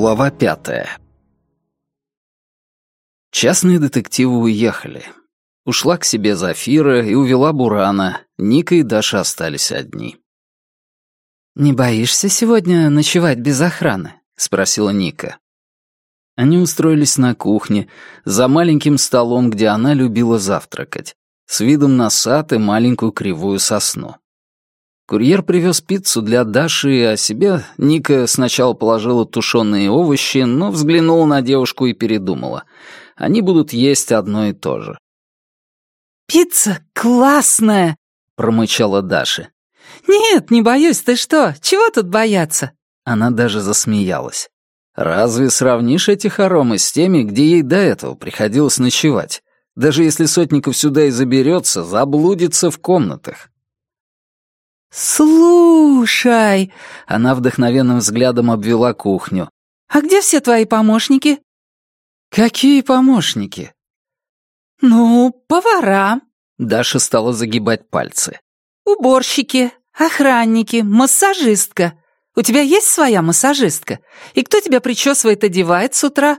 Глава пятая. Частные детективы уехали. Ушла к себе Зафира и увела Бурана. Ника и Даша остались одни. «Не боишься сегодня ночевать без охраны?» — спросила Ника. Они устроились на кухне, за маленьким столом, где она любила завтракать, с видом на сад и маленькую кривую сосну. Курьер привез пиццу для Даши, а себе Ника сначала положила тушеные овощи, но взглянула на девушку и передумала. Они будут есть одно и то же. «Пицца классная!» — промычала Даша. «Нет, не боюсь, ты что? Чего тут бояться?» Она даже засмеялась. «Разве сравнишь эти хоромы с теми, где ей до этого приходилось ночевать? Даже если Сотников сюда и заберется, заблудится в комнатах». «Слушай!» — она вдохновенным взглядом обвела кухню. «А где все твои помощники?» «Какие помощники?» «Ну, повара», — Даша стала загибать пальцы. «Уборщики, охранники, массажистка. У тебя есть своя массажистка? И кто тебя причесывает, одевает с утра?»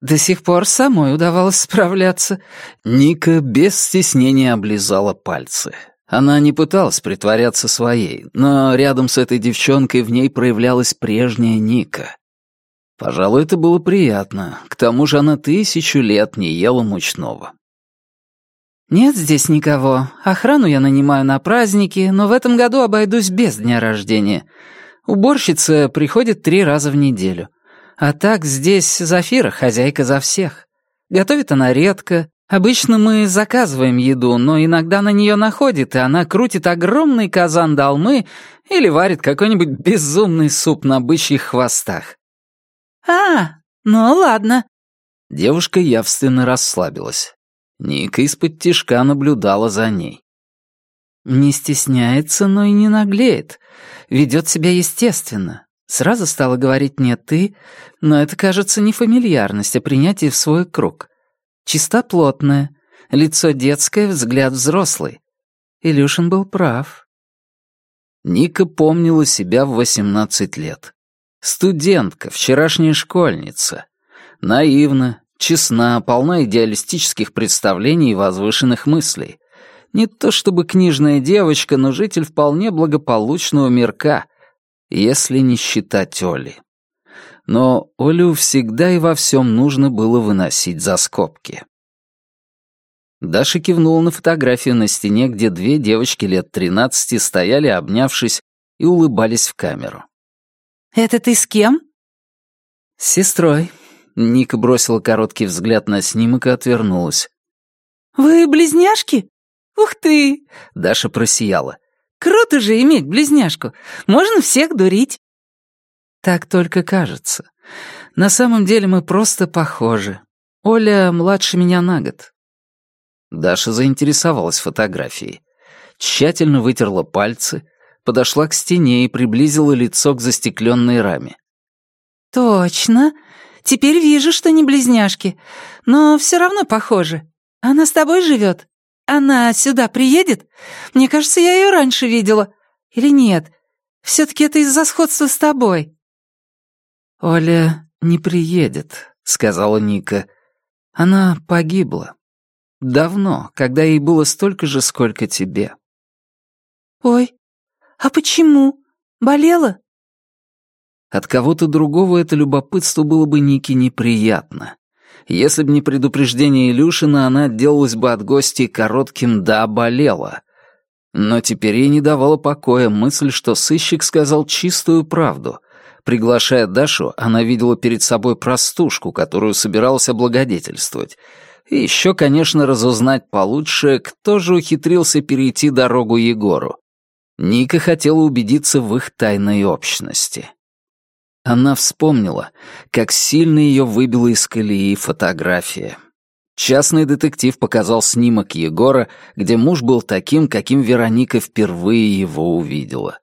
До сих пор самой удавалось справляться. Ника без стеснения облизала пальцы. Она не пыталась притворяться своей, но рядом с этой девчонкой в ней проявлялась прежняя Ника. Пожалуй, это было приятно. К тому же она тысячу лет не ела мучного. «Нет здесь никого. Охрану я нанимаю на праздники, но в этом году обойдусь без дня рождения. Уборщица приходит три раза в неделю. А так здесь Зафира хозяйка за всех. Готовит она редко. Обычно мы заказываем еду, но иногда на нее находит, и она крутит огромный казан долмы или варит какой-нибудь безумный суп на бычьих хвостах. «А, ну ладно». Девушка явственно расслабилась. Ника из-под тишка наблюдала за ней. Не стесняется, но и не наглеет. Ведет себя естественно. Сразу стала говорить «не ты», но это, кажется, не фамильярность, а принятие в свой круг. Чистоплотная, лицо детское, взгляд взрослый. Илюшин был прав. Ника помнила себя в 18 лет. Студентка, вчерашняя школьница. Наивна, честна, полна идеалистических представлений и возвышенных мыслей. Не то чтобы книжная девочка, но житель вполне благополучного мирка, если не считать Оли. Но Олю всегда и во всем нужно было выносить за скобки. Даша кивнула на фотографию на стене, где две девочки лет тринадцати стояли, обнявшись, и улыбались в камеру. «Это ты с кем?» «С сестрой». Ника бросила короткий взгляд на снимок и отвернулась. «Вы близняшки? Ух ты!» Даша просияла. «Круто же иметь близняшку. Можно всех дурить». «Так только кажется. На самом деле мы просто похожи. Оля младше меня на год». Даша заинтересовалась фотографией. Тщательно вытерла пальцы, подошла к стене и приблизила лицо к застекленной раме. «Точно. Теперь вижу, что не близняшки. Но все равно похожи. Она с тобой живет? Она сюда приедет? Мне кажется, я ее раньше видела. Или нет? Все-таки это из-за сходства с тобой». «Оля не приедет», — сказала Ника. «Она погибла. Давно, когда ей было столько же, сколько тебе». «Ой, «А почему? Болела?» От кого-то другого это любопытство было бы Нике неприятно. Если бы не предупреждение Илюшина, она отделалась бы от гостей коротким «да, болела». Но теперь ей не давала покоя мысль, что сыщик сказал чистую правду. Приглашая Дашу, она видела перед собой простушку, которую собиралась облагодетельствовать. И еще, конечно, разузнать получше, кто же ухитрился перейти дорогу Егору. Ника хотела убедиться в их тайной общности. Она вспомнила, как сильно ее выбила из колеи фотография. Частный детектив показал снимок Егора, где муж был таким, каким Вероника впервые его увидела.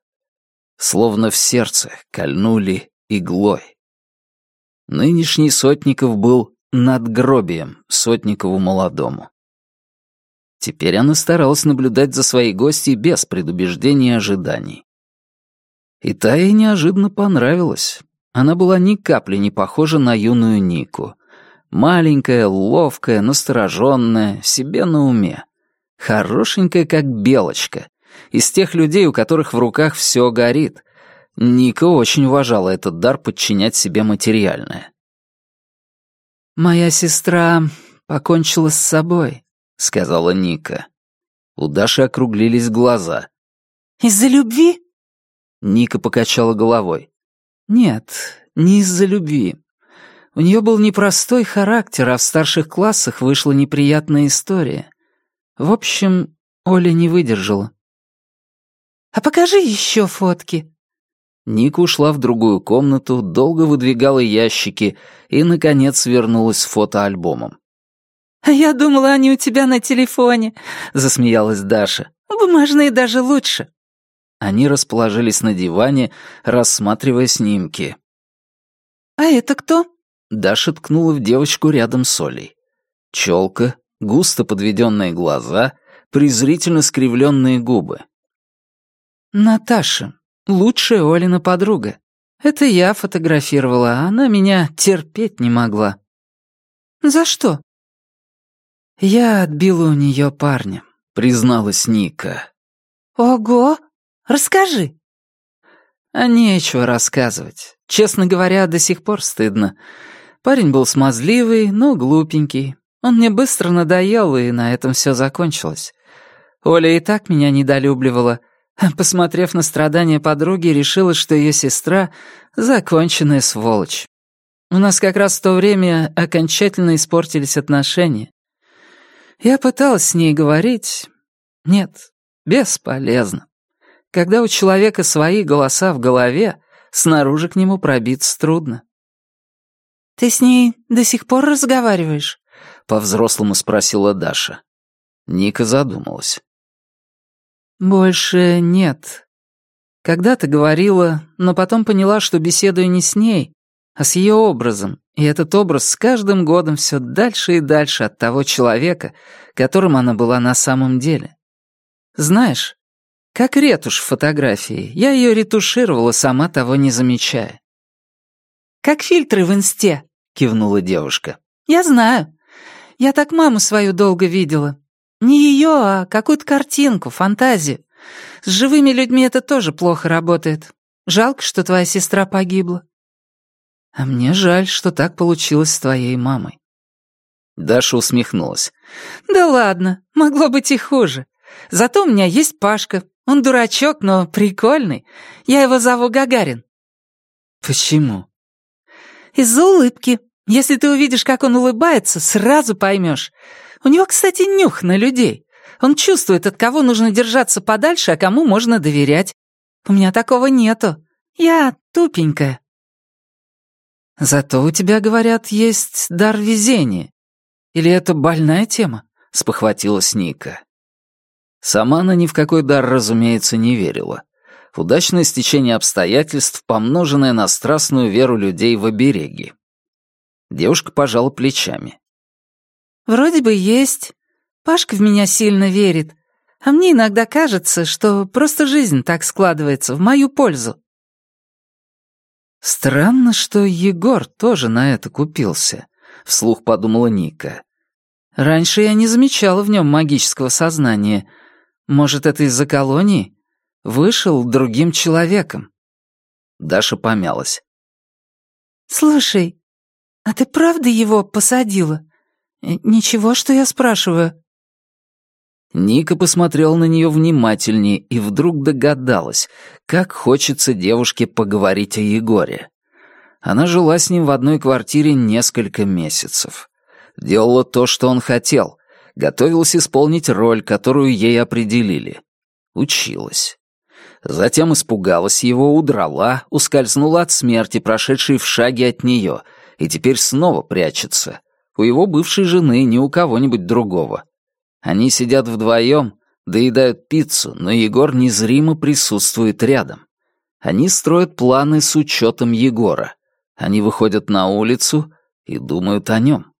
Словно в сердце кольнули иглой. Нынешний Сотников был надгробием Сотникову молодому. Теперь она старалась наблюдать за своей гостьей без предубеждений и ожиданий. И та ей неожиданно понравилась. Она была ни капли не похожа на юную Нику. Маленькая, ловкая, настороженная, себе на уме. Хорошенькая, как белочка. Из тех людей, у которых в руках все горит. Ника очень уважала этот дар подчинять себе материальное. «Моя сестра покончила с собой», — сказала Ника. У Даши округлились глаза. «Из-за любви?» Ника покачала головой. «Нет, не из-за любви. У нее был непростой характер, а в старших классах вышла неприятная история. В общем, Оля не выдержала. «А покажи еще фотки». Ника ушла в другую комнату, долго выдвигала ящики и, наконец, вернулась с фотоальбомом. «А я думала, они у тебя на телефоне», — засмеялась Даша. «Бумажные даже лучше». Они расположились на диване, рассматривая снимки. «А это кто?» Даша ткнула в девочку рядом с Олей. Челка, густо подведенные глаза, презрительно скривленные губы. «Наташа, лучшая Олина подруга. Это я фотографировала, а она меня терпеть не могла». «За что?» «Я отбила у нее парня», — призналась Ника. «Ого! Расскажи!» «А нечего рассказывать. Честно говоря, до сих пор стыдно. Парень был смазливый, но глупенький. Он мне быстро надоел, и на этом все закончилось. Оля и так меня недолюбливала. Посмотрев на страдания подруги, решила, что ее сестра — законченная сволочь. У нас как раз в то время окончательно испортились отношения. Я пыталась с ней говорить. Нет, бесполезно. Когда у человека свои голоса в голове, снаружи к нему пробиться трудно. «Ты с ней до сих пор разговариваешь?» — по-взрослому спросила Даша. Ника задумалась. «Больше нет. Когда-то говорила, но потом поняла, что беседую не с ней, а с ее образом, и этот образ с каждым годом все дальше и дальше от того человека, которым она была на самом деле. Знаешь, как ретушь в фотографии, я ее ретушировала, сама того не замечая. «Как фильтры в инсте», — кивнула девушка. «Я знаю. Я так маму свою долго видела. Не ее, а какую-то картинку, фантазию. С живыми людьми это тоже плохо работает. Жалко, что твоя сестра погибла». «А мне жаль, что так получилось с твоей мамой». Даша усмехнулась. «Да ладно, могло быть и хуже. Зато у меня есть Пашка. Он дурачок, но прикольный. Я его зову Гагарин». «Почему?» Из-за улыбки. Если ты увидишь, как он улыбается, сразу поймешь. У него, кстати, нюх на людей. Он чувствует, от кого нужно держаться подальше, а кому можно доверять. У меня такого нету. Я тупенькая. Зато у тебя, говорят, есть дар везения. Или это больная тема? Спохватилась Ника. Сама она ни в какой дар, разумеется, не верила удачное стечение обстоятельств, помноженное на страстную веру людей в обереги. Девушка пожала плечами. «Вроде бы есть. Пашка в меня сильно верит. А мне иногда кажется, что просто жизнь так складывается в мою пользу». «Странно, что Егор тоже на это купился», — вслух подумала Ника. «Раньше я не замечала в нем магического сознания. Может, это из-за колонии? вышел другим человеком. Даша помялась. «Слушай, а ты правда его посадила? Э, ничего, что я спрашиваю?» Ника посмотрел на нее внимательнее и вдруг догадалась, как хочется девушке поговорить о Егоре. Она жила с ним в одной квартире несколько месяцев. Делала то, что он хотел, готовилась исполнить роль, которую ей определили. Училась. Затем испугалась его, удрала, ускользнула от смерти, прошедшей в шаге от нее, и теперь снова прячется. У его бывшей жены, ни у кого-нибудь другого. Они сидят вдвоем, доедают пиццу, но Егор незримо присутствует рядом. Они строят планы с учетом Егора. Они выходят на улицу и думают о нем.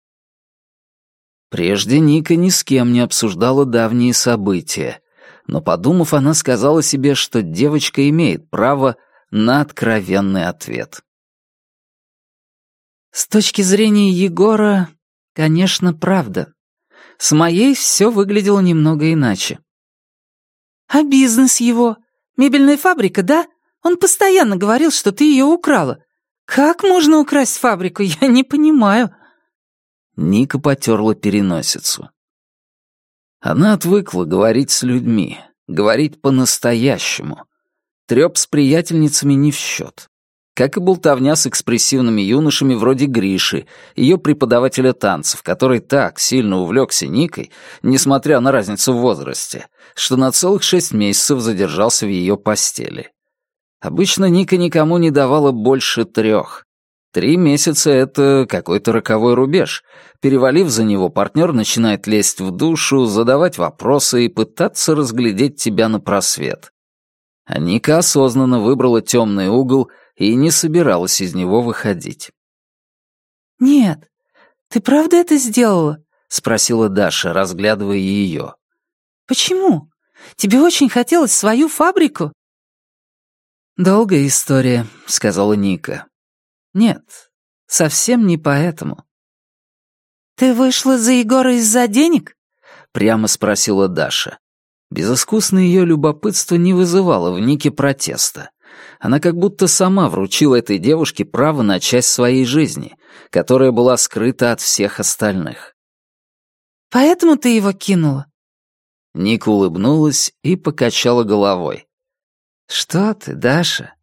Прежде Ника ни с кем не обсуждала давние события, но, подумав, она сказала себе, что девочка имеет право на откровенный ответ. С точки зрения Егора, конечно, правда. С моей все выглядело немного иначе. «А бизнес его? Мебельная фабрика, да? Он постоянно говорил, что ты ее украла. Как можно украсть фабрику, я не понимаю». Ника потерла переносицу. Она отвыкла говорить с людьми, говорить по-настоящему. Трёп с приятельницами не в счет. Как и болтовня с экспрессивными юношами вроде Гриши, ее преподавателя танцев, который так сильно увлекся Никой, несмотря на разницу в возрасте, что на целых шесть месяцев задержался в ее постели. Обычно Ника никому не давала больше трех. Три месяца — это какой-то роковой рубеж. Перевалив за него, партнер начинает лезть в душу, задавать вопросы и пытаться разглядеть тебя на просвет. А Ника осознанно выбрала темный угол и не собиралась из него выходить. «Нет, ты правда это сделала?» — спросила Даша, разглядывая ее. «Почему? Тебе очень хотелось свою фабрику?» «Долгая история», — сказала Ника. «Нет, совсем не поэтому». «Ты вышла за Егора из-за денег?» — прямо спросила Даша. Безыскусное ее любопытство не вызывало в Нике протеста. Она как будто сама вручила этой девушке право на часть своей жизни, которая была скрыта от всех остальных. «Поэтому ты его кинула?» Ника улыбнулась и покачала головой. «Что ты, Даша?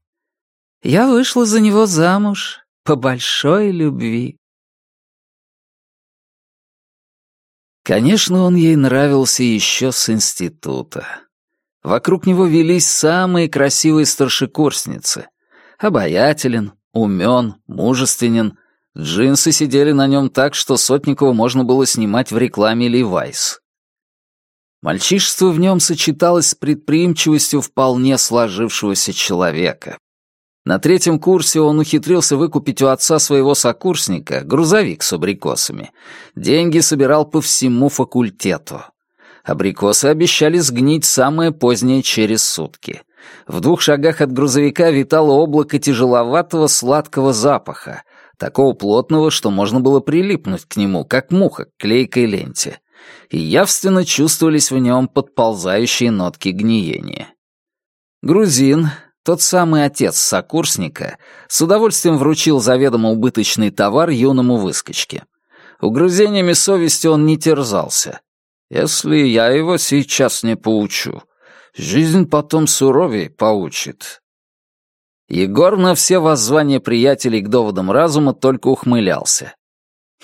Я вышла за него замуж по большой любви». Конечно, он ей нравился еще с института. Вокруг него велись самые красивые старшекурсницы. Обаятелен, умен, мужественен. Джинсы сидели на нем так, что Сотникова можно было снимать в рекламе Левайс. Мальчишество в нем сочеталось с предприимчивостью вполне сложившегося человека. На третьем курсе он ухитрился выкупить у отца своего сокурсника грузовик с абрикосами. Деньги собирал по всему факультету. Абрикосы обещали сгнить самое позднее через сутки. В двух шагах от грузовика витало облако тяжеловатого сладкого запаха, такого плотного, что можно было прилипнуть к нему, как муха к клейкой ленте и явственно чувствовались в нем подползающие нотки гниения. Грузин, тот самый отец сокурсника, с удовольствием вручил заведомо убыточный товар юному выскочке. Угрызениями совести он не терзался. «Если я его сейчас не поучу, жизнь потом суровее поучит». Егор на все воззвания приятелей к доводам разума только ухмылялся.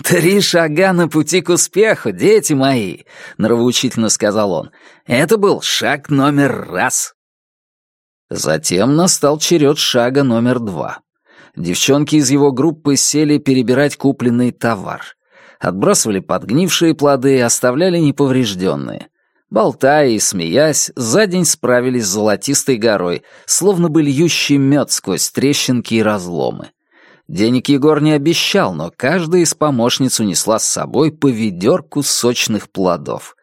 «Три шага на пути к успеху, дети мои», — нравоучительно сказал он. «Это был шаг номер раз». Затем настал черед шага номер два. Девчонки из его группы сели перебирать купленный товар. Отбрасывали подгнившие плоды и оставляли неповрежденные. Болтая и смеясь, за день справились с золотистой горой, словно бы льющий мед сквозь трещинки и разломы. Денег Егор не обещал, но каждая из помощниц унесла с собой по ведерку сочных плодов.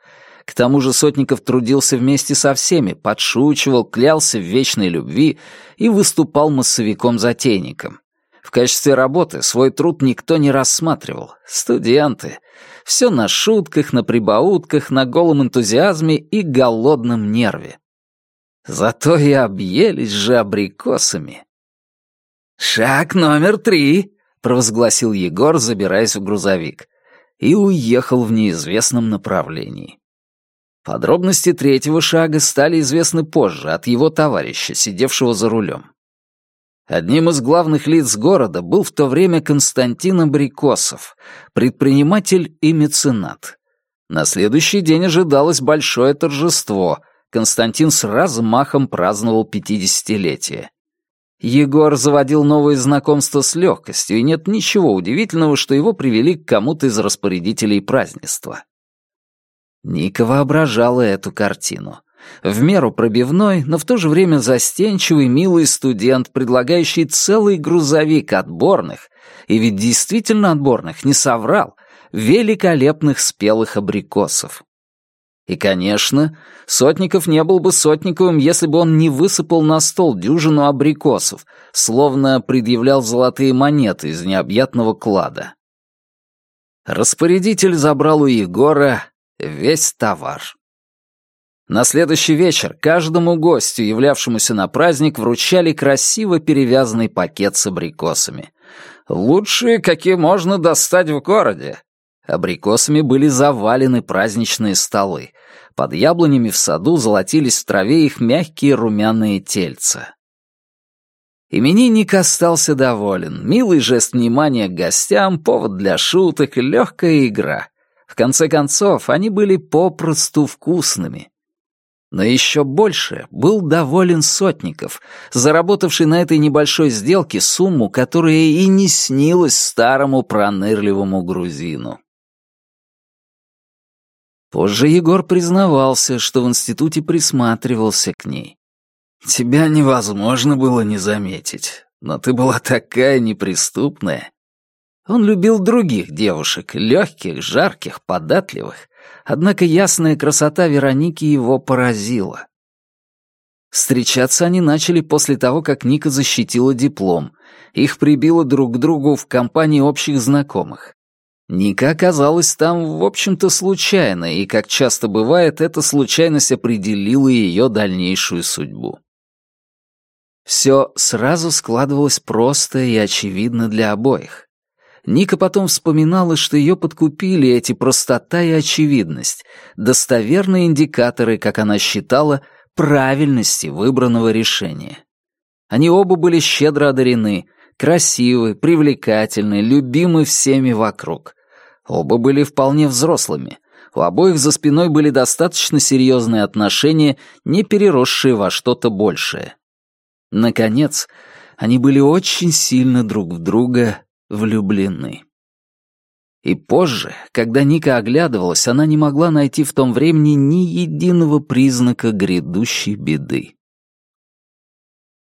К тому же Сотников трудился вместе со всеми, подшучивал, клялся в вечной любви и выступал массовиком-затейником. В качестве работы свой труд никто не рассматривал. Студенты. Все на шутках, на прибаутках, на голом энтузиазме и голодном нерве. Зато и объелись же абрикосами. «Шаг номер три», — провозгласил Егор, забираясь в грузовик, и уехал в неизвестном направлении. Подробности третьего шага стали известны позже от его товарища, сидевшего за рулем. Одним из главных лиц города был в то время Константин Абрикосов, предприниматель и меценат. На следующий день ожидалось большое торжество. Константин с размахом праздновал пятидесятилетие. Егор заводил новые знакомства с легкостью, и нет ничего удивительного, что его привели к кому-то из распорядителей празднества. Ника воображала эту картину. В меру пробивной, но в то же время застенчивый, милый студент, предлагающий целый грузовик отборных, и ведь действительно отборных, не соврал, великолепных спелых абрикосов. И, конечно, Сотников не был бы Сотниковым, если бы он не высыпал на стол дюжину абрикосов, словно предъявлял золотые монеты из необъятного клада. Распорядитель забрал у Егора весь товар. На следующий вечер каждому гостю, являвшемуся на праздник, вручали красиво перевязанный пакет с абрикосами. Лучшие, какие можно достать в городе. Абрикосами были завалены праздничные столы. Под яблонями в саду золотились в траве их мягкие румяные тельца. Именинник остался доволен. Милый жест внимания к гостям, повод для шуток, легкая игра. В конце концов, они были попросту вкусными. Но еще больше был доволен Сотников, заработавший на этой небольшой сделке сумму, которая и не снилась старому пронырливому грузину. Позже Егор признавался, что в институте присматривался к ней. «Тебя невозможно было не заметить, но ты была такая неприступная». Он любил других девушек, легких, жарких, податливых, Однако ясная красота Вероники его поразила. Встречаться они начали после того, как Ника защитила диплом. Их прибило друг к другу в компании общих знакомых. Ника оказалась там, в общем-то, случайно, и, как часто бывает, эта случайность определила ее дальнейшую судьбу. Все сразу складывалось просто и очевидно для обоих. Ника потом вспоминала, что ее подкупили эти простота и очевидность, достоверные индикаторы, как она считала, правильности выбранного решения. Они оба были щедро одарены, красивы, привлекательны, любимы всеми вокруг. Оба были вполне взрослыми. У обоих за спиной были достаточно серьезные отношения, не переросшие во что-то большее. Наконец, они были очень сильно друг в друга влюблены. И позже, когда Ника оглядывалась, она не могла найти в том времени ни единого признака грядущей беды.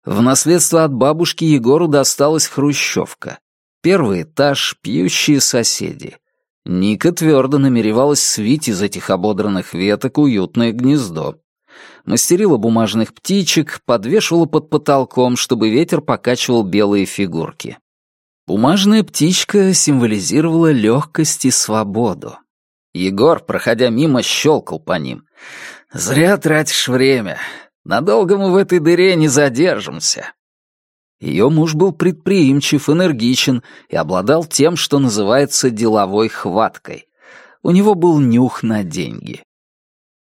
В наследство от бабушки Егору досталась хрущевка. Первый этаж, пьющие соседи. Ника твердо намеревалась свить из этих ободранных веток уютное гнездо. Мастерила бумажных птичек, подвешивала под потолком, чтобы ветер покачивал белые фигурки. Бумажная птичка символизировала легкость и свободу. Егор, проходя мимо, щелкал по ним. «Зря тратишь время. Надолго мы в этой дыре не задержимся». Ее муж был предприимчив, энергичен и обладал тем, что называется деловой хваткой. У него был нюх на деньги.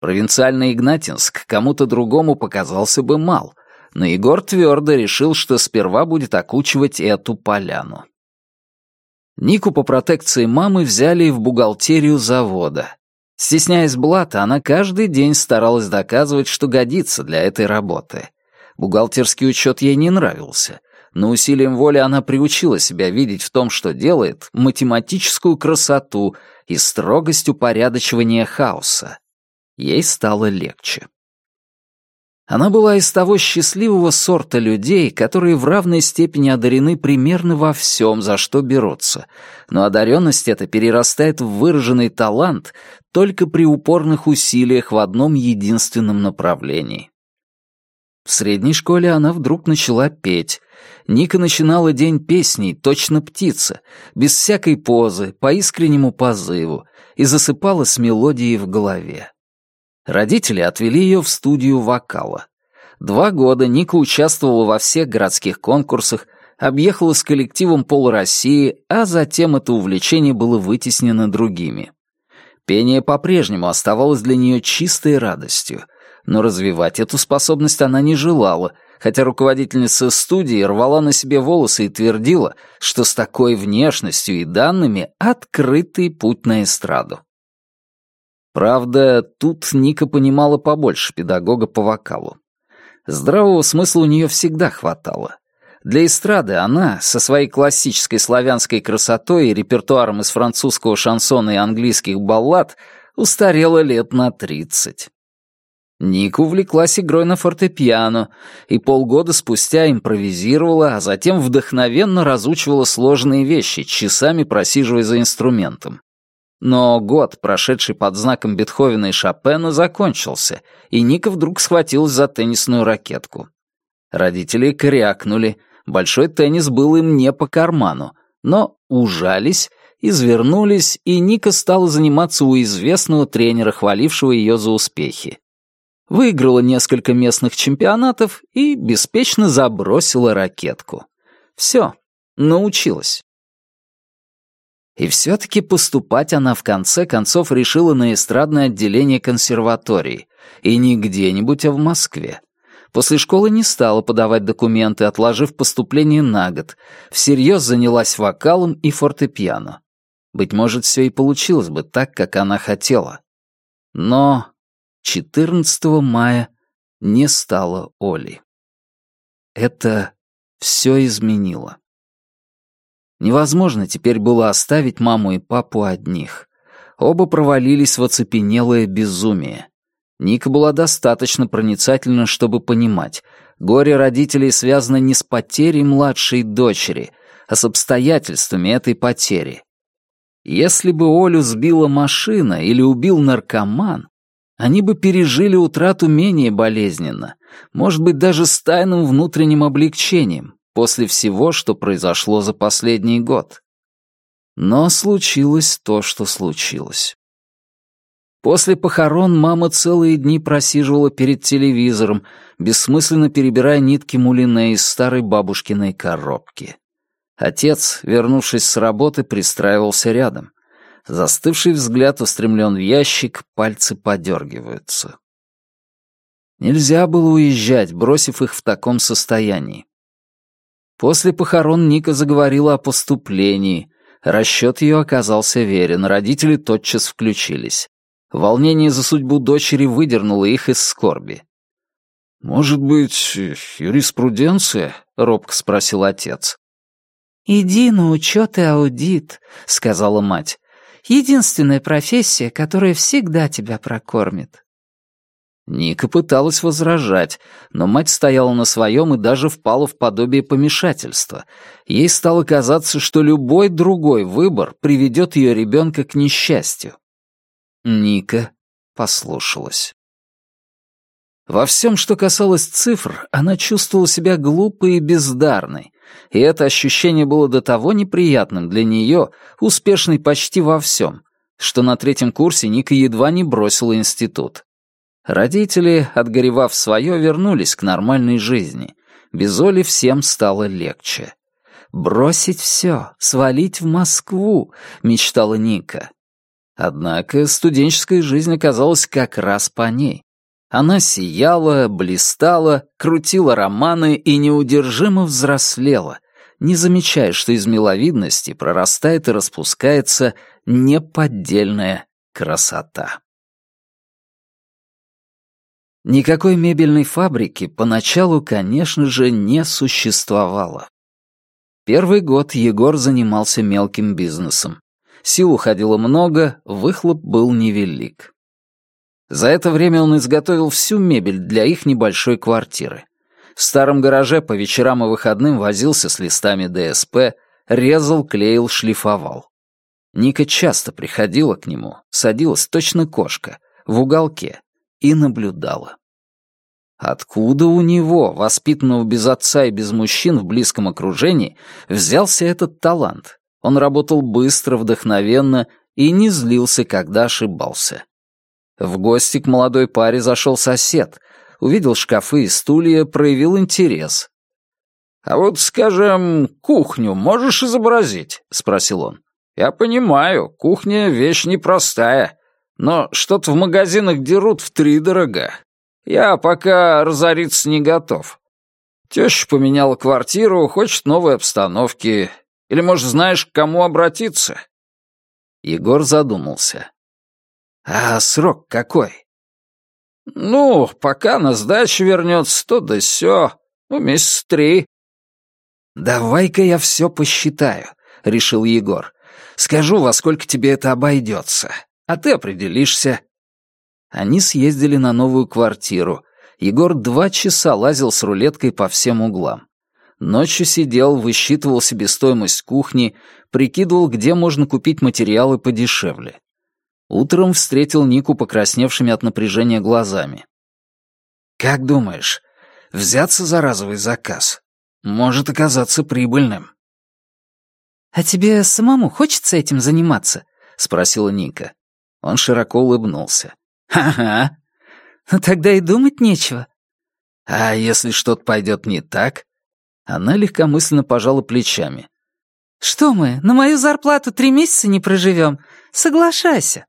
Провинциальный Игнатинск кому-то другому показался бы мал, но Егор твердо решил, что сперва будет окучивать эту поляну. Нику по протекции мамы взяли в бухгалтерию завода. Стесняясь блата, она каждый день старалась доказывать, что годится для этой работы. Бухгалтерский учет ей не нравился, но усилием воли она приучила себя видеть в том, что делает, математическую красоту и строгость упорядочивания хаоса. Ей стало легче. Она была из того счастливого сорта людей, которые в равной степени одарены примерно во всем, за что берутся, но одаренность эта перерастает в выраженный талант только при упорных усилиях в одном единственном направлении. В средней школе она вдруг начала петь. Ника начинала день песней, точно птица, без всякой позы, по искреннему позыву, и засыпала с мелодией в голове. Родители отвели ее в студию вокала. Два года Ника участвовала во всех городских конкурсах, объехала с коллективом пол России, а затем это увлечение было вытеснено другими. Пение по-прежнему оставалось для нее чистой радостью, но развивать эту способность она не желала, хотя руководительница студии рвала на себе волосы и твердила, что с такой внешностью и данными открытый путь на эстраду. Правда, тут Ника понимала побольше педагога по вокалу. Здравого смысла у нее всегда хватало. Для эстрады она, со своей классической славянской красотой и репертуаром из французского шансона и английских баллад, устарела лет на тридцать. Ника увлеклась игрой на фортепиано и полгода спустя импровизировала, а затем вдохновенно разучивала сложные вещи, часами просиживая за инструментом. Но год, прошедший под знаком Бетховена и Шопена, закончился, и Ника вдруг схватилась за теннисную ракетку. Родители крякнули, большой теннис был им не по карману, но ужались, извернулись, и Ника стала заниматься у известного тренера, хвалившего ее за успехи. Выиграла несколько местных чемпионатов и беспечно забросила ракетку. Все, научилась. И все-таки поступать она в конце концов решила на эстрадное отделение консерватории. И не где-нибудь, а в Москве. После школы не стала подавать документы, отложив поступление на год. Всерьез занялась вокалом и фортепиано. Быть может, все и получилось бы так, как она хотела. Но 14 мая не стало Оли. Это все изменило. Невозможно теперь было оставить маму и папу одних. Оба провалились в оцепенелое безумие. Ника была достаточно проницательна, чтобы понимать, горе родителей связано не с потерей младшей дочери, а с обстоятельствами этой потери. Если бы Олю сбила машина или убил наркоман, они бы пережили утрату менее болезненно, может быть, даже с тайным внутренним облегчением, после всего, что произошло за последний год. Но случилось то, что случилось. После похорон мама целые дни просиживала перед телевизором, бессмысленно перебирая нитки мулине из старой бабушкиной коробки. Отец, вернувшись с работы, пристраивался рядом. Застывший взгляд устремлен в ящик, пальцы подергиваются. Нельзя было уезжать, бросив их в таком состоянии. После похорон Ника заговорила о поступлении. Расчет ее оказался верен, родители тотчас включились. Волнение за судьбу дочери выдернуло их из скорби. «Может быть, юриспруденция?» — робко спросил отец. «Иди на учет и аудит», — сказала мать. «Единственная профессия, которая всегда тебя прокормит». Ника пыталась возражать, но мать стояла на своем и даже впала в подобие помешательства. Ей стало казаться, что любой другой выбор приведет ее ребенка к несчастью. Ника послушалась. Во всем, что касалось цифр, она чувствовала себя глупой и бездарной, и это ощущение было до того неприятным для нее, успешной почти во всем, что на третьем курсе Ника едва не бросила институт. Родители, отгоревав свое, вернулись к нормальной жизни. Без Оли всем стало легче. «Бросить все, свалить в Москву», — мечтала Ника. Однако студенческая жизнь оказалась как раз по ней. Она сияла, блистала, крутила романы и неудержимо взрослела, не замечая, что из миловидности прорастает и распускается неподдельная красота. Никакой мебельной фабрики поначалу, конечно же, не существовало. Первый год Егор занимался мелким бизнесом. Сил уходило много, выхлоп был невелик. За это время он изготовил всю мебель для их небольшой квартиры. В старом гараже по вечерам и выходным возился с листами ДСП, резал, клеил, шлифовал. Ника часто приходила к нему, садилась точно кошка, в уголке, и наблюдала. Откуда у него, воспитанного без отца и без мужчин в близком окружении, взялся этот талант? Он работал быстро, вдохновенно и не злился, когда ошибался. В гости к молодой паре зашел сосед, увидел шкафы и стулья, проявил интерес. «А вот, скажем, кухню можешь изобразить?» — спросил он. «Я понимаю, кухня — вещь непростая, но что-то в магазинах дерут втридорога. Я пока разориться не готов. Теща поменяла квартиру, хочет новой обстановки. Или, может, знаешь, к кому обратиться?» Егор задумался. «А срок какой?» «Ну, пока на сдачу вернется, то да сё. Ну, месяц три». «Давай-ка я все посчитаю», — решил Егор. «Скажу, во сколько тебе это обойдется, а ты определишься». Они съездили на новую квартиру. Егор два часа лазил с рулеткой по всем углам. Ночью сидел, высчитывал себестоимость кухни, прикидывал, где можно купить материалы подешевле. Утром встретил Нику покрасневшими от напряжения глазами. «Как думаешь, взяться за разовый заказ может оказаться прибыльным?» «А тебе самому хочется этим заниматься?» — спросила Ника. Он широко улыбнулся. «Ага. Ну тогда и думать нечего». «А если что-то пойдет не так?» Она легкомысленно пожала плечами. «Что мы, на мою зарплату три месяца не проживем? Соглашайся».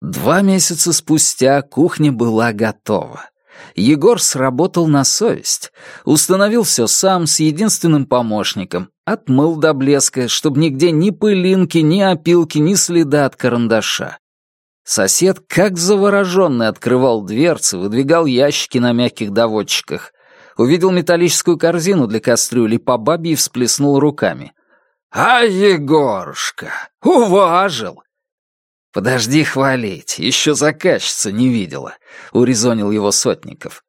Два месяца спустя кухня была готова. Егор сработал на совесть. Установил все сам, с единственным помощником. Отмыл до блеска, чтобы нигде ни пылинки, ни опилки, ни следа от карандаша. Сосед, как завороженный, открывал дверцы, выдвигал ящики на мягких доводчиках. Увидел металлическую корзину для кастрюли, по бабье всплеснул руками. «А, Егорушка, уважил! «Подожди хвалить, еще заказчица не видела», — урезонил его Сотников.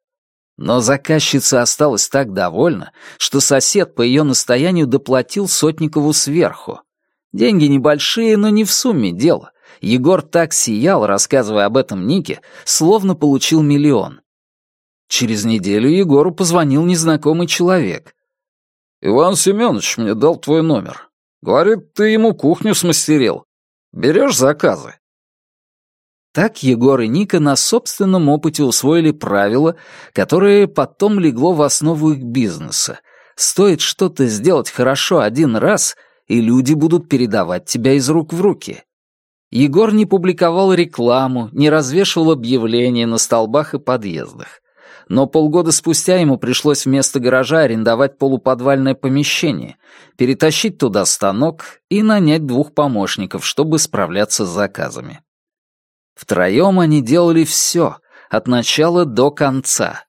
Но заказчица осталась так довольна, что сосед по ее настоянию доплатил Сотникову сверху. Деньги небольшие, но не в сумме дело. Егор так сиял, рассказывая об этом Нике, словно получил миллион. Через неделю Егору позвонил незнакомый человек. «Иван Семенович мне дал твой номер. Говорит, ты ему кухню смастерил. Берешь заказы?» Так Егор и Ника на собственном опыте усвоили правило, которое потом легло в основу их бизнеса. Стоит что-то сделать хорошо один раз, и люди будут передавать тебя из рук в руки. Егор не публиковал рекламу, не развешивал объявления на столбах и подъездах. Но полгода спустя ему пришлось вместо гаража арендовать полуподвальное помещение, перетащить туда станок и нанять двух помощников, чтобы справляться с заказами. Втроем они делали все, от начала до конца.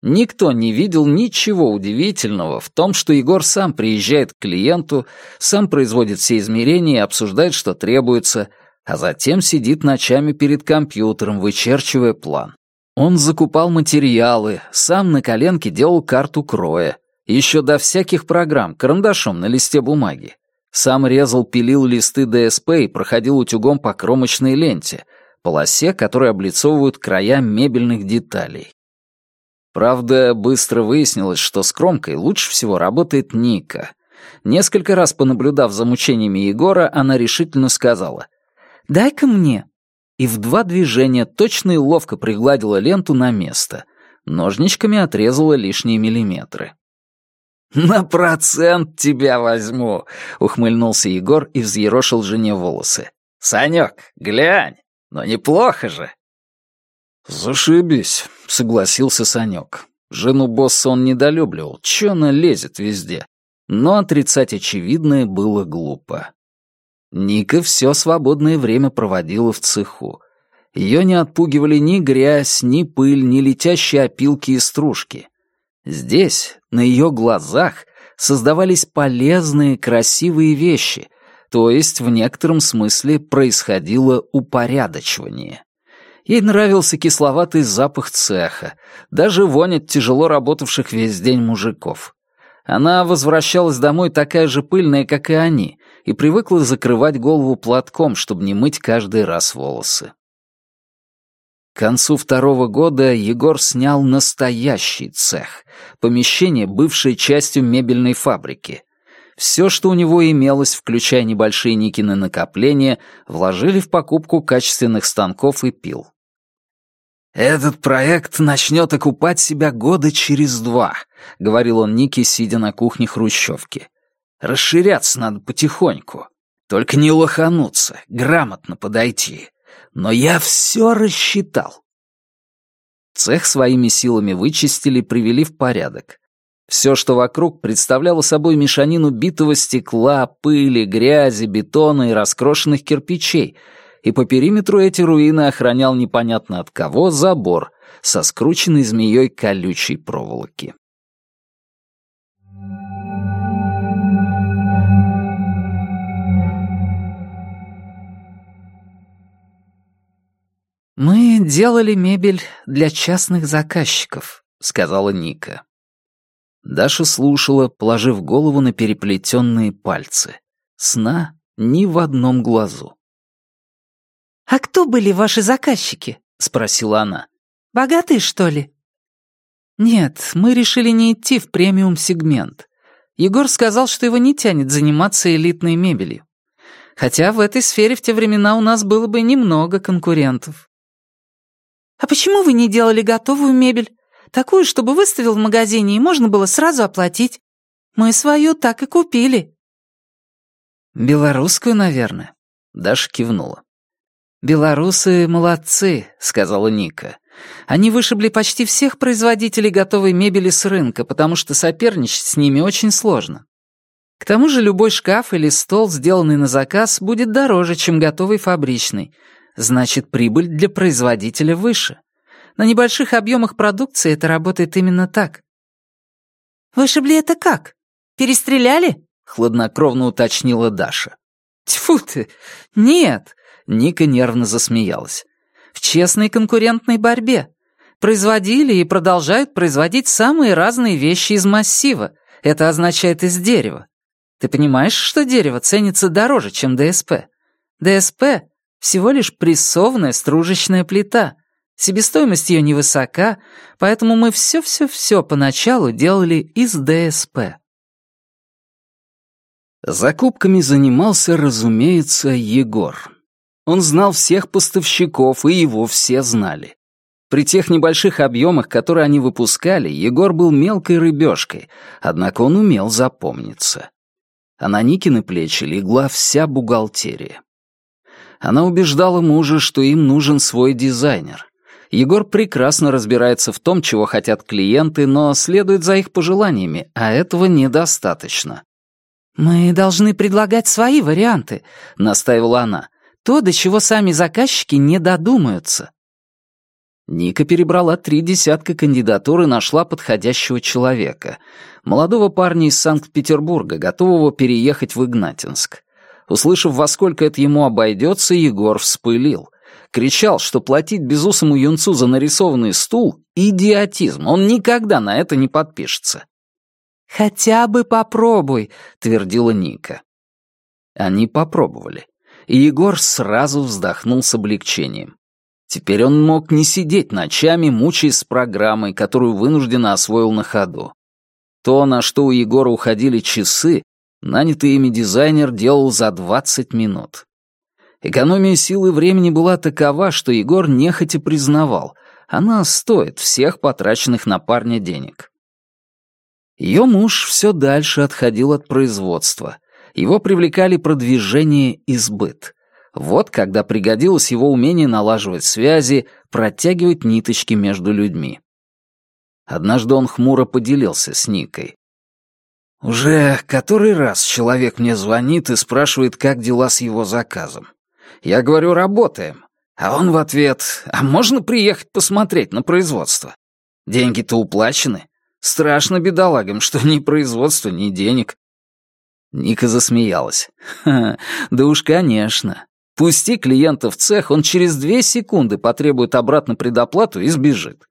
Никто не видел ничего удивительного в том, что Егор сам приезжает к клиенту, сам производит все измерения и обсуждает, что требуется, а затем сидит ночами перед компьютером, вычерчивая план. Он закупал материалы, сам на коленке делал карту кроя, еще до всяких программ, карандашом на листе бумаги. Сам резал, пилил листы ДСП и проходил утюгом по кромочной ленте — полосе, которые облицовывают края мебельных деталей. Правда, быстро выяснилось, что с кромкой лучше всего работает Ника. Несколько раз понаблюдав за мучениями Егора, она решительно сказала «Дай-ка мне». И в два движения точно и ловко пригладила ленту на место. Ножничками отрезала лишние миллиметры. «На процент тебя возьму», — ухмыльнулся Егор и взъерошил жене волосы. «Санек, глянь, но неплохо же. «Зашибись», — согласился Санек. Жену босса он недолюбливал, чё она лезет везде. Но отрицать очевидное было глупо. Ника все свободное время проводила в цеху. Ее не отпугивали ни грязь, ни пыль, ни летящие опилки и стружки. Здесь, на ее глазах, создавались полезные, красивые вещи, то есть в некотором смысле происходило упорядочивание. Ей нравился кисловатый запах цеха, даже вонь тяжело работавших весь день мужиков. Она возвращалась домой такая же пыльная, как и они, и привыкла закрывать голову платком, чтобы не мыть каждый раз волосы. К концу второго года Егор снял настоящий цех, помещение, бывшее частью мебельной фабрики, все, что у него имелось, включая небольшие Никины накопления, вложили в покупку качественных станков и пил. «Этот проект начнет окупать себя года через два», — говорил он Нике, сидя на кухне хрущевки. «Расширяться надо потихоньку. Только не лохануться, грамотно подойти. Но я все рассчитал». Цех своими силами вычистили, привели в порядок. Все, что вокруг, представляло собой мешанину битого стекла, пыли, грязи, бетона и раскрошенных кирпичей, и по периметру эти руины охранял непонятно от кого забор со скрученной змеей колючей проволоки. «Мы делали мебель для частных заказчиков», — сказала Ника. Даша слушала, положив голову на переплетенные пальцы. Сна ни в одном глазу. «А кто были ваши заказчики?» — спросила она. «Богатые, что ли?» «Нет, мы решили не идти в премиум-сегмент. Егор сказал, что его не тянет заниматься элитной мебелью. Хотя в этой сфере в те времена у нас было бы немного конкурентов». «А почему вы не делали готовую мебель? Такую, чтобы выставил в магазине и можно было сразу оплатить? Мы свою так и купили». «Белорусскую, наверное», — Даша кивнула. «Белорусы молодцы», — сказала Ника. «Они вышибли почти всех производителей готовой мебели с рынка, потому что соперничать с ними очень сложно. К тому же любой шкаф или стол, сделанный на заказ, будет дороже, чем готовый фабричный. Значит, прибыль для производителя выше. На небольших объемах продукции это работает именно так». «Вышибли это как? Перестреляли?» — хладнокровно уточнила Даша. «Тьфу ты! Нет!» — Ника нервно засмеялась. «В честной конкурентной борьбе. Производили и продолжают производить самые разные вещи из массива. Это означает из дерева. Ты понимаешь, что дерево ценится дороже, чем ДСП? ДСП — всего лишь прессованная стружечная плита. Себестоимость ее невысока, поэтому мы все-все-все поначалу делали из ДСП». Закупками занимался, разумеется, Егор. Он знал всех поставщиков, и его все знали. При тех небольших объемах, которые они выпускали, Егор был мелкой рыбешкой, однако он умел запомниться. А на Никины плечи легла вся бухгалтерия. Она убеждала мужа, что им нужен свой дизайнер. Егор прекрасно разбирается в том, чего хотят клиенты, но следует за их пожеланиями, а этого недостаточно. «Мы должны предлагать свои варианты», — настаивала она. «То, до чего сами заказчики не додумаются». Ника перебрала три десятка кандидатур и нашла подходящего человека. Молодого парня из Санкт-Петербурга, готового переехать в Игнатинск. Услышав, во сколько это ему обойдется, Егор вспылил. Кричал, что платить безусому юнцу за нарисованный стул — идиотизм, он никогда на это не подпишется. «Хотя бы попробуй», — твердила Ника. Они попробовали, и Егор сразу вздохнул с облегчением. Теперь он мог не сидеть ночами, мучаясь с программой, которую вынужденно освоил на ходу. То, на что у Егора уходили часы, нанятый ими дизайнер делал за 20 минут. Экономия сил и времени была такова, что Егор нехотя признавал, она стоит всех потраченных на парня денег. Ее муж все дальше отходил от производства. Его привлекали продвижение и сбыт. Вот когда пригодилось его умение налаживать связи, протягивать ниточки между людьми. Однажды он хмуро поделился с Никой. «Уже который раз человек мне звонит и спрашивает, как дела с его заказом. Я говорю, работаем. А он в ответ, а можно приехать посмотреть на производство? Деньги-то уплачены. Страшно бедолагам, что ни производства, ни денег. Ника засмеялась. Ха, да уж, конечно. Пусти клиента в цех, он через две секунды потребует обратно предоплату и сбежит.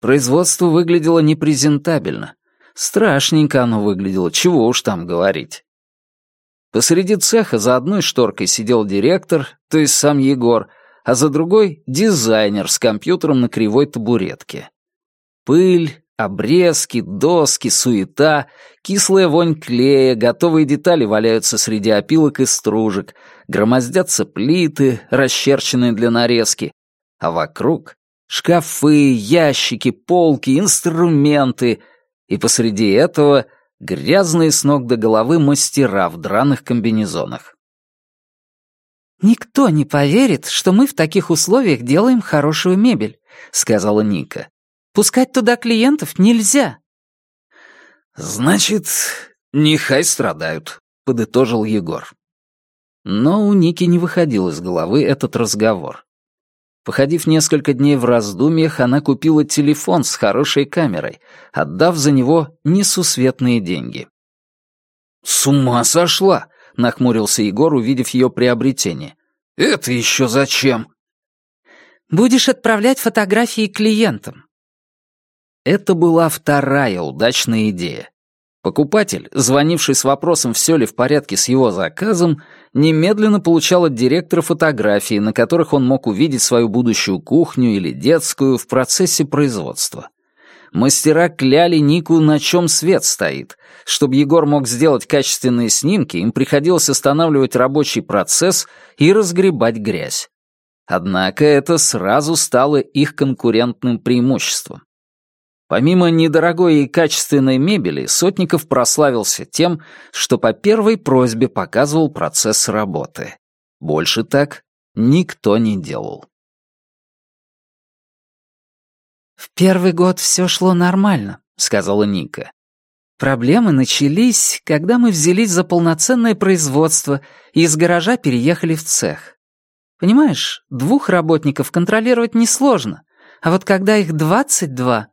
Производство выглядело непрезентабельно. Страшненько оно выглядело, чего уж там говорить. Посреди цеха за одной шторкой сидел директор, то есть сам Егор, а за другой — дизайнер с компьютером на кривой табуретке. Пыль, Обрезки, доски, суета, кислая вонь клея, готовые детали валяются среди опилок и стружек, громоздятся плиты, расчерченные для нарезки, а вокруг шкафы, ящики, полки, инструменты, и посреди этого грязные с ног до головы мастера в драных комбинезонах. «Никто не поверит, что мы в таких условиях делаем хорошую мебель», — сказала Ника. Пускать туда клиентов нельзя». «Значит, нехай страдают», — подытожил Егор. Но у Ники не выходил из головы этот разговор. Походив несколько дней в раздумьях, она купила телефон с хорошей камерой, отдав за него несусветные деньги. «С ума сошла!» — нахмурился Егор, увидев ее приобретение. «Это еще зачем?» «Будешь отправлять фотографии клиентам. Это была вторая удачная идея. Покупатель, звонивший с вопросом, все ли в порядке с его заказом, немедленно получал от директора фотографии, на которых он мог увидеть свою будущую кухню или детскую в процессе производства. Мастера кляли Нику, на чем свет стоит. Чтобы Егор мог сделать качественные снимки, им приходилось останавливать рабочий процесс и разгребать грязь. Однако это сразу стало их конкурентным преимуществом. Помимо недорогой и качественной мебели, Сотников прославился тем, что по первой просьбе показывал процесс работы. Больше так никто не делал. «В первый год все шло нормально», — сказала Ника. «Проблемы начались, когда мы взялись за полноценное производство и из гаража переехали в цех. Понимаешь, двух работников контролировать несложно, а вот когда их двадцать два,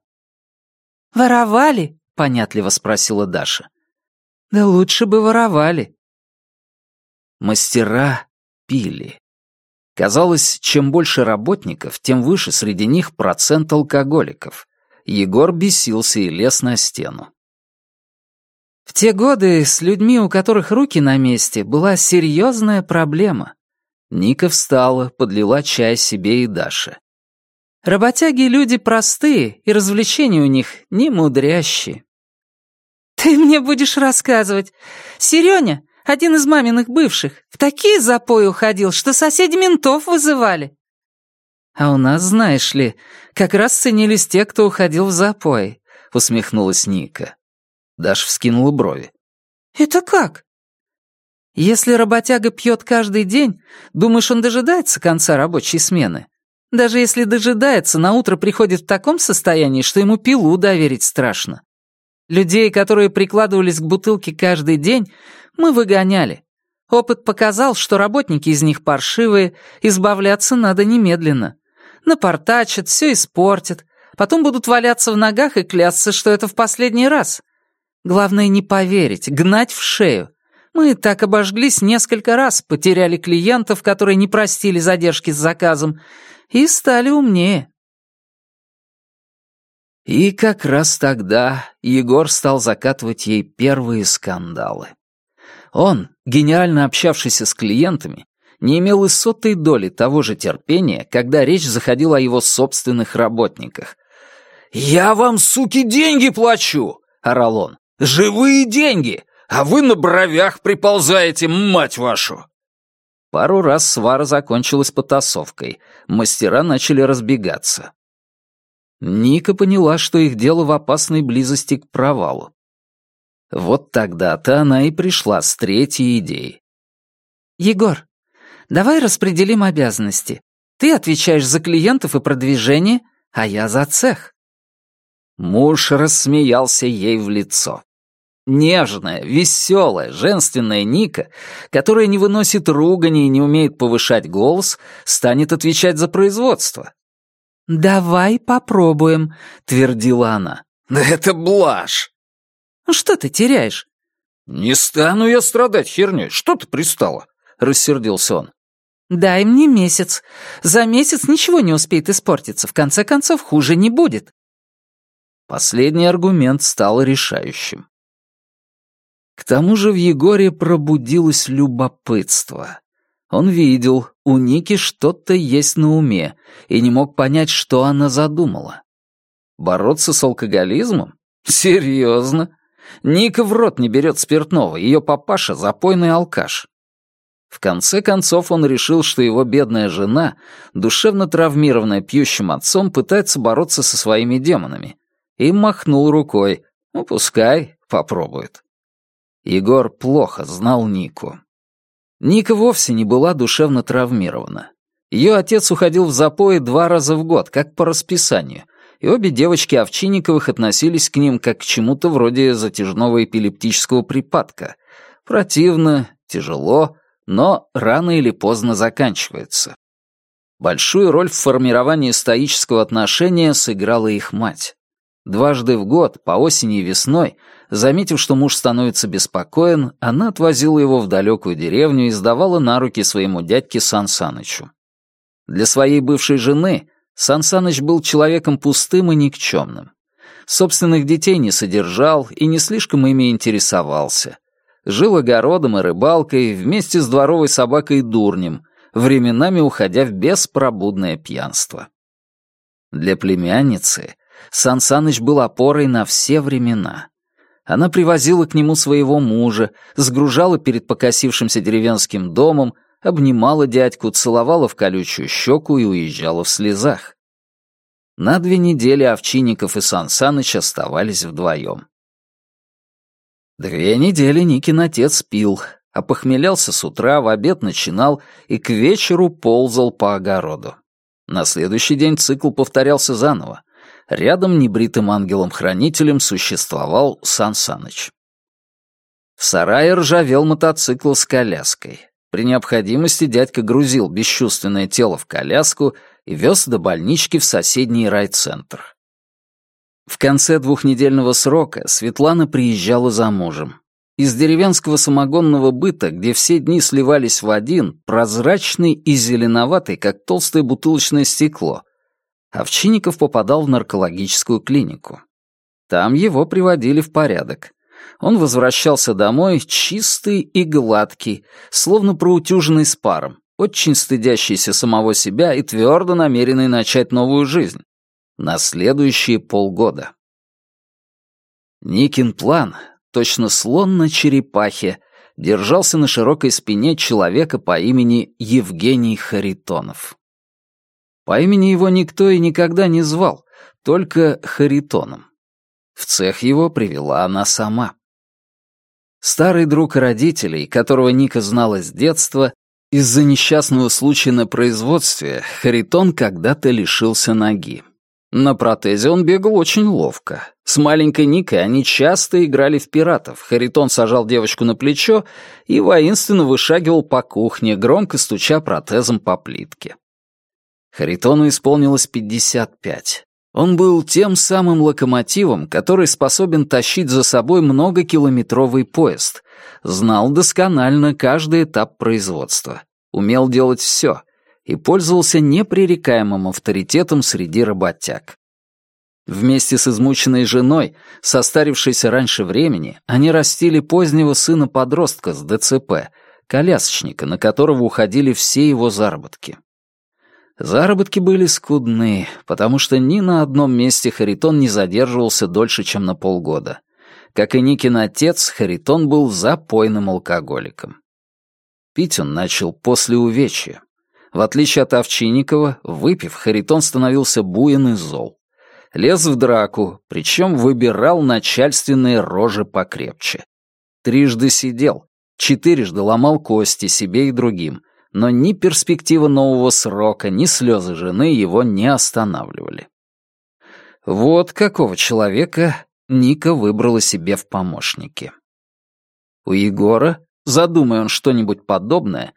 «Воровали?» — понятливо спросила Даша. «Да лучше бы воровали». Мастера пили. Казалось, чем больше работников, тем выше среди них процент алкоголиков. Егор бесился и лез на стену. В те годы с людьми, у которых руки на месте, была серьезная проблема. Ника встала, подлила чай себе и Даше. Работяги — люди простые, и развлечения у них не мудрящие. «Ты мне будешь рассказывать. Серёня, один из маминых бывших, в такие запои уходил, что соседи ментов вызывали». «А у нас, знаешь ли, как раз ценились те, кто уходил в запой», — усмехнулась Ника. Даша вскинула брови. «Это как?» «Если работяга пьет каждый день, думаешь, он дожидается конца рабочей смены? Даже если дожидается, на утро приходит в таком состоянии, что ему пилу доверить страшно. Людей, которые прикладывались к бутылке каждый день, мы выгоняли. Опыт показал, что работники из них паршивые, избавляться надо немедленно. Напортачат, все испортят, потом будут валяться в ногах и клясться, что это в последний раз. Главное не поверить, гнать в шею. Мы так обожглись несколько раз, потеряли клиентов, которые не простили задержки с заказом, и стали умнее. И как раз тогда Егор стал закатывать ей первые скандалы. Он, гениально общавшийся с клиентами, не имел и сотой доли того же терпения, когда речь заходила о его собственных работниках. «Я вам, суки, деньги плачу!» — орал он. «Живые деньги! А вы на бровях приползаете, мать вашу!» Пару раз свара закончилась потасовкой. Мастера начали разбегаться. Ника поняла, что их дело в опасной близости к провалу. Вот тогда-то она и пришла с третьей идеей. «Егор, давай распределим обязанности. Ты отвечаешь за клиентов и продвижение, а я за цех». Муж рассмеялся ей в лицо. Нежная, веселая, женственная Ника, которая не выносит ругани и не умеет повышать голос, станет отвечать за производство. «Давай попробуем», — твердила она. «Да это блажь!» «Ну «Что ты теряешь?» «Не стану я страдать херней. Что ты пристала?» — рассердился он. «Дай мне месяц. За месяц ничего не успеет испортиться. В конце концов, хуже не будет». Последний аргумент стал решающим. К тому же в Егоре пробудилось любопытство. Он видел, у Ники что-то есть на уме, и не мог понять, что она задумала. Бороться с алкоголизмом? Серьезно? Ника в рот не берет спиртного, ее папаша — запойный алкаш. В конце концов он решил, что его бедная жена, душевно травмированная пьющим отцом, пытается бороться со своими демонами. И махнул рукой. Ну, пускай попробует. Егор плохо знал Нику. Ника вовсе не была душевно травмирована. Ее отец уходил в запои два раза в год, как по расписанию, и обе девочки Овчинниковых относились к ним как к чему-то вроде затяжного эпилептического припадка. Противно, тяжело, но рано или поздно заканчивается. Большую роль в формировании стоического отношения сыграла их мать. Дважды в год, по осени и весной, заметив, что муж становится беспокоен, она отвозила его в далекую деревню и сдавала на руки своему дядьке Сан Санычу. Для своей бывшей жены Сан Саныч был человеком пустым и никчемным. Собственных детей не содержал и не слишком ими интересовался. Жил огородом и рыбалкой вместе с дворовой собакой Дурнем, временами уходя в беспробудное пьянство. Для племянницы Сан Саныч был опорой на все времена. Она привозила к нему своего мужа, сгружала перед покосившимся деревенским домом, обнимала дядьку, целовала в колючую щеку и уезжала в слезах. На две недели Овчинников и Сан Саныч оставались вдвоем. Две недели Никин отец пил, опохмелялся с утра, в обед начинал и к вечеру ползал по огороду. На следующий день цикл повторялся заново. Рядом небритым ангелом-хранителем существовал Сан Саныч. В сарае ржавел мотоцикл с коляской. При необходимости дядька грузил бесчувственное тело в коляску и вез до больнички в соседний райцентр. В конце двухнедельного срока Светлана приезжала за мужем. Из деревенского самогонного быта, где все дни сливались в один, прозрачный и зеленоватый, как толстое бутылочное стекло, Овчинников попадал в наркологическую клинику. Там его приводили в порядок. Он возвращался домой чистый и гладкий, словно проутюженный с паром, очень стыдящийся самого себя и твердо намеренный начать новую жизнь. На следующие полгода. Никин план точно слон на черепахе, держался на широкой спине человека по имени Евгений Харитонов. По имени его никто и никогда не звал, только Харитоном. В цех его привела она сама. Старый друг родителей, которого Ника знала с детства, из-за несчастного случая на производстве Харитон когда-то лишился ноги. На протезе он бегал очень ловко. С маленькой Никой они часто играли в пиратов. Харитон сажал девочку на плечо и воинственно вышагивал по кухне, громко стуча протезом по плитке. Харитону исполнилось 55. Он был тем самым локомотивом, который способен тащить за собой многокилометровый поезд. Знал досконально каждый этап производства. Умел делать все и пользовался непререкаемым авторитетом среди работяг. Вместе с измученной женой, состарившейся раньше времени, они растили позднего сына-подростка с ДЦП, колясочника, на которого уходили все его заработки. Заработки были скудны, потому что ни на одном месте Харитон не задерживался дольше, чем на полгода. Как и Никин отец, Харитон был запойным алкоголиком. Пить он начал после увечья. В отличие от Овчинникова, выпив, Харитон становился буен и зол. Лез в драку, причем выбирал начальственные рожи покрепче. Трижды сидел, четырежды ломал кости себе и другим, но ни перспектива нового срока, ни слезы жены его не останавливали. Вот какого человека Ника выбрала себе в помощники. У Егора, задумай он что-нибудь подобное,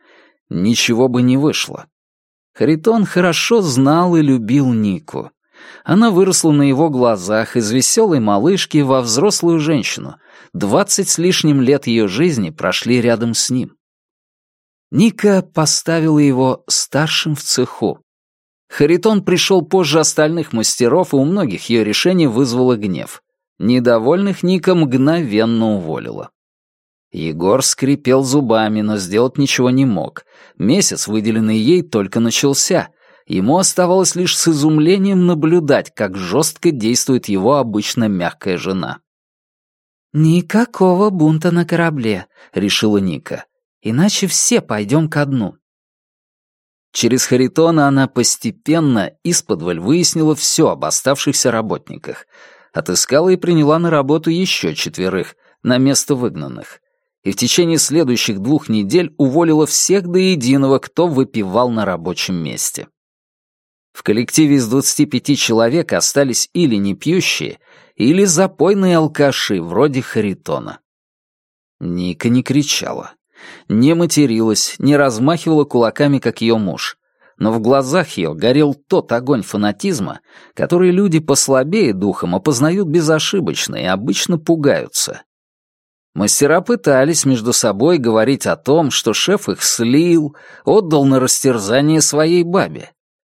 ничего бы не вышло. Харитон хорошо знал и любил Нику. Она выросла на его глазах из веселой малышки во взрослую женщину. Двадцать с лишним лет ее жизни прошли рядом с ним. Ника поставила его старшим в цеху. Харитон пришел позже остальных мастеров, и у многих ее решение вызвало гнев. Недовольных Ника мгновенно уволила. Егор скрипел зубами, но сделать ничего не мог. Месяц, выделенный ей, только начался. Ему оставалось лишь с изумлением наблюдать, как жестко действует его обычно мягкая жена. «Никакого бунта на корабле», — решила Ника. «Иначе все пойдем ко дну». Через Харитона она постепенно исподволь выяснила все об оставшихся работниках. Отыскала и приняла на работу еще четверых, на место выгнанных и в течение следующих двух недель уволила всех до единого, кто выпивал на рабочем месте. В коллективе из 25 человек остались или непьющие, или запойные алкаши, вроде Харитона. Ника не кричала, не материлась, не размахивала кулаками, как ее муж. Но в глазах ее горел тот огонь фанатизма, который люди послабее духом опознают безошибочно и обычно пугаются. Мастера пытались между собой говорить о том, что шеф их слил, отдал на растерзание своей бабе.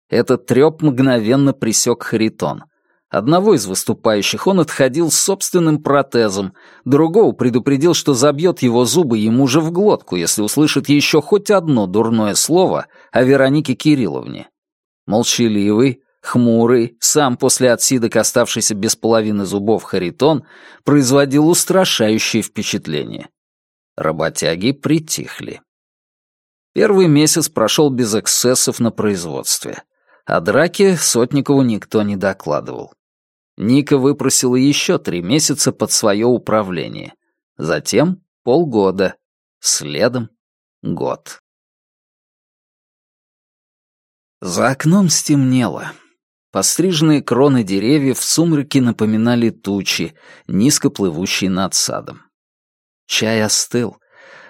Этот трёп мгновенно присек Харитон. Одного из выступающих он отходил с собственным протезом, другого предупредил, что забьет его зубы ему же в глотку, если услышит еще хоть одно дурное слово о Веронике Кирилловне. Молчаливый, хмурый, сам после отсидок оставшийся без половины зубов Харитон производил устрашающее впечатление. Работяги притихли. Первый месяц прошел без эксцессов на производстве. О драке Сотникову никто не докладывал. Ника выпросила еще три месяца под свое управление. Затем полгода. Следом год. За окном стемнело. Постриженные кроны деревьев в сумраке напоминали тучи, низко плывущие над садом. Чай остыл.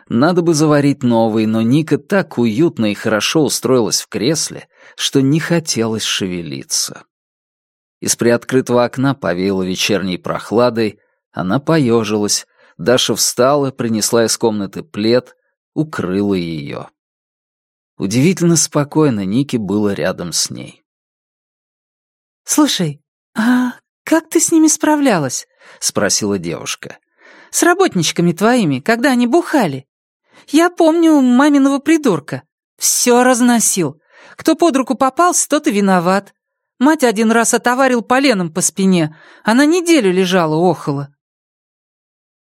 Надо бы заварить новый, но Ника так уютно и хорошо устроилась в кресле, что не хотелось шевелиться. Из приоткрытого окна повеяло вечерней прохладой, она поежилась, Даша встала, принесла из комнаты плед, укрыла ее. Удивительно спокойно Нике было рядом с ней. «Слушай, а как ты с ними справлялась?» — спросила девушка. «С работничками твоими, когда они бухали. Я помню маминого придурка. Все разносил. Кто под руку попался, тот и виноват. Мать один раз отоварил поленом по спине. Она неделю лежала охала.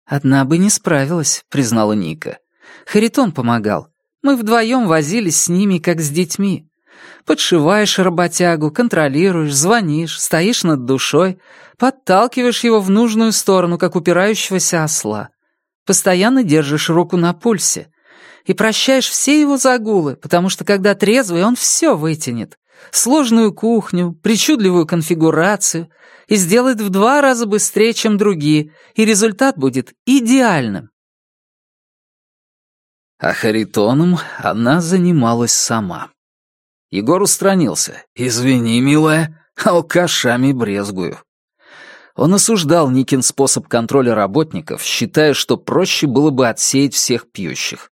«Одна бы не справилась», — признала Ника. «Харитон помогал. Мы вдвоем возились с ними, как с детьми. Подшиваешь работягу, контролируешь, звонишь, стоишь над душой, подталкиваешь его в нужную сторону, как упирающегося осла. Постоянно держишь руку на пульсе и прощаешь все его загулы, потому что когда трезвый, он все вытянет сложную кухню, причудливую конфигурацию и сделает в два раза быстрее, чем другие, и результат будет идеальным. А Харитоном она занималась сама. Егор устранился. «Извини, милая, алкашами брезгую». Он осуждал Никин способ контроля работников, считая, что проще было бы отсеять всех пьющих.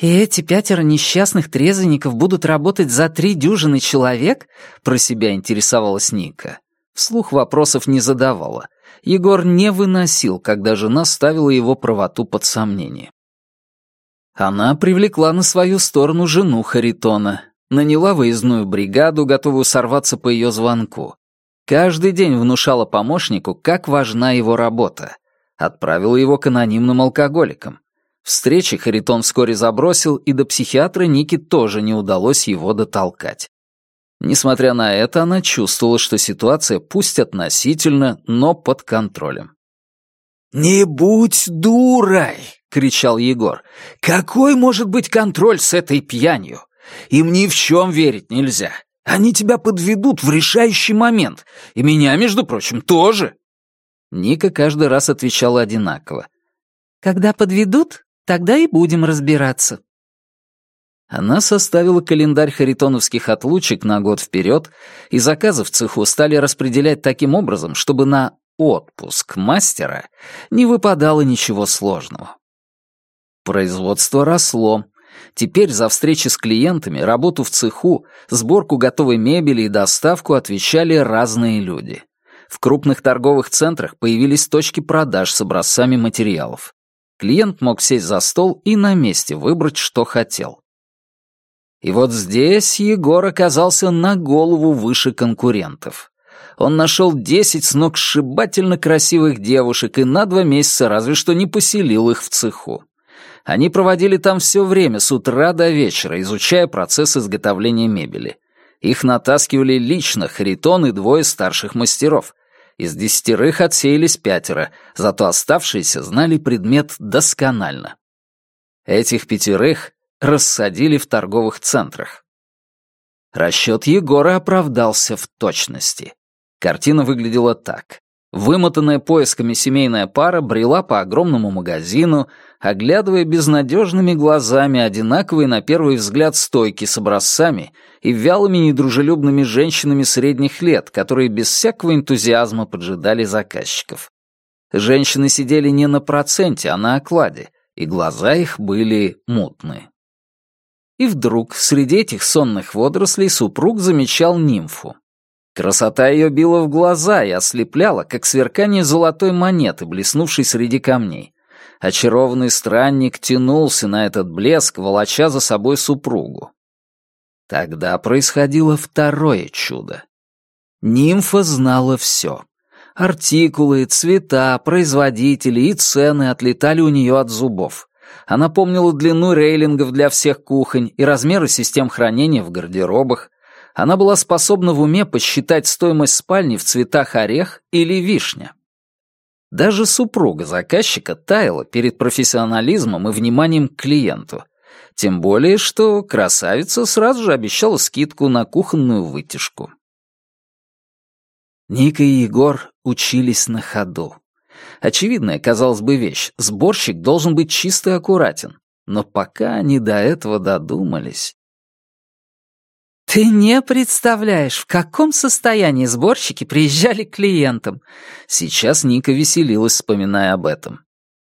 «И эти пятеро несчастных трезвенников будут работать за три дюжины человек?» — про себя интересовалась Ника. Вслух вопросов не задавала. Егор не выносил, когда жена ставила его правоту под сомнение. Она привлекла на свою сторону жену Харитона, наняла выездную бригаду, готовую сорваться по ее звонку. Каждый день внушала помощнику, как важна его работа. Отправила его к анонимным алкоголикам. Встречи Харитон вскоре забросил, и до психиатра Ники тоже не удалось его дотолкать. Несмотря на это, она чувствовала, что ситуация пусть относительно, но под контролем. «Не будь дурой!» — кричал Егор. «Какой может быть контроль с этой пьянью? Им ни в чем верить нельзя. Они тебя подведут в решающий момент. И меня, между прочим, тоже!» Ника каждый раз отвечала одинаково. «Когда подведут, Тогда и будем разбираться». Она составила календарь харитоновских отлучек на год вперед, и заказы в цеху стали распределять таким образом, чтобы на отпуск мастера не выпадало ничего сложного. Производство росло. Теперь за встречи с клиентами, работу в цеху, сборку готовой мебели и доставку отвечали разные люди. В крупных торговых центрах появились точки продаж с образцами материалов. Клиент мог сесть за стол и на месте выбрать, что хотел. И вот здесь Егор оказался на голову выше конкурентов. Он нашел десять сногсшибательно красивых девушек и на два месяца разве что не поселил их в цеху. Они проводили там все время, с утра до вечера, изучая процесс изготовления мебели. Их натаскивали лично Харитон и двое старших мастеров, из десятерых отсеялись пятеро, зато оставшиеся знали предмет досконально. Этих пятерых рассадили в торговых центрах. Расчет Егора оправдался в точности. Картина выглядела так. Вымотанная поисками семейная пара брела по огромному магазину, оглядывая безнадежными глазами одинаковые на первый взгляд стойки с образцами и вялыми недружелюбными женщинами средних лет, которые без всякого энтузиазма поджидали заказчиков. Женщины сидели не на проценте, а на окладе, и глаза их были мутные. И вдруг среди этих сонных водорослей супруг замечал нимфу. Красота ее била в глаза и ослепляла, как сверкание золотой монеты, блеснувшей среди камней. Очарованный странник тянулся на этот блеск, волоча за собой супругу. Тогда происходило второе чудо. Нимфа знала все. Артикулы, цвета, производители и цены отлетали у нее от зубов. Она помнила длину рейлингов для всех кухонь и размеры систем хранения в гардеробах. Она была способна в уме посчитать стоимость спальни в цветах орех или вишня. Даже супруга заказчика таяла перед профессионализмом и вниманием к клиенту. Тем более, что красавица сразу же обещала скидку на кухонную вытяжку. Ника и Егор учились на ходу. Очевидная, казалось бы, вещь. Сборщик должен быть чист и аккуратен. Но пока они до этого додумались... «Ты не представляешь, в каком состоянии сборщики приезжали к клиентам!» Сейчас Ника веселилась, вспоминая об этом.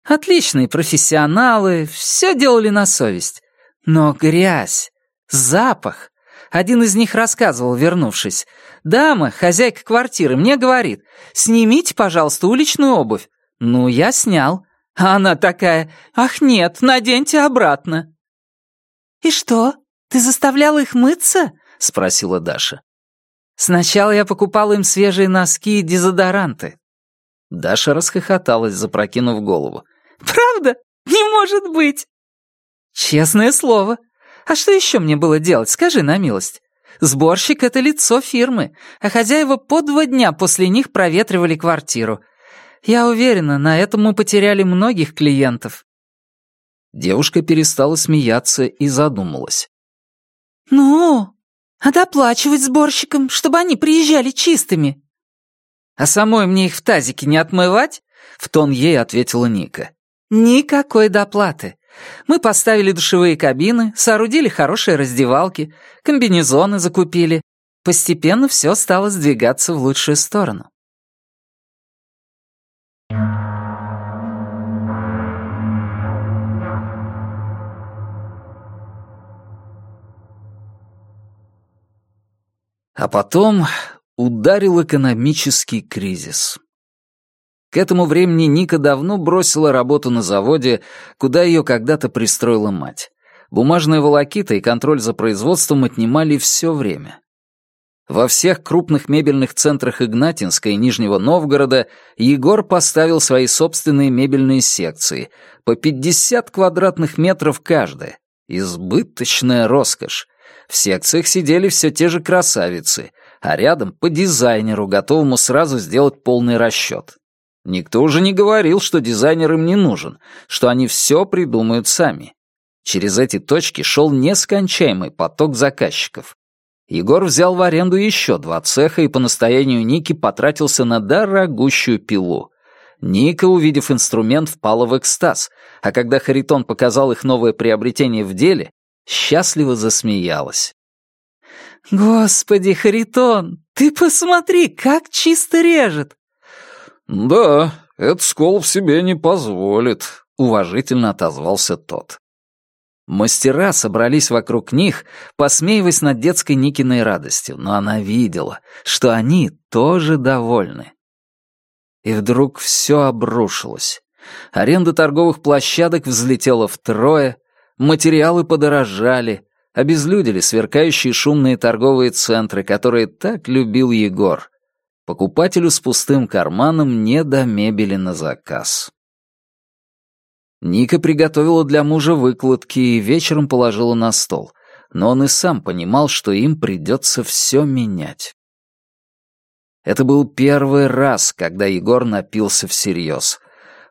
«Отличные профессионалы, все делали на совесть. Но грязь, запах. Один из них рассказывал, вернувшись. «Дама, хозяйка квартиры, мне говорит, снимите, пожалуйста, уличную обувь. Ну, я снял. А она такая, ах нет, наденьте обратно. И что, ты заставляла их мыться? Спросила Даша. Сначала я покупала им свежие носки и дезодоранты. Даша расхохоталась, запрокинув голову. «Правда? Не может быть!» «Честное слово. А что еще мне было делать, скажи на милость? Сборщик — это лицо фирмы, а хозяева по два дня после них проветривали квартиру. Я уверена, на этом мы потеряли многих клиентов». Девушка перестала смеяться и задумалась. «Ну, а доплачивать сборщикам, чтобы они приезжали чистыми?» «А самой мне их в тазике не отмывать?» — в тон ей ответила Ника. «Никакой доплаты. Мы поставили душевые кабины, соорудили хорошие раздевалки, комбинезоны закупили. Постепенно все стало сдвигаться в лучшую сторону. А потом ударил экономический кризис. К этому времени Ника давно бросила работу на заводе, куда ее когда-то пристроила мать. Бумажная волокита и контроль за производством отнимали все время. Во всех крупных мебельных центрах Игнатинска и Нижнего Новгорода Егор поставил свои собственные мебельные секции, по 50 квадратных метров каждая. Избыточная роскошь. В секциях сидели все те же красавицы, а рядом по дизайнеру, готовому сразу сделать полный расчет. Никто уже не говорил, что дизайнер им не нужен, что они все придумают сами. Через эти точки шел нескончаемый поток заказчиков. Егор взял в аренду еще два цеха и по настоянию Ники потратился на дорогущую пилу. Ника, увидев инструмент, впала в экстаз, а когда Харитон показал их новое приобретение в деле, счастливо засмеялась. «Господи, Харитон, ты посмотри, как чисто режет!» «Да, этот скол в себе не позволит», — уважительно отозвался тот. Мастера собрались вокруг них, посмеиваясь над детской Никиной радостью, но она видела, что они тоже довольны. И вдруг все обрушилось. Аренда торговых площадок взлетела втрое, Материалы подорожали, обезлюдили сверкающие шумные торговые центры, которые так любил Егор. Покупателю с пустым карманом не до мебели на заказ. Ника приготовила для мужа выкладки и вечером положила на стол, но он и сам понимал, что им придется все менять. Это был первый раз, когда Егор напился всерьез.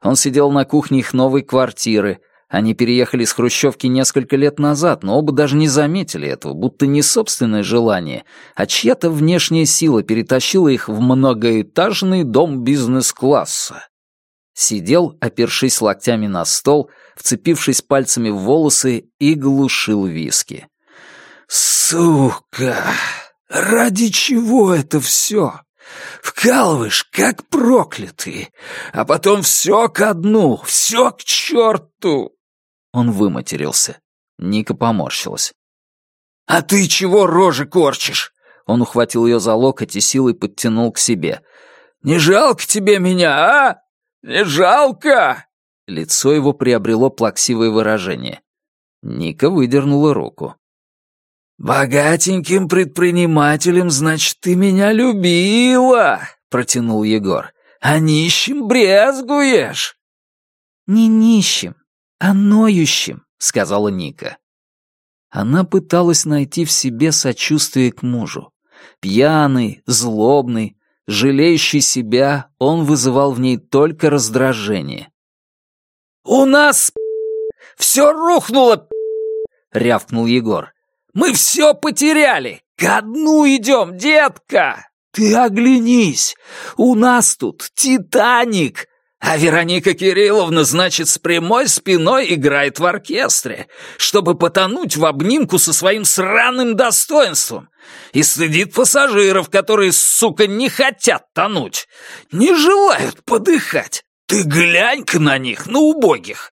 Он сидел на кухне их новой квартиры, они переехали из Хрущевки несколько лет назад, но оба даже не заметили этого, будто не собственное желание, а чья-то внешняя сила перетащила их в многоэтажный дом бизнес-класса. Сидел, опершись локтями на стол, вцепившись пальцами в волосы и глушил виски. «Сука! Ради чего это все?» Вкалываешь, как проклятый, а потом все ко дну, все к черту. Он выматерился. Ника поморщилась. «А ты чего рожи корчишь? Он ухватил ее за локоть и силой подтянул к себе. «Не жалко тебе меня, а? Не жалко?» Лицо его приобрело плаксивое выражение. Ника выдернула руку. «Богатеньким предпринимателем, значит, ты меня любила!» — протянул Егор. «А нищим брезгуешь!» «Не нищим, а ноющим», — сказала Ника. Она пыталась найти в себе сочувствие к мужу. Пьяный, злобный, жалеющий себя, он вызывал в ней только раздражение. «У нас все рухнуло!» — рявкнул Егор. «Мы все потеряли! Ко дну идем, детка! Ты оглянись! У нас тут Титаник! А Вероника Кирилловна, значит, с прямой спиной играет в оркестре, чтобы потонуть в обнимку со своим сраным достоинством и стыдит пассажиров, которые, сука, не хотят тонуть, не желают подыхать. «Ты глянь-ка на них, на убогих!»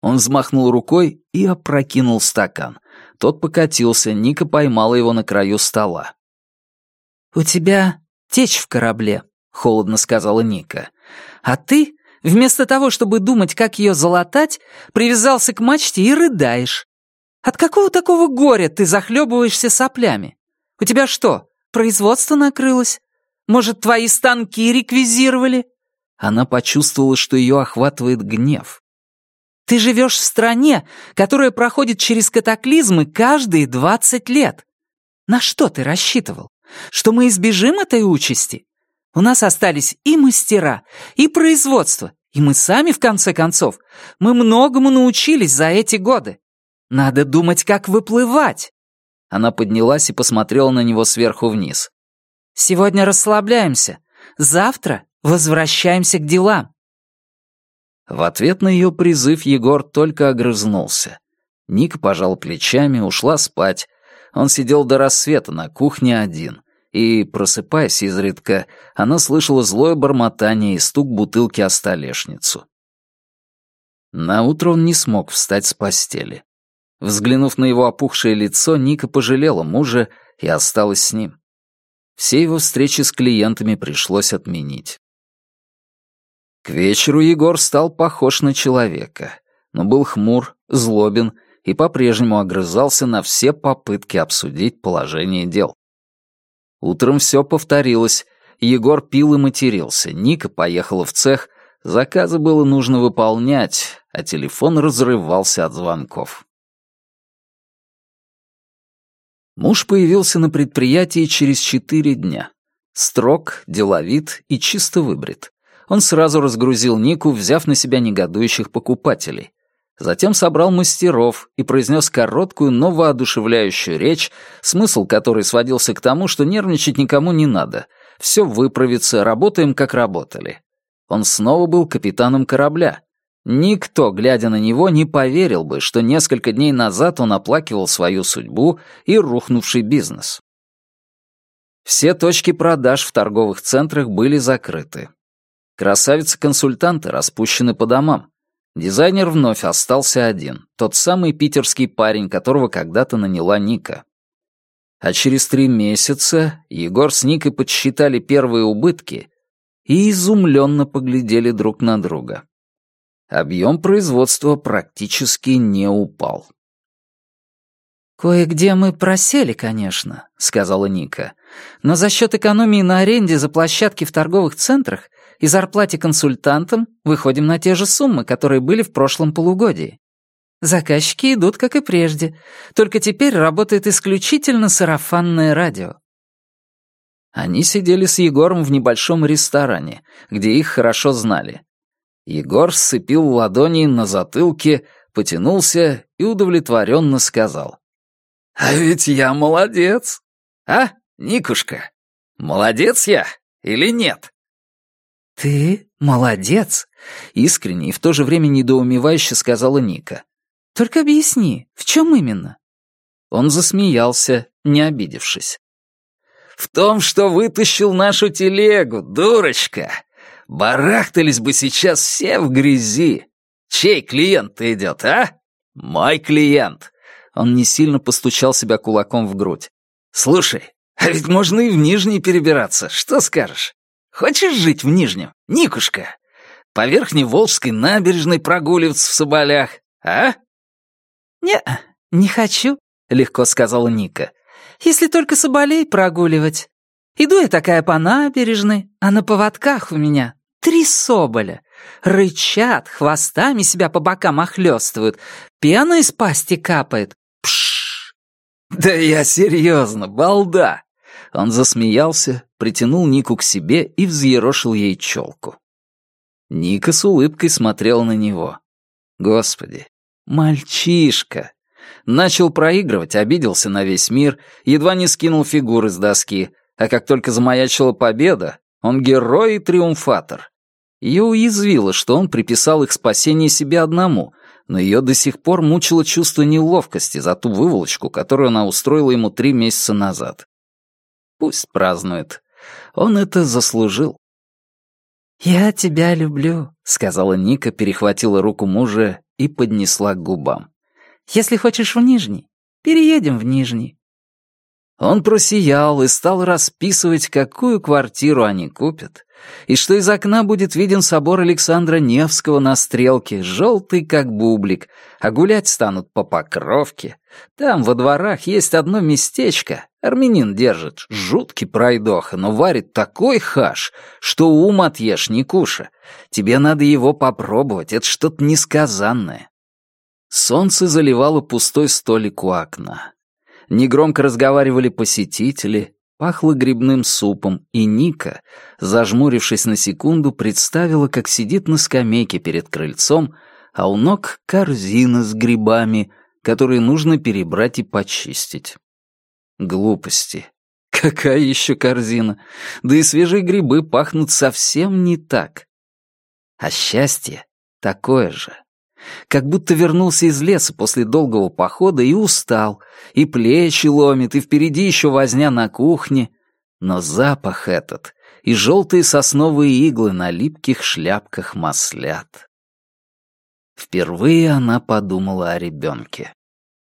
Он взмахнул рукой и опрокинул стакан. Тот покатился, Ника поймала его на краю стола. «У тебя течь в корабле», — холодно сказала Ника. «А ты, вместо того, чтобы думать, как ее залатать, привязался к мачте и рыдаешь. От какого такого горя ты захлебываешься соплями? У тебя что, производство накрылось? Может, твои станки реквизировали? Она почувствовала, что ее охватывает гнев. «Ты живешь в стране, которая проходит через катаклизмы каждые двадцать лет. На что ты рассчитывал? Что мы избежим этой участи? У нас остались и мастера, и производство, и мы сами, в конце концов. Мы многому научились за эти годы. Надо думать, как выплывать». Она поднялась и посмотрела на него сверху вниз. «Сегодня расслабляемся. Завтра Возвращаемся к делам!» В ответ на ее призыв Егор только огрызнулся. Ника пожал плечами, ушла спать. Он сидел до рассвета на кухне один. И, просыпаясь изредка, она слышала злое бормотание и стук бутылки о столешницу. Наутро он не смог встать с постели. Взглянув на его опухшее лицо, Ника пожалела мужа и осталась с ним. Все его встречи с клиентами пришлось отменить. К вечеру Егор стал похож на человека, но был хмур, злобен и по-прежнему огрызался на все попытки обсудить положение дел. Утром все повторилось. Егор пил и матерился, Ника поехала в цех, заказы было нужно выполнять, а телефон разрывался от звонков. Муж появился на предприятии через четыре дня. Строг, деловит и чисто выбрит он сразу разгрузил Нику, взяв на себя негодующих покупателей. Затем собрал мастеров и произнес короткую, но воодушевляющую речь, смысл которой сводился к тому, что нервничать никому не надо. Все выправится, работаем, как работали. Он снова был капитаном корабля. Никто, глядя на него, не поверил бы, что несколько дней назад он оплакивал свою судьбу и рухнувший бизнес. Все точки продаж в торговых центрах были закрыты. Красавицы-консультанты распущены по домам. Дизайнер вновь остался один, тот самый питерский парень, которого когда-то наняла Ника. А через три месяца Егор с Никой подсчитали первые убытки и изумленно поглядели друг на друга. Объем производства практически не упал. «Кое-где мы просели, конечно», — сказала Ника. «Но за счет экономии на аренде за площадки в торговых центрах и зарплате консультантам выходим на те же суммы, которые были в прошлом полугодии. Заказчики идут, как и прежде, только теперь работает исключительно сарафанное радио. Они сидели с Егором в небольшом ресторане, где их хорошо знали. Егор сцепил ладони на затылке, потянулся и удовлетворенно сказал. «А ведь я молодец! А, Никушка, молодец я или нет?» «Ты молодец!» — искренне и в то же время недоумевающе сказала Ника. «Только объясни, в чем именно?» Он засмеялся, не обидевшись. «В том, что вытащил нашу телегу, дурочка! Барахтались бы сейчас все в грязи! Чей клиент идет, а? Мой клиент!» Он не сильно постучал себя кулаком в грудь. «Слушай, А ведь можно и в Нижний перебираться, что скажешь? Хочешь жить в Нижнем, Никушка? По Верхней Волжской набережной прогуливаться в соболях, а?» «Не, не хочу», — легко сказала Ника. «Если только соболей прогуливать. Иду я такая по набережной, а на поводках у меня три соболя. Рычат, хвостами себя по бокам охлёстывают, пена из пасти капает. Пшш! Да я серьезно, балда! Он засмеялся, притянул Нику к себе и взъерошил ей челку. Ника с улыбкой смотрел на него. Господи, мальчишка! Начал проигрывать, обиделся на весь мир, едва не скинул фигуры с доски, а как только замаячила победа, он герой и триумфатор. Ее уязвило, что он приписал их спасение себе одному, но ее до сих пор мучило чувство неловкости за ту выволочку, которую она устроила ему три месяца назад. Пусть празднует. Он это заслужил. «Я тебя люблю», — сказала Ника, перехватила руку мужа и поднесла к губам. «Если хочешь в Нижний, переедем в Нижний. Он просиял и стал расписывать, какую квартиру они купят, и что из окна будет виден собор Александра Невского на стрелке, желтый как бублик, а гулять станут по Покровке. Там, во дворах, есть одно местечко, армянин держит, жуткий пройдоха, но варит такой хаш, что ум отъешь, не куша. Тебе надо его попробовать, это что-то несказанное. Солнце заливало пустой столик у окна. Негромко разговаривали посетители, пахло грибным супом, и Ника, зажмурившись на секунду, представила, как сидит на скамейке перед крыльцом, а у ног корзина с грибами, которые нужно перебрать и почистить. Глупости. Какая еще корзина? Да и свежие грибы пахнут совсем не так. А счастье такое же как будто вернулся из леса после долгого похода и устал, и плечи ломит, и впереди еще возня на кухне. Но запах этот и желтые сосновые иглы на липких шляпках маслят. Впервые она подумала о ребенке.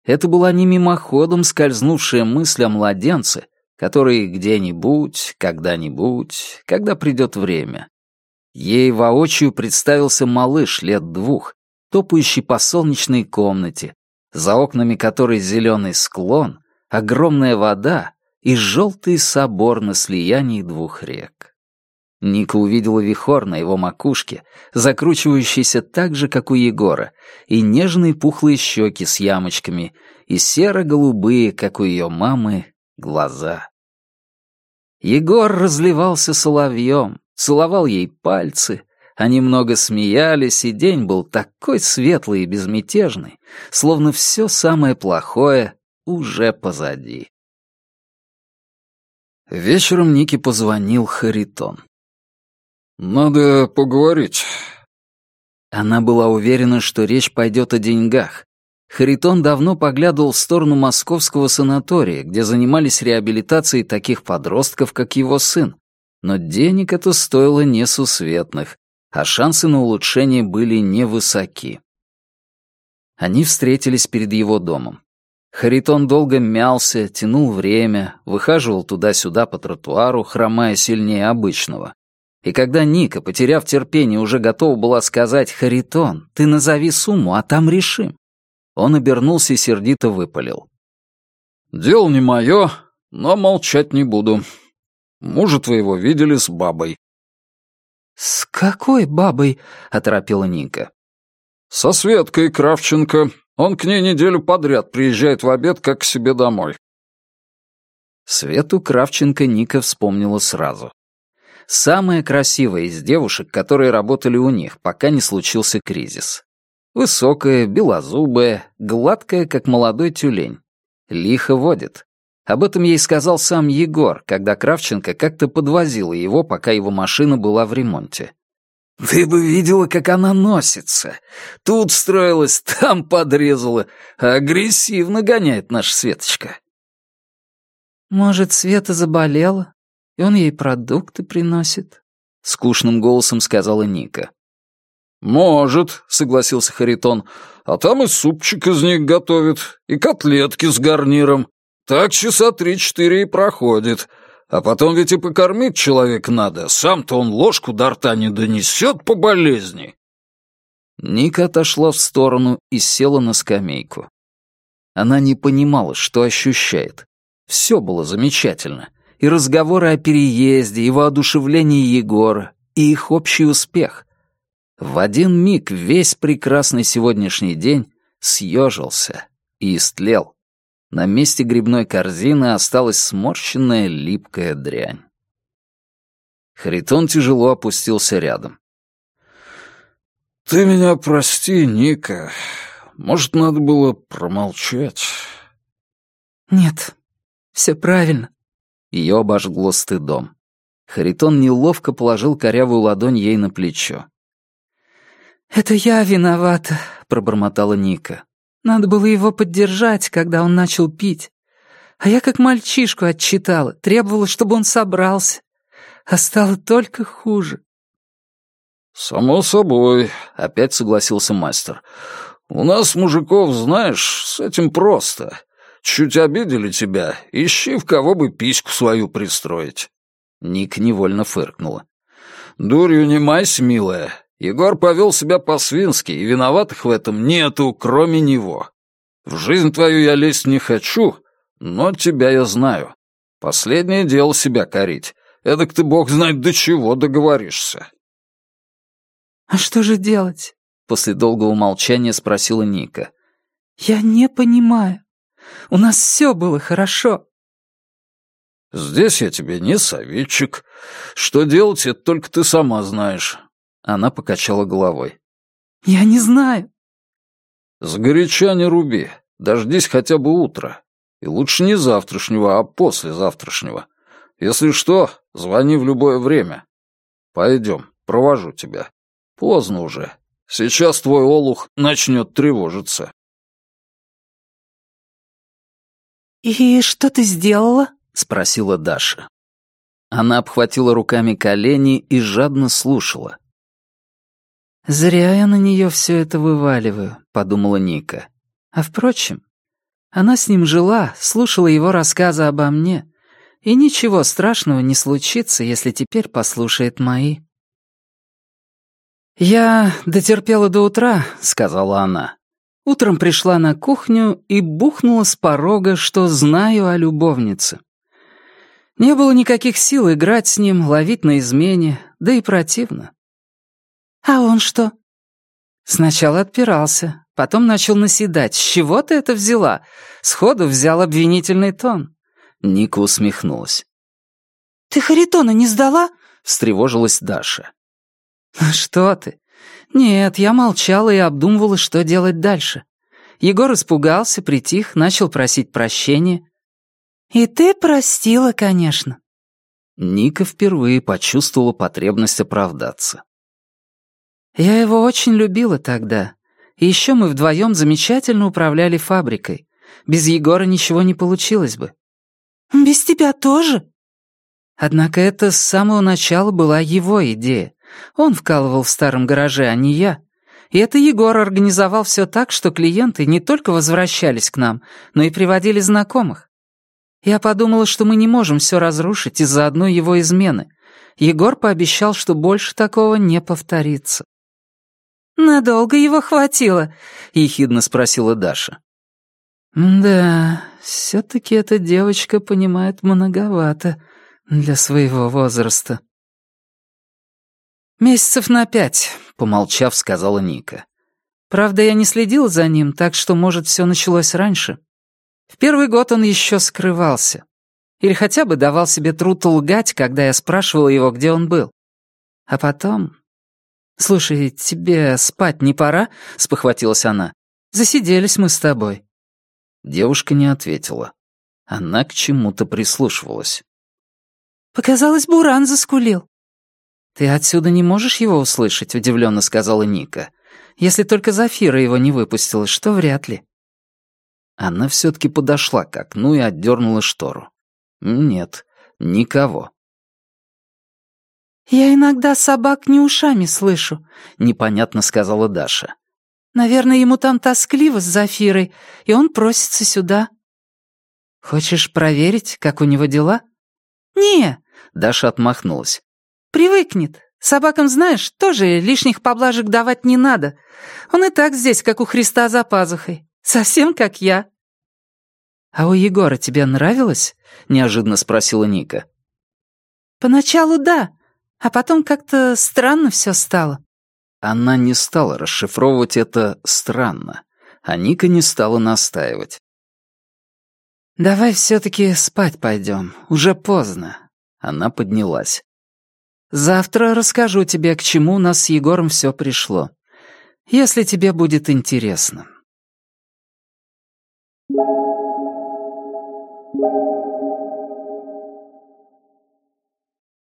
Это была не мимоходом скользнувшая мысль о младенце, который где-нибудь, когда-нибудь, когда придет время. Ей воочию представился малыш лет двух, топающий по солнечной комнате, за окнами которой зеленый склон, огромная вода и желтый собор на слиянии двух рек. Ника увидела вихор на его макушке, закручивающийся так же, как у Егора, и нежные пухлые щеки с ямочками, и серо-голубые, как у ее мамы, глаза. Егор разливался соловьем, целовал ей пальцы, они много смеялись, и день был такой светлый и безмятежный, словно все самое плохое уже позади. Вечером Нике позвонил Харитон. «Надо поговорить». Она была уверена, что речь пойдет о деньгах. Харитон давно поглядывал в сторону московского санатория, где занимались реабилитацией таких подростков, как его сын. Но денег это стоило несусветных, а шансы на улучшение были невысоки. Они встретились перед его домом. Харитон долго мялся, тянул время, выхаживал туда-сюда по тротуару, хромая сильнее обычного. И когда Ника, потеряв терпение, уже готова была сказать «Харитон, ты назови сумму, а там решим», он обернулся и сердито выпалил. «Дело не мое, но молчать не буду. Мужа твоего видели с бабой. «С какой бабой?» — оторопела Ника. «Со Светкой Кравченко. Он к ней неделю подряд приезжает в обед, как к себе домой». Свету Кравченко Ника вспомнила сразу. Самая красивая из девушек, которые работали у них, пока не случился кризис. Высокая, белозубая, гладкая, как молодой тюлень. Лихо водит. Об этом ей сказал сам Егор, когда Кравченко как-то подвозила его, пока его машина была в ремонте. «Ты бы видела, как она носится. Тут строилась, там подрезала. Агрессивно гоняет наша Светочка». «Может, Света заболела, и он ей продукты приносит?» — скучным голосом сказала Ника. «Может», — согласился Харитон, — «а там и супчик из них готовит, и котлетки с гарниром. Так часа три-четыре и проходит. А потом ведь и покормить человека надо. Сам-то он ложку до рта не донесет по болезни. Ника отошла в сторону и села на скамейку. Она не понимала, что ощущает. Все было замечательно. И разговоры о переезде, и воодушевлении Егора, и их общий успех. В один миг весь прекрасный сегодняшний день съежился и истлел. На месте грибной корзины осталась сморщенная липкая дрянь. Харитон тяжело опустился рядом. «Ты меня прости, Ника. Может, надо было промолчать?» «Нет, все правильно». Ее обожгло стыдом. Харитон неловко положил корявую ладонь ей на плечо. «Это я виновата», — пробормотала Ника. «Надо было его поддержать, когда он начал пить. А я как мальчишку отчитала, требовала, чтобы он собрался. А стало только хуже». «Само собой», — опять согласился мастер. «У нас, мужиков, знаешь, с этим просто. Чуть обидели тебя, ищи, в кого бы письку свою пристроить». Ник невольно фыркнула. «Дурью не майся, милая. Егор повел себя по-свински, и виноватых в этом нету, кроме него. В жизнь твою я лезть не хочу, но тебя я знаю. Последнее дело себя корить. Эдак ты, бог знает, до чего договоришься». «А что же делать?» — после долгого молчания спросила Ника. «Я не понимаю. У нас все было хорошо». «Здесь я тебе не советчик. Что делать, это только ты сама знаешь». Она покачала головой. «Я не знаю». «Сгоряча не руби. Дождись хотя бы утра. И лучше не завтрашнего, а послезавтрашнего. Если что, звони в любое время. Пойдем, провожу тебя. Поздно уже. Сейчас твой олух начнет тревожиться». «И что ты сделала?» — спросила Даша. Она обхватила руками колени и жадно слушала. «Зря я на нее все это вываливаю», — подумала Ника. «А впрочем, она с ним жила, слушала его рассказы обо мне, и ничего страшного не случится, если теперь послушает мои». «Я дотерпела до утра», — сказала она. Утром пришла на кухню и бухнула с порога, что знаю о любовнице. Не было никаких сил играть с ним, ловить на измене, да и противно. «А он что?» Сначала отпирался, потом начал наседать. «С чего ты это взяла?» Сходу взял обвинительный тон. Ника усмехнулась. «Ты Харитона не сдала?» — встревожилась Даша. «Что ты? Нет, я молчала и обдумывала, что делать дальше. Егор испугался, притих, начал просить прощения. «И ты простила, конечно». Ника впервые почувствовала потребность оправдаться. «Я его очень любила тогда. И еще мы вдвоем замечательно управляли фабрикой. Без Егора ничего не получилось бы». «Без тебя тоже?» Однако это с самого начала была его идея. Он вкалывал в старом гараже, а не я. И это Егор организовал все так, что клиенты не только возвращались к нам, но и приводили знакомых. Я подумала, что мы не можем все разрушить из-за одной его измены. Егор пообещал, что больше такого не повторится. «Надолго его хватило?» — ехидно спросила Даша. «Да, все-таки эта девочка понимает многовато для своего возраста». «Месяцев на пять», — помолчав, сказала Ника. «Правда, я не следила за ним, так что, может, все началось раньше. В первый год он еще скрывался. Или хотя бы давал себе труд лгать, когда я спрашивала его, где он был. А потом... «Слушай, тебе спать не пора?» — спохватилась она. «Засиделись мы с тобой». Девушка не ответила. Она к чему-то прислушивалась. «Показалось, Буран заскулил». «Ты отсюда не можешь его услышать?» — удивленно сказала Ника. «Если только Зафира его не выпустила, что вряд ли». Она все-таки подошла к окну и отдернула штору. Нет, никого. «Я иногда собак не ушами слышу», — непонятно сказала Даша. «Наверное, ему там тоскливо с Зафирой, и он просится сюда». «Хочешь проверить, как у него дела?» «Не», — Даша отмахнулась. «Привыкнет. Собакам, знаешь, тоже лишних поблажек давать не надо. Он и так здесь, как у Христа за пазухой. Совсем как я». «А у Егора тебе нравилось?» — неожиданно спросила Ника. «Поначалу да, а потом как-то странно все стало». Она не стала расшифровывать это «странно», а Ника не стала настаивать. «Давай все-таки спать пойдем, уже поздно». Она поднялась. «Завтра расскажу тебе, к чему у нас с Егором все пришло, если тебе будет интересно».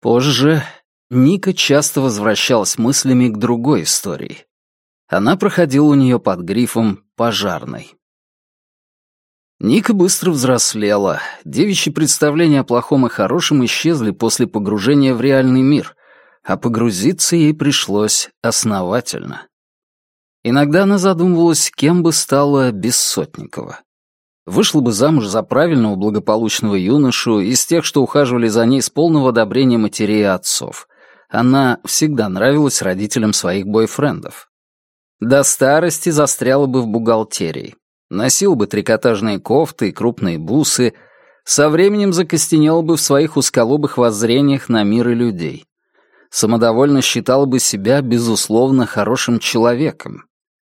Позже Ника часто возвращалась мыслями к другой истории. Она проходила у нее под грифом «пожарной». Ника быстро взрослела. Девичьи представления о плохом и хорошем исчезли после погружения в реальный мир, а погрузиться ей пришлось основательно. Иногда она задумывалась, кем бы стала Бессотникова. Вышла бы замуж за правильного благополучного юношу из тех, что ухаживали за ней с полного одобрения матерей и отцов. Она всегда нравилась родителям своих бойфрендов. До старости застряла бы в бухгалтерии, носил бы трикотажные кофты и крупные бусы, со временем закостенел бы в своих узколобых воззрениях на мир и людей. Самодовольно считала бы себя, безусловно, хорошим человеком.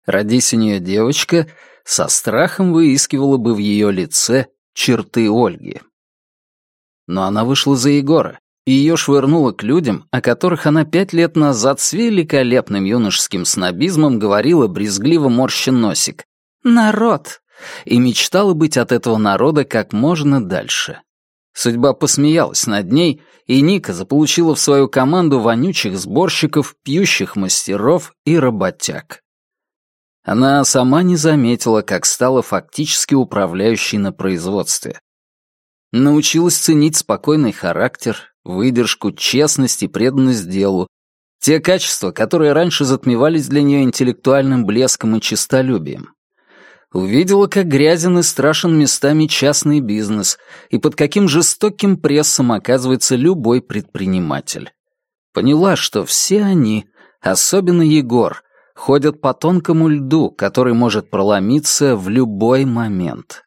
Родись у нее девочка, со страхом выискивала бы в ее лице черты Ольги. Но она вышла за Егора, и ее швырнуло к людям, о которых она пять лет назад с великолепным юношеским снобизмом говорила брезгливо морща носик. «Народ!» и мечтала быть от этого народа как можно дальше. Судьба посмеялась над ней, и Ника заполучила в свою команду вонючих сборщиков, пьющих мастеров и работяг. Она сама не заметила, как стала фактически управляющей на производстве. Научилась ценить спокойный характер, выдержку, честность и преданность делу, те качества, которые раньше затмевались для нее интеллектуальным блеском и честолюбием увидела, как грязен и страшен местами частный бизнес и под каким жестоким прессом оказывается любой предприниматель. Поняла, что все они, особенно Егор, ходят по тонкому льду, который может проломиться в любой момент.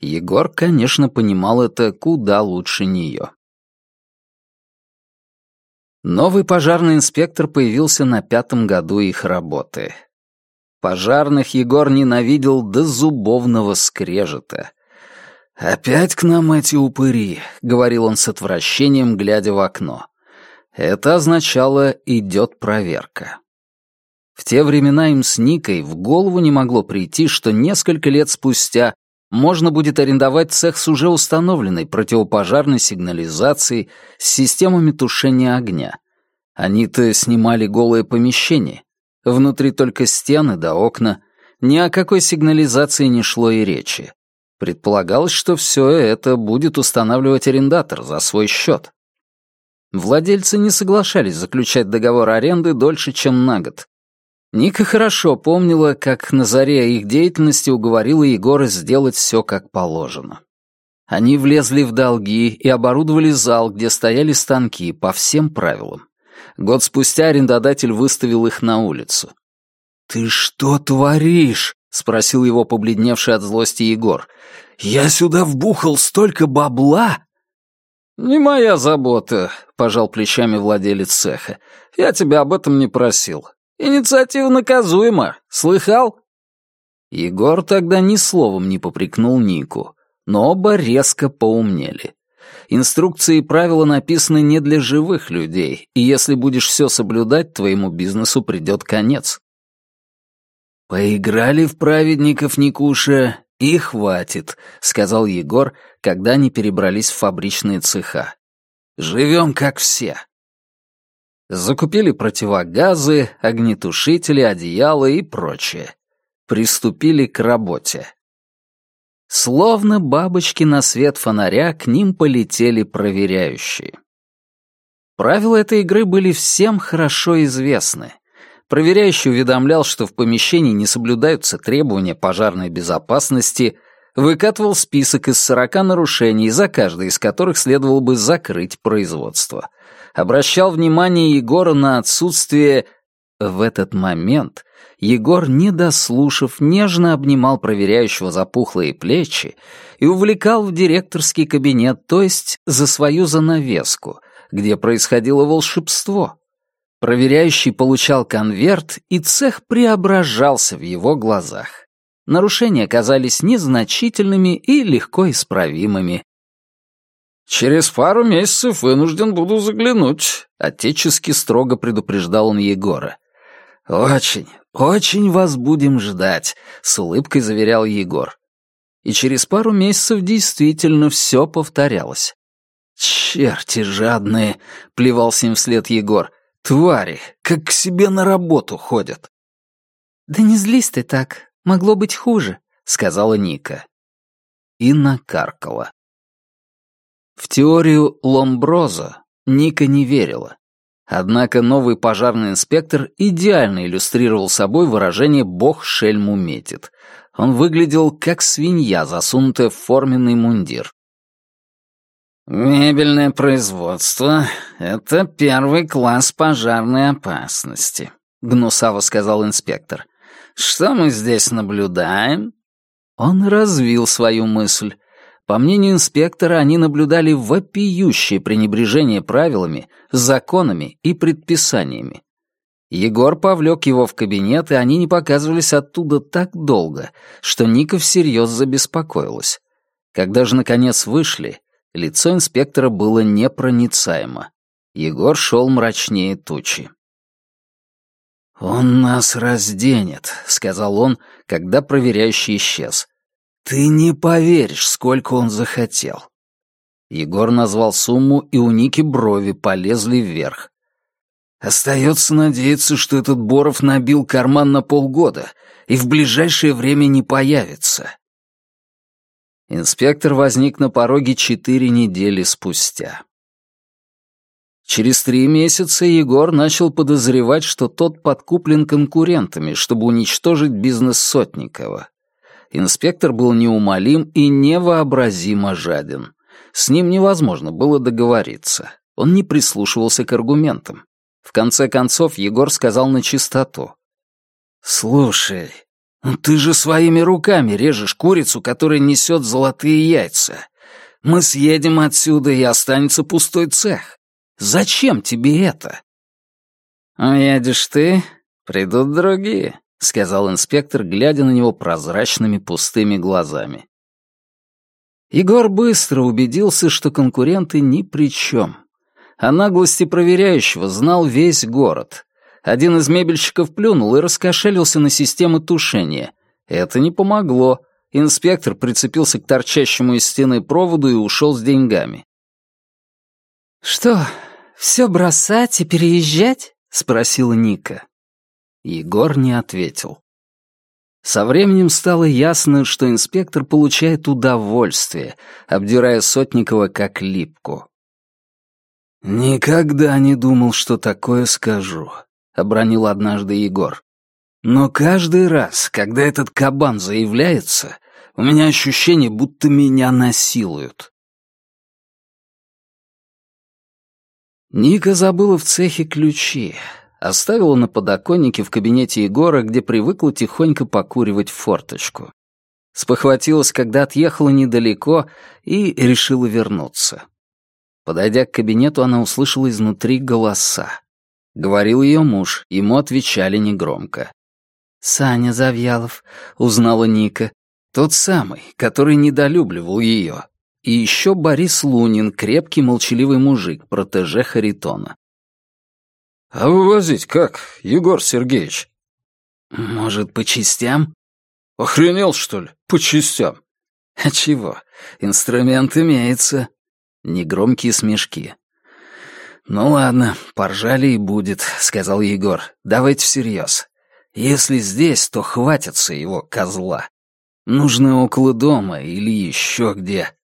Егор, конечно, понимал это куда лучше нее. Новый пожарный инспектор появился на пятом году их работы. Пожарных Егор ненавидел до зубовного скрежета. «Опять к нам эти упыри», — говорил он с отвращением, глядя в окно. Это означало «идет проверка». В те времена им с Никой в голову не могло прийти, что несколько лет спустя можно будет арендовать цех с уже установленной противопожарной сигнализацией с системами тушения огня. Они-то снимали голое помещение, Внутри только стены да окна. Ни о какой сигнализации не шло и речи. Предполагалось, что все это будет устанавливать арендатор за свой счет. Владельцы не соглашались заключать договор аренды дольше, чем на год. Ника хорошо помнила, как на заре их деятельности уговорила Егора сделать все как положено. Они влезли в долги и оборудовали зал, где стояли станки, по всем правилам. Год спустя арендодатель выставил их на улицу. «Ты что творишь?» — спросил его побледневший от злости Егор. «Я сюда вбухал столько бабла!» «Не моя забота», — пожал плечами владелец цеха. «Я тебя об этом не просил. Инициатива наказуема. Слыхал?» Егор тогда ни словом не попрекнул Нику, но оба резко поумнели. Инструкции и правила написаны не для живых людей, и если будешь все соблюдать, твоему бизнесу придет конец. «Поиграли в праведников, Никуша, и хватит», — сказал Егор, когда они перебрались в фабричные цеха. «Живем как все». Закупили противогазы, огнетушители, одеяла и прочее. Приступили к работе. Словно бабочки на свет фонаря к ним полетели проверяющие. Правила этой игры были всем хорошо известны. Проверяющий уведомлял, что в помещении не соблюдаются требования пожарной безопасности, выкатывал список из сорока нарушений, за каждое из которых следовало бы закрыть производство. Обращал внимание Егора на отсутствие... В этот момент Егор, не дослушав, нежно обнимал проверяющего запухлые плечи и увлекал в директорский кабинет, то есть за свою занавеску, где происходило волшебство. Проверяющий получал конверт, и цех преображался в его глазах. Нарушения казались незначительными и легко исправимыми. «Через пару месяцев вынужден буду заглянуть», — отечески строго предупреждал он Егора. «Очень, очень вас будем ждать», — с улыбкой заверял Егор. И через пару месяцев действительно все повторялось. «Черти жадные!» — плевался им вслед Егор. «Твари, как к себе на работу ходят!» «Да не злись ты так, могло быть хуже», — сказала Ника. И накаркала. В теорию Ломброза Ника не верила. Однако новый пожарный инспектор идеально иллюстрировал собой выражение «бог шельму метит». Он выглядел как свинья, засунутая в форменный мундир. «Мебельное производство — это первый класс пожарной опасности», — гнусаво сказал инспектор. «Что мы здесь наблюдаем?» Он развил свою мысль. По мнению инспектора, они наблюдали вопиющее пренебрежение правилами, законами и предписаниями. Егор повлек его в кабинет, и они не показывались оттуда так долго, что Ника всерьез забеспокоилась. Когда же, наконец, вышли, лицо инспектора было непроницаемо. Егор шел мрачнее тучи. «Он нас разденет», — сказал он, когда проверяющий исчез. «Ты не поверишь, сколько он захотел». Егор назвал сумму, и у Ники брови полезли вверх. «Остается надеяться, что этот Боров набил карман на полгода и в ближайшее время не появится». Инспектор возник на пороге четыре недели спустя. Через три месяца Егор начал подозревать, что тот подкуплен конкурентами, чтобы уничтожить бизнес Сотникова. Инспектор был неумолим и невообразимо жаден. С ним невозможно было договориться. Он не прислушивался к аргументам. В конце концов Егор сказал на чистоту. «Слушай, ну ты же своими руками режешь курицу, которая несет золотые яйца. Мы съедем отсюда, и останется пустой цех. Зачем тебе это?» «Уедешь ты, придут другие», — сказал инспектор, глядя на него прозрачными пустыми глазами. Егор быстро убедился, что конкуренты ни при чем. О наглости проверяющего знал весь город. Один из мебельщиков плюнул и раскошелился на систему тушения. Это не помогло. Инспектор прицепился к торчащему из стены проводу и ушел с деньгами. «Что, все бросать и переезжать?» — спросила Ника. Егор не ответил. Со временем стало ясно, что инспектор получает удовольствие, обдирая Сотникова как липку. «Никогда не думал, что такое скажу», — обронил однажды Егор. «Но каждый раз, когда этот кабан заявляется, у меня ощущение, будто меня насилуют». Ника забыла в цехе ключи, оставила на подоконнике в кабинете Егора, где привыкла тихонько покуривать форточку. Спохватилась, когда отъехала недалеко, и решила вернуться. Подойдя к кабинету, она услышала изнутри голоса. Говорил ее муж, ему отвечали негромко. «Саня Завьялов», — узнала Ника. Тот самый, который недолюбливал ее. И еще Борис Лунин, крепкий молчаливый мужик, протеже Харитона. «А вывозить как, Егор Сергеевич?» «Может, по частям?» «Охренел, что ли? По частям?» «А чего? Инструмент имеется». Негромкие смешки. «Ну ладно, поржали и будет», — сказал Егор. «Давайте всерьез. Если здесь, то хватится его, козла. Нужно около дома или еще где».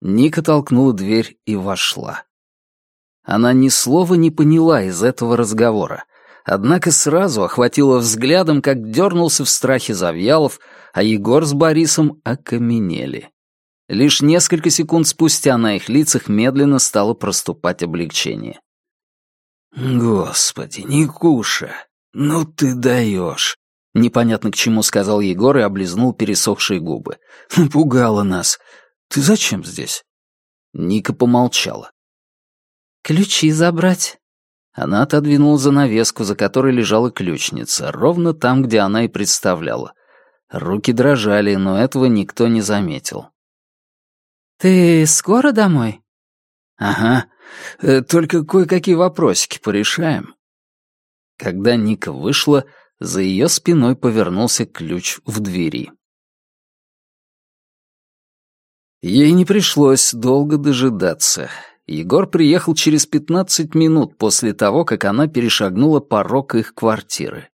Ника толкнула дверь и вошла. Она ни слова не поняла из этого разговора, Однако сразу охватило взглядом, как дернулся в страхе Завьялов, а Егор с Борисом окаменели. Лишь несколько секунд спустя на их лицах медленно стало проступать облегчение. «Господи, Никуша, ну ты даешь!» Непонятно к чему сказал Егор и облизнул пересохшие губы. «Напугала нас. Ты зачем здесь?» Ника помолчала. «Ключи забрать». Она отодвинула занавеску, за которой лежала ключница, ровно там, где она и представляла. Руки дрожали, но этого никто не заметил. «Ты скоро домой?» «Ага. Э, только кое-какие вопросики порешаем». Когда Ника вышла, за ее спиной повернулся ключ в двери. Ей не пришлось долго дожидаться. Егор приехал через пятнадцать минут после того, как она перешагнула порог их квартиры.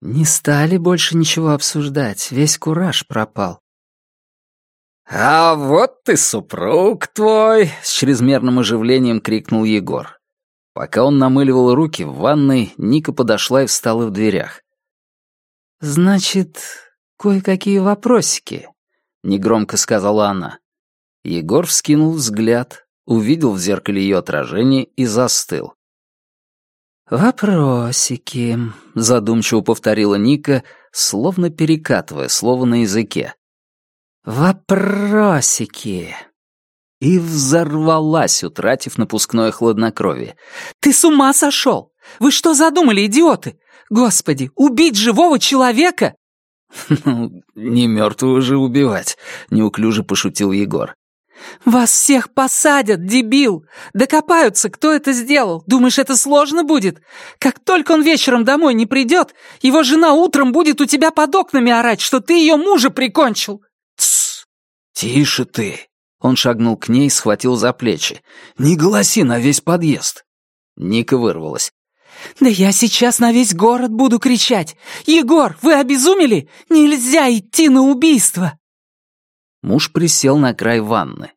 «Не стали больше ничего обсуждать, весь кураж пропал». «А вот ты супруг твой!» — с чрезмерным оживлением крикнул Егор. Пока он намыливал руки в ванной, Ника подошла и встала в дверях. «Значит, кое-какие вопросики», — негромко сказала она. Егор вскинул взгляд, увидел в зеркале ее отражение и застыл. «Вопросики», — задумчиво повторила Ника, словно перекатывая слово на языке. «Вопросики» и взорвалась, утратив напускное хладнокровие. «Ты с ума сошел? Вы что задумали, идиоты? Господи, убить живого человека?» «Ну, не мертвого же убивать», — неуклюже пошутил Егор. «Вас всех посадят, дебил! Докопаются, кто это сделал. Думаешь, это сложно будет? Как только он вечером домой не придет, его жена утром будет у тебя под окнами орать, что ты ее мужа прикончил!» «Тссс! Тише ты!» Он шагнул к ней, схватил за плечи. «Не голоси на весь подъезд!» Ника вырвалась. «Да я сейчас на весь город буду кричать! Егор, вы обезумели? Нельзя идти на убийство!» Муж присел на край ванны.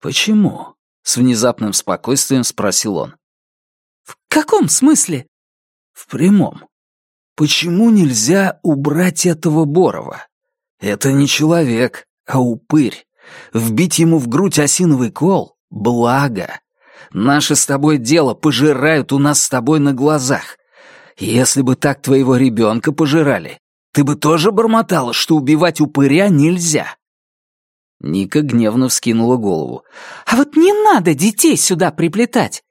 «Почему?» — с внезапным спокойствием спросил он. «В каком смысле?» «В прямом. Почему нельзя убрать этого Борова? Это не человек, а упырь. Вбить ему в грудь осиновый кол — благо. Наше с тобой дело пожирают у нас с тобой на глазах. Если бы так твоего ребенка пожирали, ты бы тоже бормотала, что убивать упыря нельзя». Ника гневно вскинула голову. «А вот не надо детей сюда приплетать!»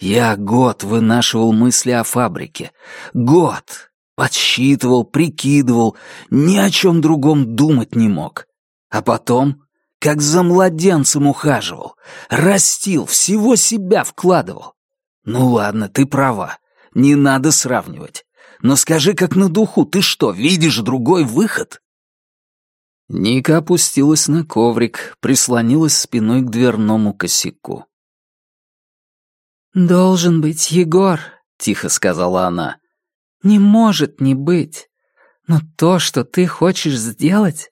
«Я год вынашивал мысли о фабрике. Год. Подсчитывал, прикидывал, ни о чем другом думать не мог. А потом, как за младенцем ухаживал, растил, всего себя вкладывал. Ну ладно, ты права, не надо сравнивать. Но скажи, как на духу, ты что, видишь другой выход? Ника опустилась на коврик, прислонилась спиной к дверному косяку. «Должен быть, Егор», — тихо сказала она. «Не может не быть. Но то, что ты хочешь сделать,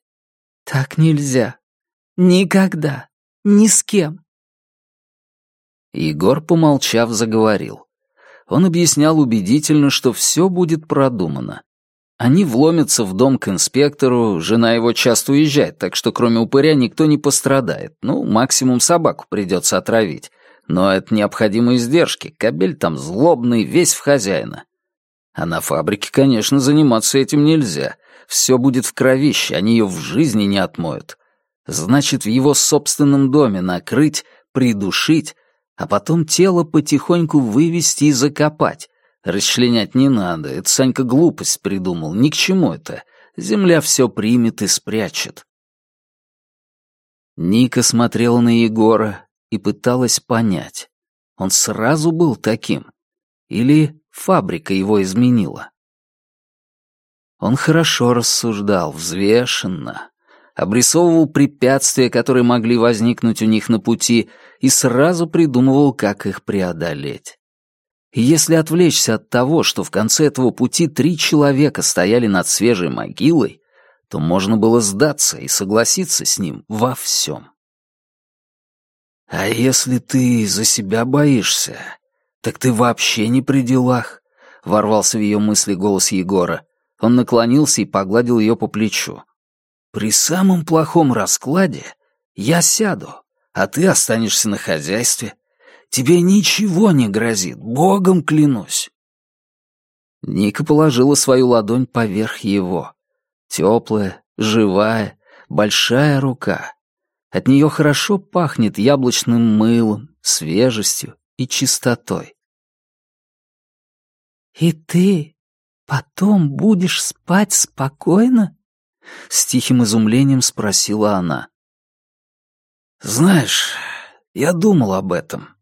так нельзя. Никогда. Ни с кем. Егор, помолчав, заговорил. Он объяснял убедительно, что все будет продумано. Они вломятся в дом к инспектору, жена его часто уезжает, так что кроме упыря никто не пострадает. Ну, максимум собаку придется отравить. Но это необходимые издержки, кабель там злобный, весь в хозяина. А на фабрике, конечно, заниматься этим нельзя. Все будет в кровище, они ее в жизни не отмоют. Значит, в его собственном доме накрыть, придушить, а потом тело потихоньку вывести и закопать. Расчленять не надо, это Санька глупость придумал, ни к чему это. Земля все примет и спрячет. Ника смотрела на Егора и пыталась понять, он сразу был таким? Или фабрика его изменила? Он хорошо рассуждал, взвешенно, обрисовывал препятствия, которые могли возникнуть у них на пути, и сразу придумывал, как их преодолеть. И если отвлечься от того, что в конце этого пути три человека стояли над свежей могилой, то можно было сдаться и согласиться с ним во всем. «А если ты за себя боишься, так ты вообще не при делах», — ворвался в ее мысли голос Егора. Он наклонился и погладил ее по плечу. «При самом плохом раскладе я сяду, а ты останешься на хозяйстве. Тебе ничего не грозит, богом клянусь». Ника положила свою ладонь поверх его. Теплая, живая, большая рука. От нее хорошо пахнет яблочным мылом, свежестью и чистотой. «И ты потом будешь спать спокойно?» С тихим изумлением спросила она. «Знаешь, я думал об этом.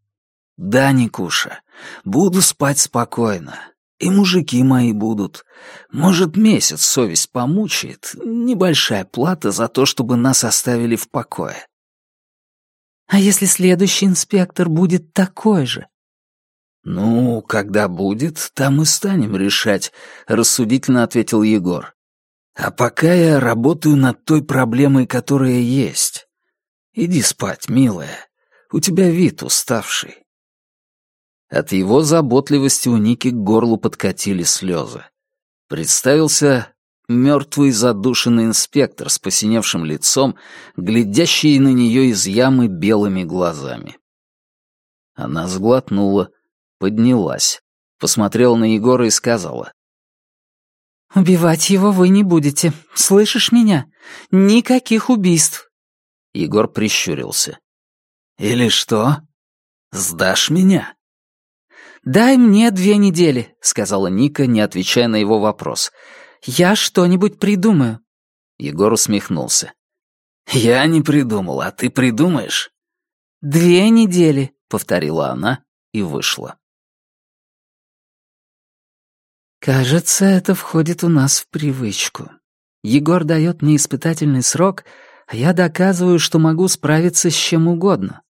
Да, Никуша, буду спать спокойно. И мужики мои будут. Может, месяц совесть помучает. Небольшая плата за то, чтобы нас оставили в покое. А если следующий инспектор будет такой же? Ну, когда будет, там и станем решать, рассудительно ответил Егор. А пока я работаю над той проблемой, которая есть. Иди спать, милая. У тебя вид уставший. От его заботливости у Ники к горлу подкатили слезы. Представился мертвый задушенный инспектор с посиневшим лицом, глядящий на нее из ямы белыми глазами. Она сглотнула, поднялась, посмотрела на Егора и сказала. «Убивать его вы не будете, слышишь меня? Никаких убийств!» Егор прищурился. «Или что? Сдашь меня?» «Дай мне две недели», — сказала Ника, не отвечая на его вопрос. «Я что-нибудь придумаю». Егор усмехнулся. «Я не придумал, а ты придумаешь?» «Две недели», — повторила она и вышла. «Кажется, это входит у нас в привычку. Егор дает мне испытательный срок, а я доказываю, что могу справиться с чем угодно.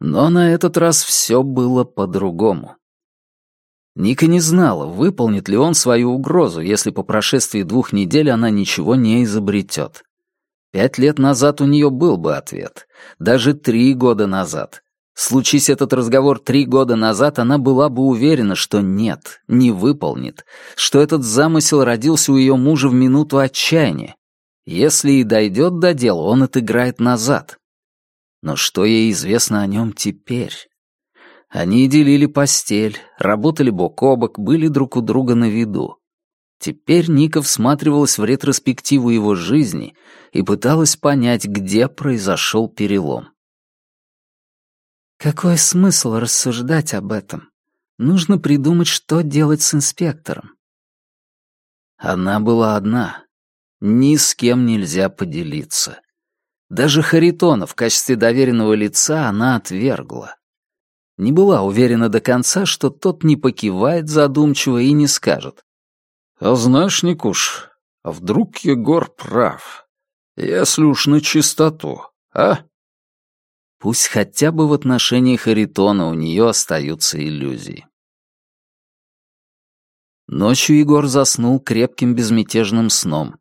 Но на этот раз все было по-другому. Ника не знала, выполнит ли он свою угрозу, если по прошествии двух недель она ничего не изобретет. Пять лет назад у нее был бы ответ. Даже три года назад. Случись этот разговор три года назад, она была бы уверена, что нет, не выполнит, что этот замысел родился у ее мужа в минуту отчаяния. Если и дойдет до дела, он отыграет назад. Но что ей известно о нем теперь? Они делили постель, работали бок о бок, были друг у друга на виду. Теперь Ника всматривалась в ретроспективу его жизни и пыталась понять, где произошел перелом. Какой смысл рассуждать об этом? Нужно придумать, что делать с инспектором. Она была одна. Ни с кем нельзя поделиться. Даже Харитона в качестве доверенного лица она отвергла. Не была уверена до конца, что тот не покивает задумчиво и не скажет. «А знаешь, Никуш, а вдруг Егор прав? Если уж на чистоту, а?» Пусть хотя бы в отношении Харитона у нее остаются иллюзии. Ночью Егор заснул крепким безмятежным сном.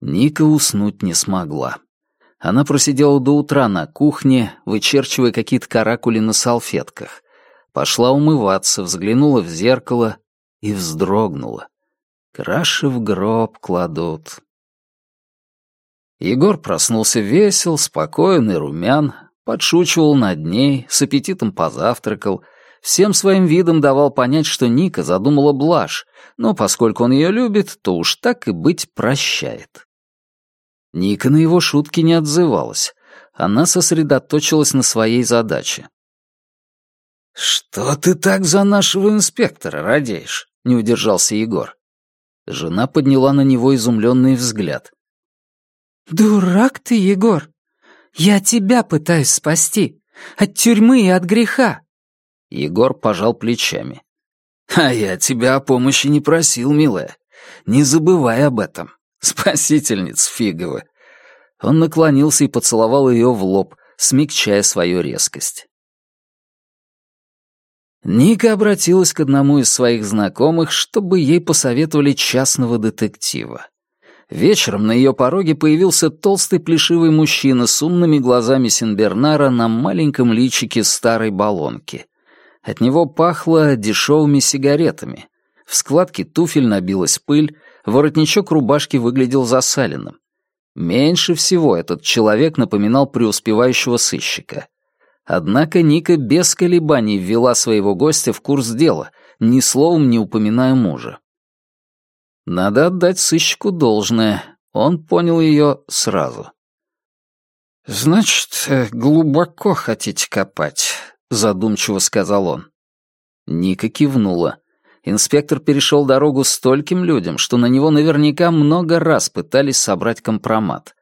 Ника уснуть не смогла. Она просидела до утра на кухне, вычерчивая какие-то каракули на салфетках. Пошла умываться, взглянула в зеркало и вздрогнула. Краши в гроб кладут. Егор проснулся весел, спокойный, румян, подшучивал над ней, с аппетитом позавтракал, всем своим видом давал понять, что Ника задумала блажь, но поскольку он ее любит, то уж так и быть прощает. Ника на его шутки не отзывалась. Она сосредоточилась на своей задаче. «Что ты так за нашего инспектора радеешь?» — не удержался Егор. Жена подняла на него изумленный взгляд. «Дурак ты, Егор! Я тебя пытаюсь спасти! От тюрьмы и от греха!» Егор пожал плечами. «А я тебя о помощи не просил, милая. Не забывай об этом. Спасительница фиговы. Он наклонился и поцеловал ее в лоб, смягчая свою резкость. Ника обратилась к одному из своих знакомых, чтобы ей посоветовали частного детектива. Вечером на ее пороге появился толстый плешивый мужчина с умными глазами Синбернара на маленьком личике старой баллонки. От него пахло дешевыми сигаретами. В складке туфель набилась пыль, воротничок рубашки выглядел засаленным. Меньше всего этот человек напоминал преуспевающего сыщика. Однако Ника без колебаний ввела своего гостя в курс дела, ни словом не упоминая мужа. Надо отдать сыщику должное, он понял ее сразу. «Значит, э, глубоко хотите копать», — задумчиво сказал он. Ника кивнула. Инспектор перешел дорогу стольким людям, что на него наверняка много раз пытались собрать компромат.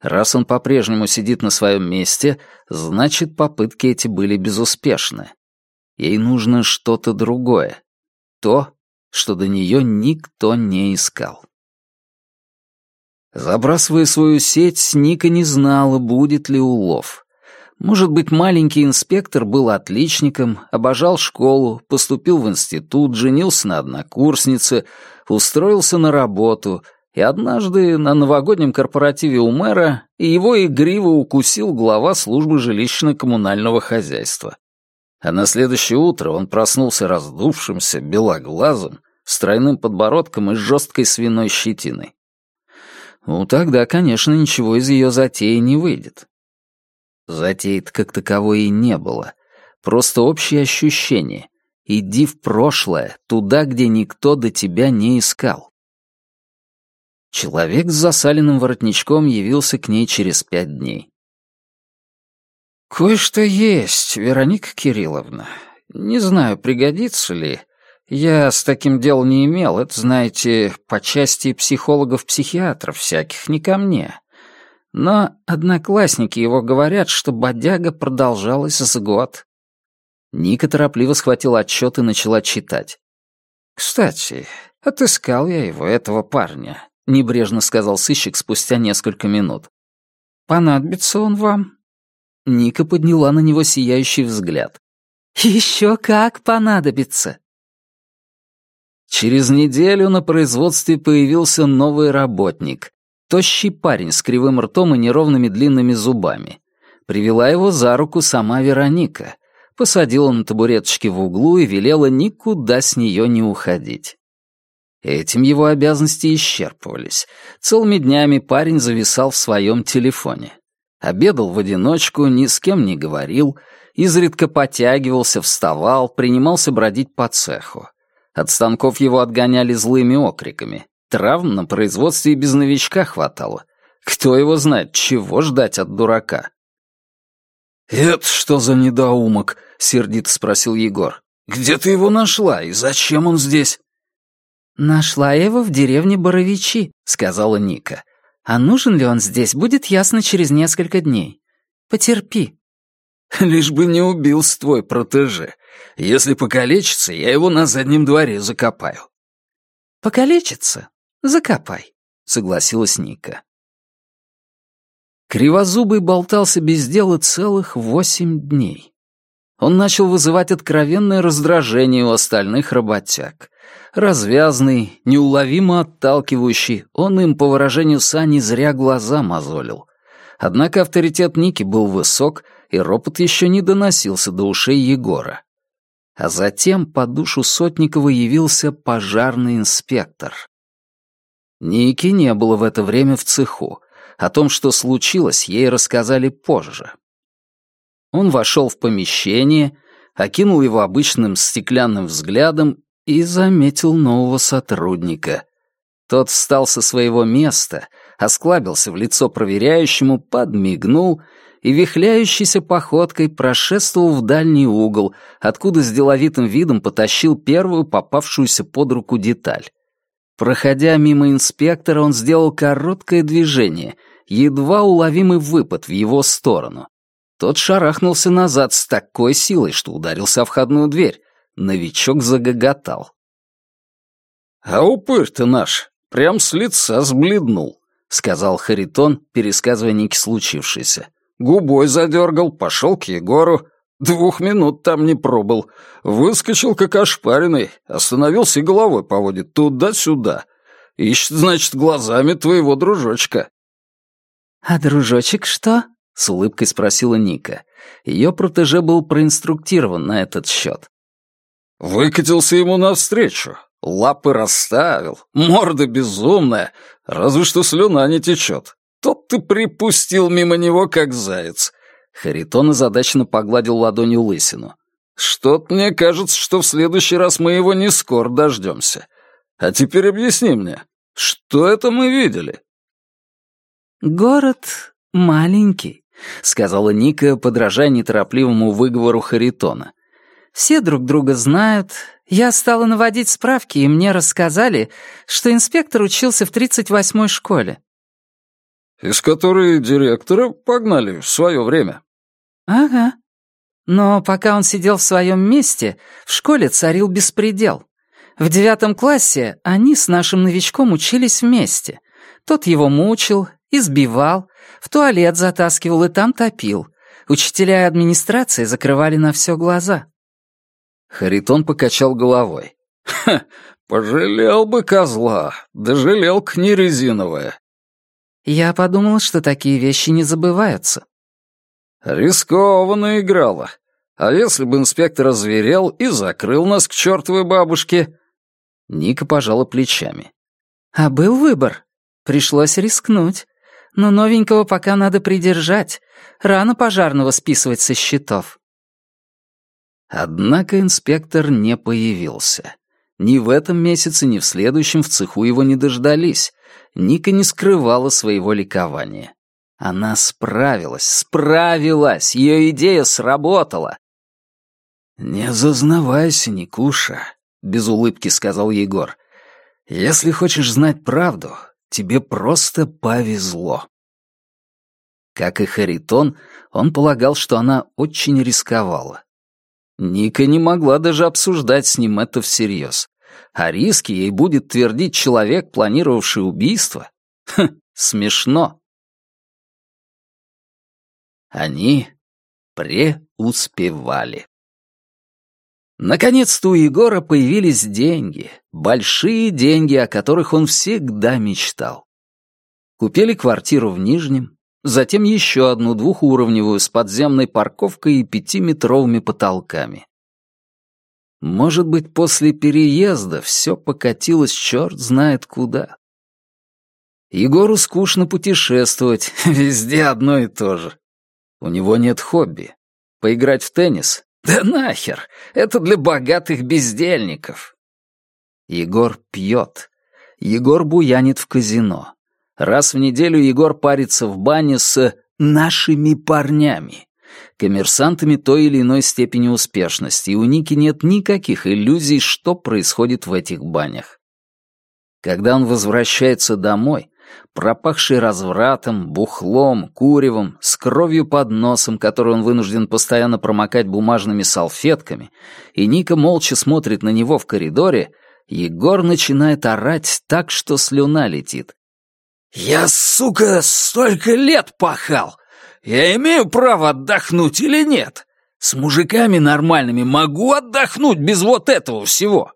Раз он по-прежнему сидит на своем месте, значит, попытки эти были безуспешны. Ей нужно что-то другое. То, что до нее никто не искал. Забрасывая свою сеть, Ника не знала, будет ли улов. Может быть, маленький инспектор был отличником, обожал школу, поступил в институт, женился на однокурснице, устроился на работу, и однажды на новогоднем корпоративе у мэра его игриво укусил глава службы жилищно-коммунального хозяйства. А на следующее утро он проснулся раздувшимся, белоглазым, с тройным подбородком и жесткой свиной щетиной. Ну, тогда, конечно, ничего из ее затеи не выйдет. Затеи как таковой и не было. Просто общее ощущение. Иди в прошлое, туда, где никто до тебя не искал. Человек с засаленным воротничком явился к ней через пять дней. «Кое-что есть, Вероника Кирилловна. Не знаю, пригодится ли. Я с таким дел не имел, это, знаете, по части психологов-психиатров всяких, не ко мне. Но одноклассники его говорят, что бодяга продолжалась с год. Ника торопливо схватила отчет и начала читать. «Кстати, отыскал я его, этого парня», — небрежно сказал сыщик спустя несколько минут. «Понадобится он вам?» Ника подняла на него сияющий взгляд. «Еще как понадобится!» Через неделю на производстве появился новый работник. Тощий парень с кривым ртом и неровными длинными зубами. Привела его за руку сама Вероника. Посадила на табуреточке в углу и велела никуда с нее не уходить. Этим его обязанности исчерпывались. Целыми днями парень зависал в своем телефоне. Обедал в одиночку, ни с кем не говорил, изредка потягивался, вставал, принимался бродить по цеху. От станков его отгоняли злыми окриками. Травм на производстве и без новичка хватало. Кто его знает, чего ждать от дурака? «Это что за недоумок?» — сердито спросил Егор. «Где ты его нашла и зачем он здесь?» «Нашла я его в деревне Боровичи», — сказала Ника. «А нужен ли он здесь, будет ясно через несколько дней. Потерпи». «Лишь бы не убился твой протеже. Если покалечится, я его на заднем дворе закопаю». «Покалечится? Закопай», — согласилась Ника. Кривозубый болтался без дела целых восемь дней. Он начал вызывать откровенное раздражение у остальных работяг. Развязный, неуловимо отталкивающий, он им, по выражению Сани, зря глаза мозолил. Однако авторитет Ники был высок, и ропот еще не доносился до ушей Егора. А затем по душу Сотникова явился пожарный инспектор. Ники не было в это время в цеху. О том, что случилось, ей рассказали позже. Он вошел в помещение, окинул его обычным стеклянным взглядом и заметил нового сотрудника. Тот встал со своего места, осклабился в лицо проверяющему, подмигнул и вихляющейся походкой прошествовал в дальний угол, откуда с деловитым видом потащил первую попавшуюся под руку деталь. Проходя мимо инспектора, он сделал короткое движение, едва уловимый выпад в его сторону. Тот шарахнулся назад с такой силой, что ударился о входную дверь. Новичок загоготал. «А упырь-то наш прям с лица сбледнул», — сказал Харитон, пересказывая Нике случившееся. Губой задергал, пошел к Егору. Двух минут там не пробыл. Выскочил, как ошпаренный, остановился и головой поводит туда-сюда. Ищет, значит, глазами твоего дружочка. «А дружочек что?» — с улыбкой спросила Ника. Ее протеже был проинструктирован на этот счет. Выкатился ему навстречу, лапы расставил, морда безумная, разве что слюна не течет. Тот ты припустил мимо него, как заяц. Харитон озадаченно погладил ладонью лысину. Что-то мне кажется, что в следующий раз мы его не скоро дождемся. А теперь объясни мне, что это мы видели? Город маленький, сказала Ника, подражая неторопливому выговору Харитона. Все друг друга знают. Я стала наводить справки, и мне рассказали, что инспектор учился в 38-й школе. Из которой директора погнали в свое время. Ага. Но пока он сидел в своем месте, в школе царил беспредел. В девятом классе они с нашим новичком учились вместе. Тот его мучил, избивал, в туалет затаскивал и там топил. Учителя и администрация закрывали на все глаза. Харитон покачал головой. «Ха, пожалел бы козла, да жалелка не резиновая». Я подумал, что такие вещи не забываются. Рискованно играла. А если бы инспектор озверел и закрыл нас к чертовой бабушке? Ника пожала плечами. А был выбор. Пришлось рискнуть. Но новенького пока надо придержать. Рано пожарного списывать со счетов. Однако инспектор не появился. Ни в этом месяце, ни в следующем в цеху его не дождались. Ника не скрывала своего ликования. Она справилась, справилась, ее идея сработала. «Не зазнавайся, Никуша», — без улыбки сказал Егор. «Если хочешь знать правду, тебе просто повезло». Как и Харитон, он полагал, что она очень рисковала. Ника не могла даже обсуждать с ним это всерьез. О риске ей будет твердить человек, планировавший убийство? Хм, смешно. Они преуспевали. Наконец-то у Егора появились деньги, большие деньги, о которых он всегда мечтал. Купили квартиру в Нижнем, затем еще одну двухуровневую с подземной парковкой и пятиметровыми потолками. Может быть, после переезда все покатилось черт знает куда. Егору скучно путешествовать, везде одно и то же. У него нет хобби. Поиграть в теннис? Да нахер! Это для богатых бездельников. Егор пьет. Егор буянит в казино. Раз в неделю Егор парится в бане с нашими парнями, коммерсантами той или иной степени успешности, и у Ники нет никаких иллюзий, что происходит в этих банях. Когда он возвращается домой, пропахший развратом, бухлом, куревом, с кровью под носом, которую он вынужден постоянно промокать бумажными салфетками, и Ника молча смотрит на него в коридоре, Егор начинает орать так, что слюна летит. «Я, сука, столько лет пахал! Я имею право отдохнуть или нет? С мужиками нормальными могу отдохнуть без вот этого всего?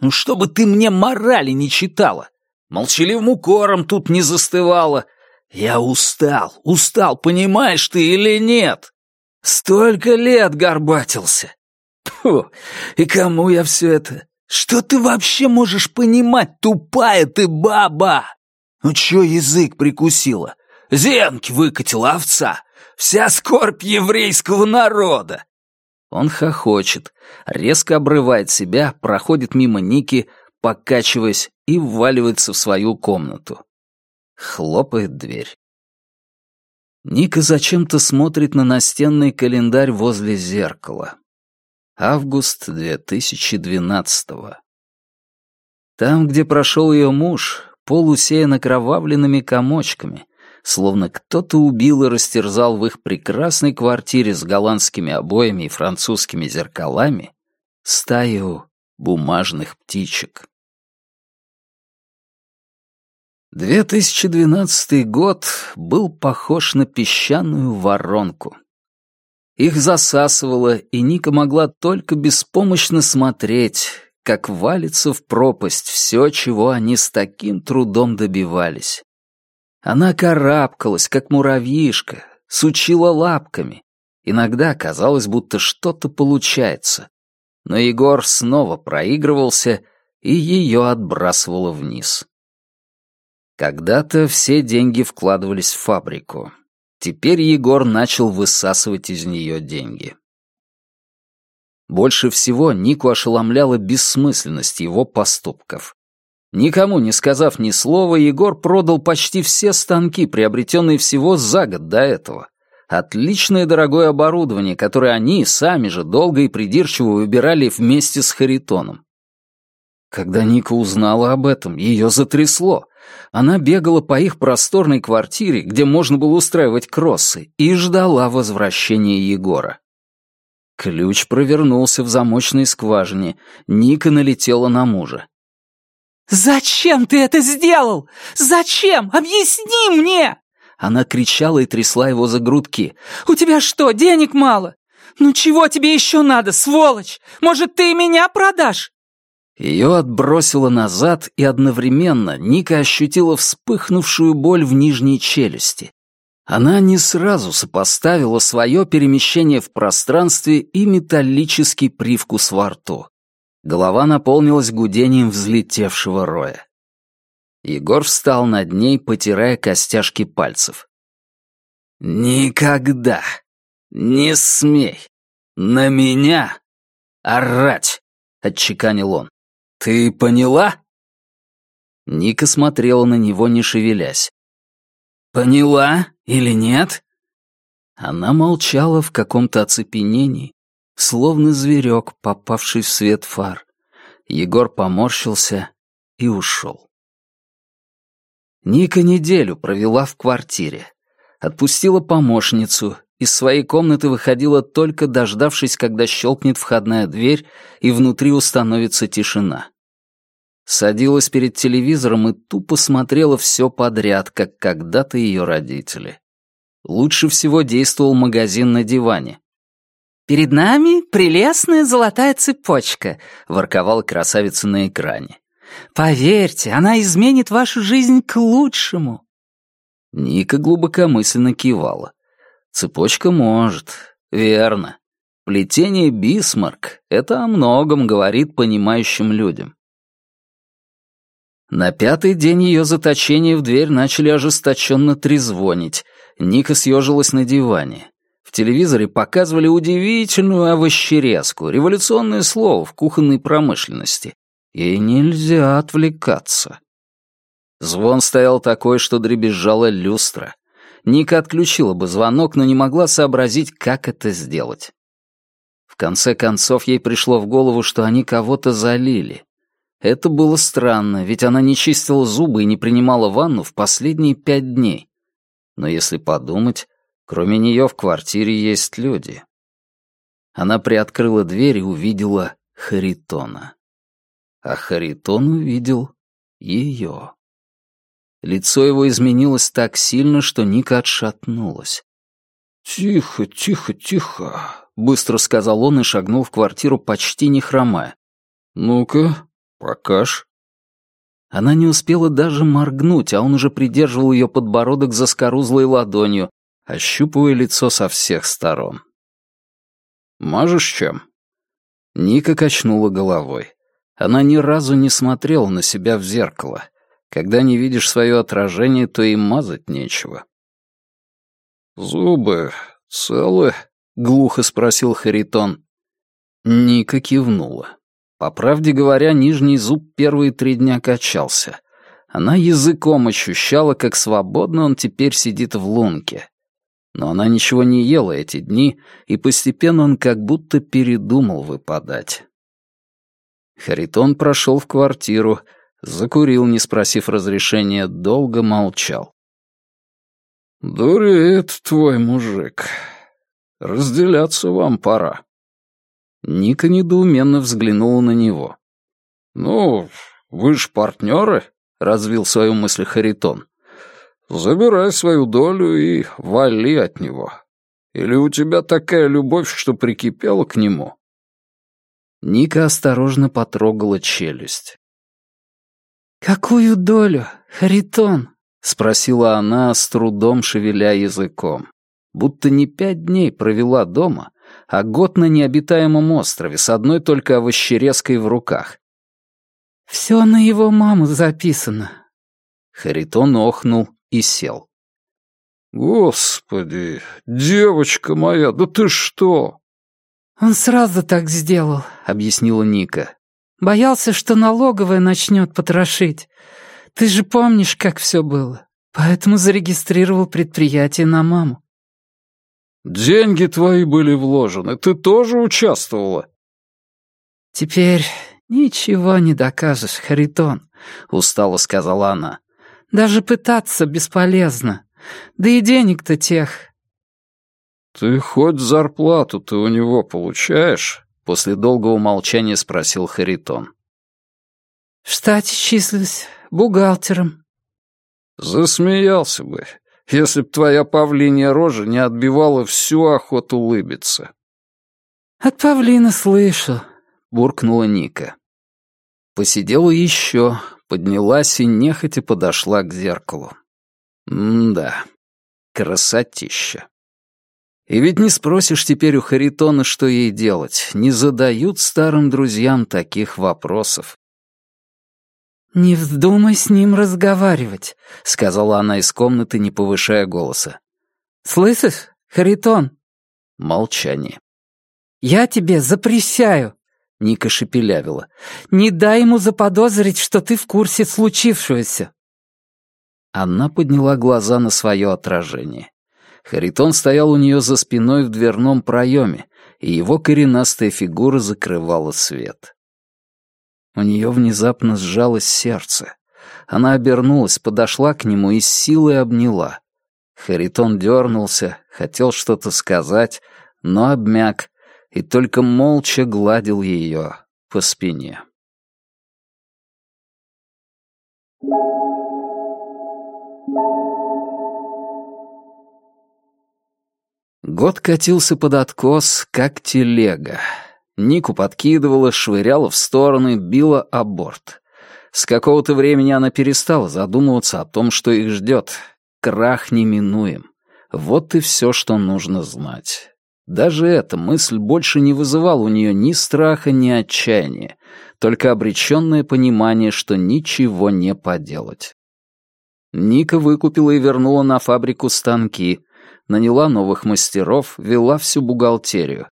Ну, чтобы ты мне морали не читала, молчаливым укором тут не застывала. Я устал, устал, понимаешь ты или нет? Столько лет горбатился. Фу, и кому я все это? Что ты вообще можешь понимать, тупая ты баба? Ну чё язык прикусила? Зенки выкатила овца. Вся скорбь еврейского народа. Он хохочет, резко обрывает себя, проходит мимо Ники, покачиваясь, и вваливается в свою комнату. Хлопает дверь. Ника зачем-то смотрит на настенный календарь возле зеркала. Август 2012 -го. Там, где прошел ее муж, пол усеян окровавленными комочками, словно кто-то убил и растерзал в их прекрасной квартире с голландскими обоями и французскими зеркалами стаю бумажных птичек. 2012 год был похож на песчаную воронку. Их засасывало, и Ника могла только беспомощно смотреть, как валится в пропасть все, чего они с таким трудом добивались. Она карабкалась, как муравьишка, сучила лапками. Иногда казалось, будто что-то получается. но Егор снова проигрывался, и ее отбрасывало вниз. Когда-то все деньги вкладывались в фабрику. Теперь Егор начал высасывать из нее деньги. Больше всего Нику ошеломляла бессмысленность его поступков. Никому не сказав ни слова, Егор продал почти все станки, приобретенные всего за год до этого. Отличное дорогое оборудование, которое они сами же долго и придирчиво выбирали вместе с Харитоном. Когда Ника узнала об этом, ее затрясло. Она бегала по их просторной квартире, где можно было устраивать кроссы, и ждала возвращения Егора. Ключ провернулся в замочной скважине. Ника налетела на мужа. «Зачем ты это сделал? Зачем? Объясни мне!» Она кричала и трясла его за грудки. «У тебя что, денег мало? Ну чего тебе еще надо, сволочь? Может, ты и меня продашь?» Ее отбросило назад, и одновременно Ника ощутила вспыхнувшую боль в нижней челюсти. Она не сразу сопоставила свое перемещение в пространстве и металлический привкус во рту. Голова наполнилась гудением взлетевшего роя. Егор встал над ней, потирая костяшки пальцев. «Никогда не смей на меня орать!» — отчеканил он. «Ты поняла?» Ника смотрела на него, не шевелясь. «Поняла или нет?» Она молчала в каком-то оцепенении, словно зверек, попавший в свет фар. Егор поморщился и ушел. Ника неделю провела в квартире. Отпустила помощницу, из своей комнаты выходила только дождавшись, когда щелкнет входная дверь и внутри установится тишина. Садилась перед телевизором и тупо смотрела все подряд, как когда-то ее родители. Лучше всего действовал магазин на диване. «Перед нами прелестная золотая цепочка», — ворковала красавица на экране. «Поверьте, она изменит вашу жизнь к лучшему». Ника глубокомысленно кивала. Цепочка может, верно. Плетение Бисмарк — это о многом говорит понимающим людям. На пятый день ее заточения в дверь начали ожесточенно трезвонить. Ника съежилась на диване. В телевизоре показывали удивительную овощерезку, революционное слово в кухонной промышленности. Ей нельзя отвлекаться. Звон стоял такой, что дребезжала люстра. Ника отключила бы звонок, но не могла сообразить, как это сделать. В конце концов, ей пришло в голову, что они кого-то залили. Это было странно, ведь она не чистила зубы и не принимала ванну в последние пять дней. Но если подумать, кроме нее в квартире есть люди. Она приоткрыла дверь и увидела Харитона. А Харитон увидел ее. Лицо его изменилось так сильно, что Ника отшатнулась. «Тихо, тихо, тихо», — быстро сказал он и шагнул в квартиру, почти не хромая. «Ну-ка, покаж». Она не успела даже моргнуть, а он уже придерживал ее подбородок за скорузлой ладонью, ощупывая лицо со всех сторон. «Мажешь чем?» Ника качнула головой. Она ни разу не смотрела на себя в зеркало — когда не видишь свое отражение, то и мазать нечего. «Зубы целы?» — глухо спросил Харитон. Ника кивнула. По правде говоря, нижний зуб первые три дня качался. Она языком ощущала, как свободно он теперь сидит в лунке. Но она ничего не ела эти дни, и постепенно он как будто передумал выпадать. Харитон прошел в квартиру, Закурил, не спросив разрешения, долго молчал. «Дуреет твой мужик. Разделяться вам пора». Ника недоуменно взглянула на него. «Ну, вы ж партнеры», — развил свою мысль Харитон. «Забирай свою долю и вали от него. Или у тебя такая любовь, что прикипела к нему?» Ника осторожно потрогала челюсть. «Какую долю, Харитон?» — спросила она, с трудом шевеля языком. Будто не пять дней провела дома, а год на необитаемом острове с одной только овощерезкой в руках. «Все на его маму записано». Харитон охнул и сел. «Господи, девочка моя, да ты что?» «Он сразу так сделал», — объяснила Ника. «Боялся, что налоговая начнет потрошить. Ты же помнишь, как все было. Поэтому зарегистрировал предприятие на маму». «Деньги твои были вложены, ты тоже участвовала?» «Теперь ничего не докажешь, Харитон», — устало сказала она. «Даже пытаться бесполезно. Да и денег-то тех». «Ты хоть зарплату-то у него получаешь?» После долгого молчания спросил Харитон. «В штате числюсь, бухгалтером». «Засмеялся бы, если б твоя павлинья рожа не отбивала всю охоту улыбиться». «От павлина слышу», — буркнула Ника. Посидела еще, поднялась и нехотя подошла к зеркалу. М-да, красотища. И ведь не спросишь теперь у Харитона, что ей делать. Не задают старым друзьям таких вопросов. «Не вздумай с ним разговаривать», — сказала она из комнаты, не повышая голоса. «Слышишь, Харитон?» Молчание. «Я тебе запрещаю», — Ника шепелявила. «Не дай ему заподозрить, что ты в курсе случившегося». Она подняла глаза на свое отражение. Харитон стоял у нее за спиной в дверном проеме, и его коренастая фигура закрывала свет. У нее внезапно сжалось сердце. Она обернулась, подошла к нему и с силой обняла. Харитон дернулся, хотел что-то сказать, но обмяк и только молча гладил ее по спине. Год катился под откос, как телега. Нику подкидывала, швыряла в стороны, била о борт. С какого-то времени она перестала задумываться о том, что их ждет. Крах неминуем. Вот и все, что нужно знать. Даже эта мысль больше не вызывала у нее ни страха, ни отчаяния, только обреченное понимание, что ничего не поделать. Ника выкупила и вернула на фабрику станки, наняла новых мастеров, вела всю бухгалтерию.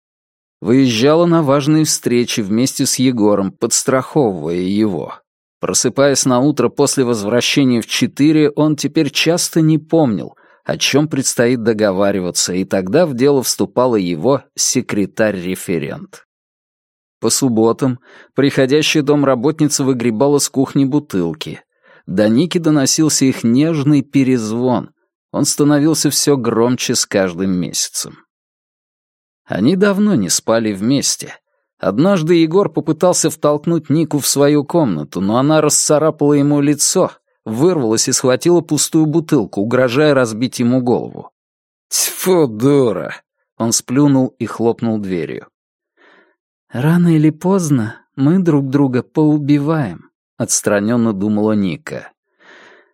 Выезжала на важные встречи вместе с Егором, подстраховывая его. Просыпаясь на утро после возвращения в четыре, он теперь часто не помнил, о чем предстоит договариваться, и тогда в дело вступала его секретарь-референт. По субботам приходящая домработница выгребала с кухни бутылки. До Ники доносился их нежный перезвон — он становился все громче с каждым месяцем. Они давно не спали вместе. Однажды Егор попытался втолкнуть Нику в свою комнату, но она расцарапала ему лицо, вырвалась и схватила пустую бутылку, угрожая разбить ему голову. «Тьфу, дура!» Он сплюнул и хлопнул дверью. «Рано или поздно мы друг друга поубиваем», — отстраненно думала Ника.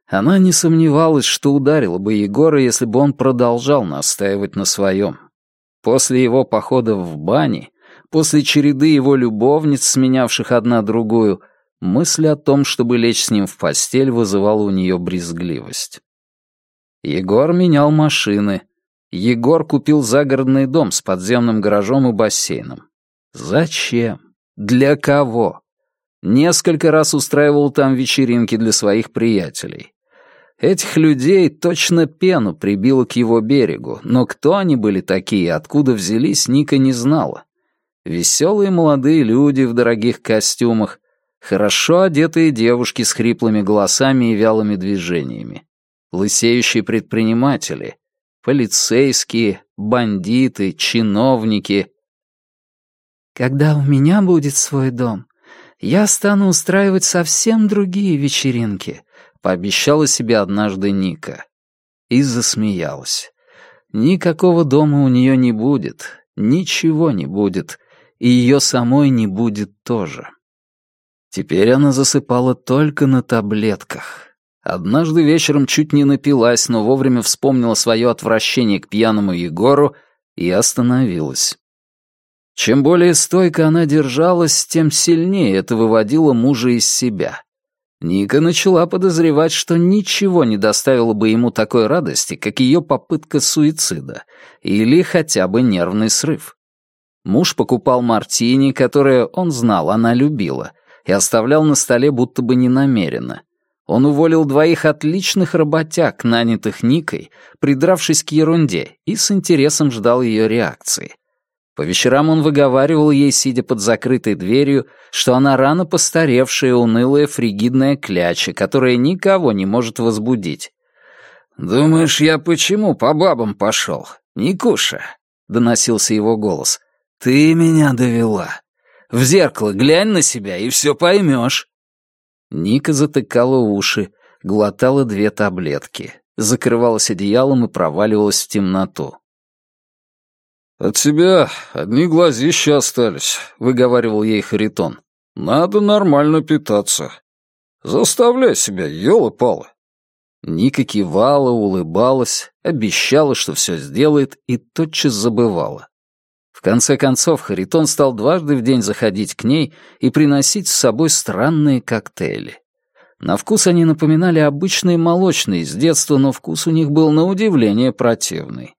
Она не сомневалась, что ударила бы Егора, если бы он продолжал настаивать на своем. После его похода в бане, после череды его любовниц, сменявших одна другую, мысль о том, чтобы лечь с ним в постель, вызывала у нее брезгливость. Егор менял машины. Егор купил загородный дом с подземным гаражом и бассейном. Зачем? Для кого? Несколько раз устраивал там вечеринки для своих приятелей. Этих людей точно пену прибило к его берегу, но кто они были такие и откуда взялись, Ника не знала. Веселые молодые люди в дорогих костюмах, хорошо одетые девушки с хриплыми голосами и вялыми движениями, лысеющие предприниматели, полицейские, бандиты, чиновники. «Когда у меня будет свой дом, я стану устраивать совсем другие вечеринки», пообещала себе однажды Ника. И засмеялась. Никакого дома у нее не будет, ничего не будет, и ее самой не будет тоже. Теперь она засыпала только на таблетках. Однажды вечером чуть не напилась, но вовремя вспомнила свое отвращение к пьяному Егору и остановилась. Чем более стойко она держалась, тем сильнее это выводило мужа из себя. Ника начала подозревать, что ничего не доставило бы ему такой радости, как ее попытка суицида или хотя бы нервный срыв. Муж покупал мартини, которое, он знал, она любила, и оставлял на столе будто бы ненамеренно. Он уволил двоих отличных работяг, нанятых Никой, придравшись к ерунде, и с интересом ждал ее реакции. По вечерам он выговаривал ей, сидя под закрытой дверью, что она рано постаревшая, унылая, фригидная кляча, которая никого не может возбудить. «Думаешь, я почему по бабам пошел? Никуша?» — доносился его голос. «Ты меня довела. В зеркало глянь на себя, и все поймешь». Ника затыкала уши, глотала две таблетки, закрывалась одеялом и проваливалась в темноту. «От тебя одни глазища остались», — выговаривал ей Харитон. «Надо нормально питаться. Заставляй себя, елы-палы». Ника кивала, улыбалась, обещала, что все сделает, и тотчас забывала. В конце концов, Харитон стал дважды в день заходить к ней и приносить с собой странные коктейли. На вкус они напоминали обычные молочные из детства, но вкус у них был на удивление противный.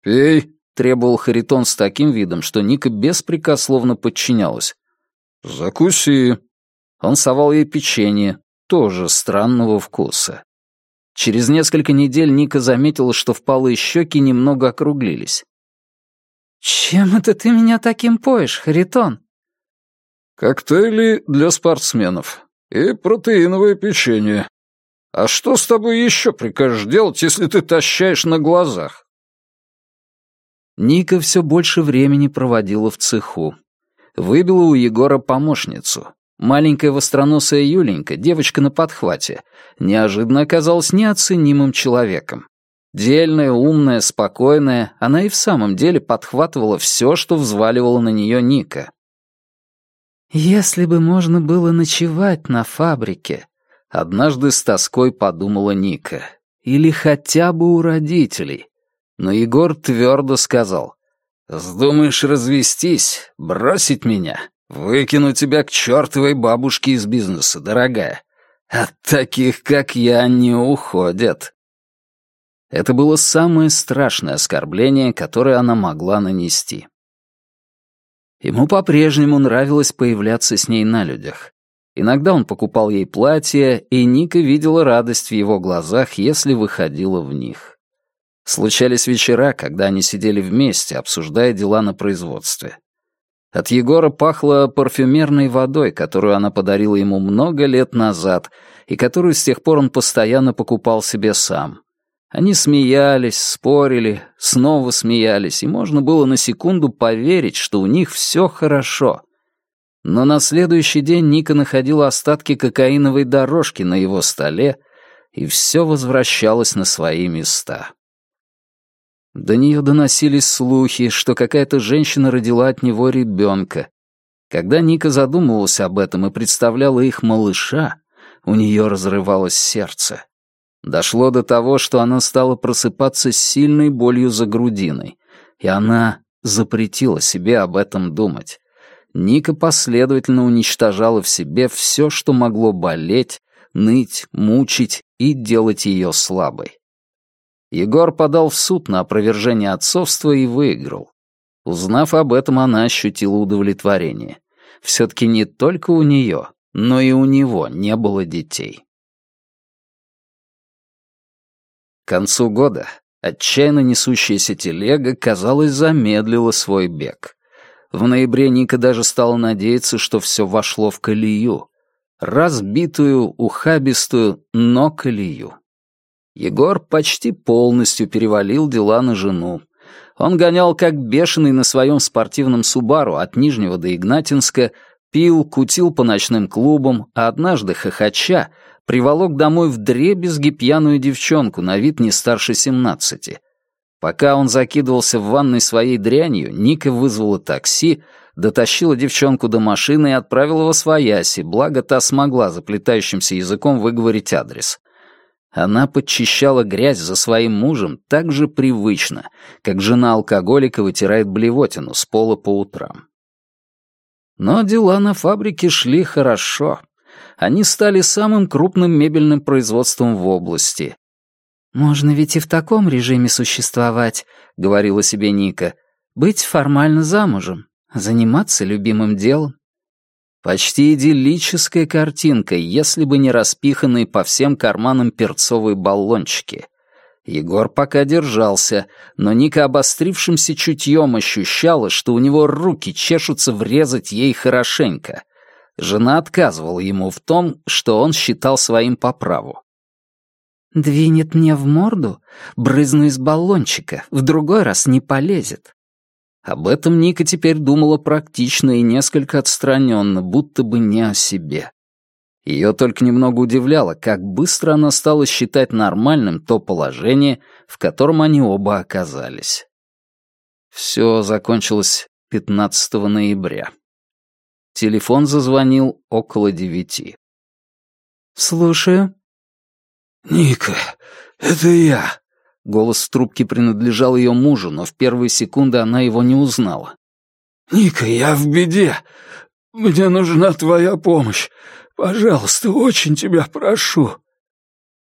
«Пей», — требовал Харитон с таким видом, что Ника беспрекословно подчинялась. «Закуси». Он совал ей печенье, тоже странного вкуса. Через несколько недель Ника заметила, что впалые щеки немного округлились. «Чем это ты меня таким поешь, Харитон?» «Коктейли для спортсменов и протеиновое печенье. А что с тобой еще прикажешь делать, если ты тащаешь на глазах?» Ника все больше времени проводила в цеху. Выбила у Егора помощницу. Маленькая востроносая Юленька, девочка на подхвате, неожиданно оказалась неоценимым человеком. Дельная, умная, спокойная, она и в самом деле подхватывала все, что взваливала на нее Ника. «Если бы можно было ночевать на фабрике», — однажды с тоской подумала Ника. «Или хотя бы у родителей». Но Егор твердо сказал. «Вздумаешь развестись, бросить меня, выкину тебя к чертовой бабушке из бизнеса, дорогая. От таких, как я, не уходят». Это было самое страшное оскорбление, которое она могла нанести. Ему по-прежнему нравилось появляться с ней на людях. Иногда он покупал ей платье, и Ника видела радость в его глазах, если выходила в них. Случались вечера, когда они сидели вместе, обсуждая дела на производстве. От Егора пахло парфюмерной водой, которую она подарила ему много лет назад, и которую с тех пор он постоянно покупал себе сам. Они смеялись, спорили, снова смеялись, и можно было на секунду поверить, что у них все хорошо. Но на следующий день Ника находила остатки кокаиновой дорожки на его столе, и все возвращалось на свои места. До нее доносились слухи, что какая-то женщина родила от него ребенка. Когда Ника задумывалась об этом и представляла их малыша, у нее разрывалось сердце. Дошло до того, что она стала просыпаться с сильной болью за грудиной, и она запретила себе об этом думать. Ника последовательно уничтожала в себе все, что могло болеть, ныть, мучить и делать ее слабой. Егор подал в суд на опровержение отцовства и выиграл. Узнав об этом, она ощутила удовлетворение. Все-таки не только у нее, но и у него не было детей. Концу года отчаянно несущаяся телега, казалось, замедлила свой бег. В ноябре Ника даже стала надеяться, что все вошло в колею. Разбитую, ухабистую, но колею. Егор почти полностью перевалил дела на жену. Он гонял как бешеный на своем спортивном Субару от Нижнего до Игнатинска, пил, кутил по ночным клубам, а однажды, хохоча, приволок домой в дребезги пьяную девчонку на вид не старше семнадцати. Пока он закидывался в ванной своей дрянью, Ника вызвала такси, дотащила девчонку до машины и отправила во свояси, благо та смогла заплетающимся языком выговорить адрес. Она подчищала грязь за своим мужем так же привычно, как жена алкоголика вытирает блевотину с пола по утрам. Но дела на фабрике шли хорошо. Они стали самым крупным мебельным производством в области. «Можно ведь и в таком режиме существовать», — говорила себе Ника. «Быть формально замужем, заниматься любимым делом». Почти идиллическая картинка, если бы не распиханные по всем карманам перцовые баллончики. Егор пока держался, но Ника обострившимся чутьем ощущала, что у него руки чешутся врезать ей хорошенько. Жена отказывала ему в том, что он считал своим по праву. «Двинет мне в морду, брызну из баллончика, в другой раз не полезет». Об этом Ника теперь думала практично и несколько отстраненно, будто бы не о себе. Ее только немного удивляло, как быстро она стала считать нормальным то положение, в котором они оба оказались. Все закончилось 15 ноября. Телефон зазвонил около девяти. «Слушаю». «Ника, это я». Голос в трубке принадлежал ее мужу, но в первые секунды она его не узнала. «Ника, я в беде. Мне нужна твоя помощь. Пожалуйста, очень тебя прошу».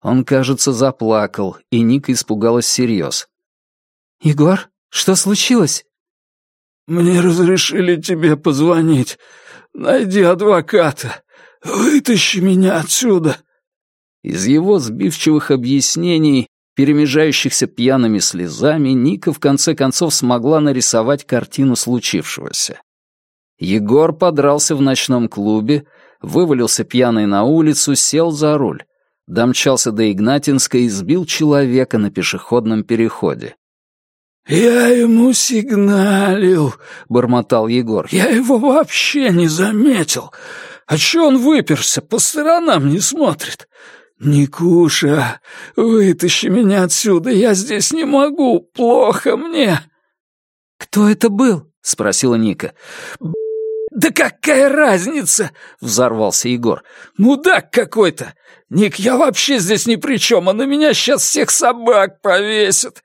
Он, кажется, заплакал, и Ника испугалась всерьез. «Егор, что случилось?» «Мне разрешили тебе позвонить. Найди адвоката. Вытащи меня отсюда». Из его сбивчивых объяснений, перемежающихся пьяными слезами, Ника в конце концов смогла нарисовать картину случившегося. Егор подрался в ночном клубе, вывалился пьяный на улицу, сел за руль. Домчался до Игнатинска и сбил человека на пешеходном переходе. «Я ему сигналил», — бормотал Егор. «Я его вообще не заметил. А чё он выперся, по сторонам не смотрит? Никуша, вытащи меня отсюда, я здесь не могу, плохо мне». «Кто это был?» — спросила Ника. «Да какая разница?» — взорвался Егор. «Мудак какой-то! Ник, я вообще здесь ни при чем, а на меня сейчас всех собак повесят!»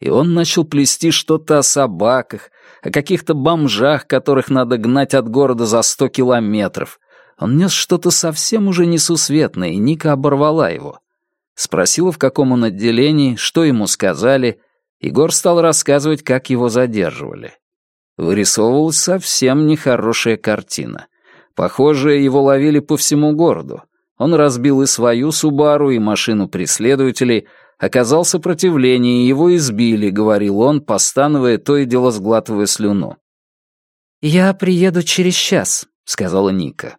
И он начал плести что-то о собаках, о каких-то бомжах, которых надо гнать от города за сто километров. Он нес что-то совсем уже несусветное, и Ника оборвала его. Спросила, в каком он отделении, что ему сказали. Егор стал рассказывать, как его задерживали вырисовывалась совсем нехорошая картина. Похоже, его ловили по всему городу. Он разбил и свою Субару, и машину преследователей. Оказал сопротивление, его избили, говорил он, постановая то и дело сглатывая слюну. «Я приеду через час», — сказала Ника.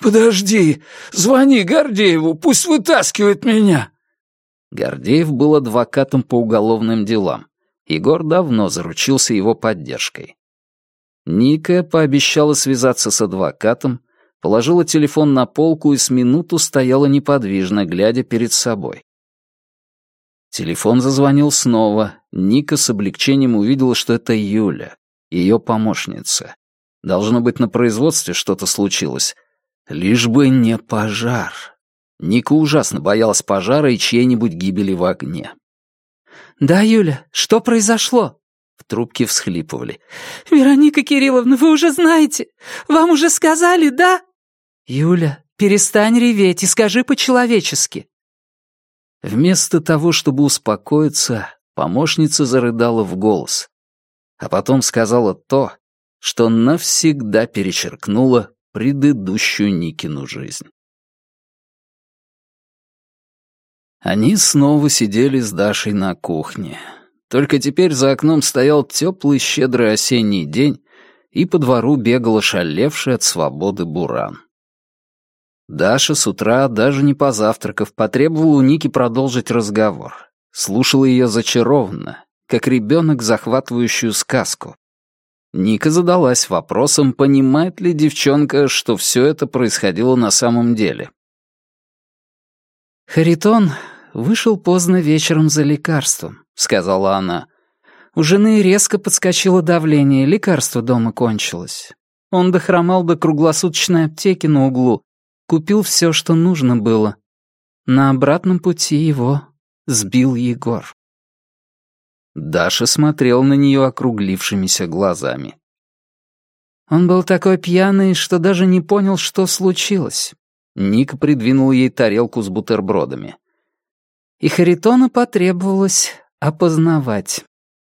«Подожди, звони Гордееву, пусть вытаскивает меня». Гордеев был адвокатом по уголовным делам. Егор давно заручился его поддержкой. Ника пообещала связаться с адвокатом, положила телефон на полку и с минуту стояла неподвижно, глядя перед собой. Телефон зазвонил снова. Ника с облегчением увидела, что это Юля, ее помощница. Должно быть, на производстве что-то случилось. Лишь бы не пожар. Ника ужасно боялась пожара и чьей-нибудь гибели в огне. «Да, Юля, что произошло?» В трубке всхлипывали. «Вероника Кирилловна, вы уже знаете? Вам уже сказали, да?» «Юля, перестань реветь и скажи по-человечески». Вместо того, чтобы успокоиться, помощница зарыдала в голос. А потом сказала то, что навсегда перечеркнула предыдущую Никину жизнь. Они снова сидели с Дашей на кухне. Только теперь за окном стоял теплый щедрый осенний день, и по двору бегала шалевшая от свободы буран. Даша с утра, даже не позавтракав, потребовала у Ники продолжить разговор. Слушала ее зачарованно, как ребенок, захватывающую сказку. Ника задалась вопросом, понимает ли девчонка, что все это происходило на самом деле. «Харитон вышел поздно вечером за лекарством», — сказала она. У жены резко подскочило давление, лекарство дома кончилось. Он дохромал до круглосуточной аптеки на углу, купил все, что нужно было. На обратном пути его сбил Егор. Даша смотрел на нее округлившимися глазами. Он был такой пьяный, что даже не понял, что случилось. Ника придвинул ей тарелку с бутербродами. И Харитону потребовалось опознавать.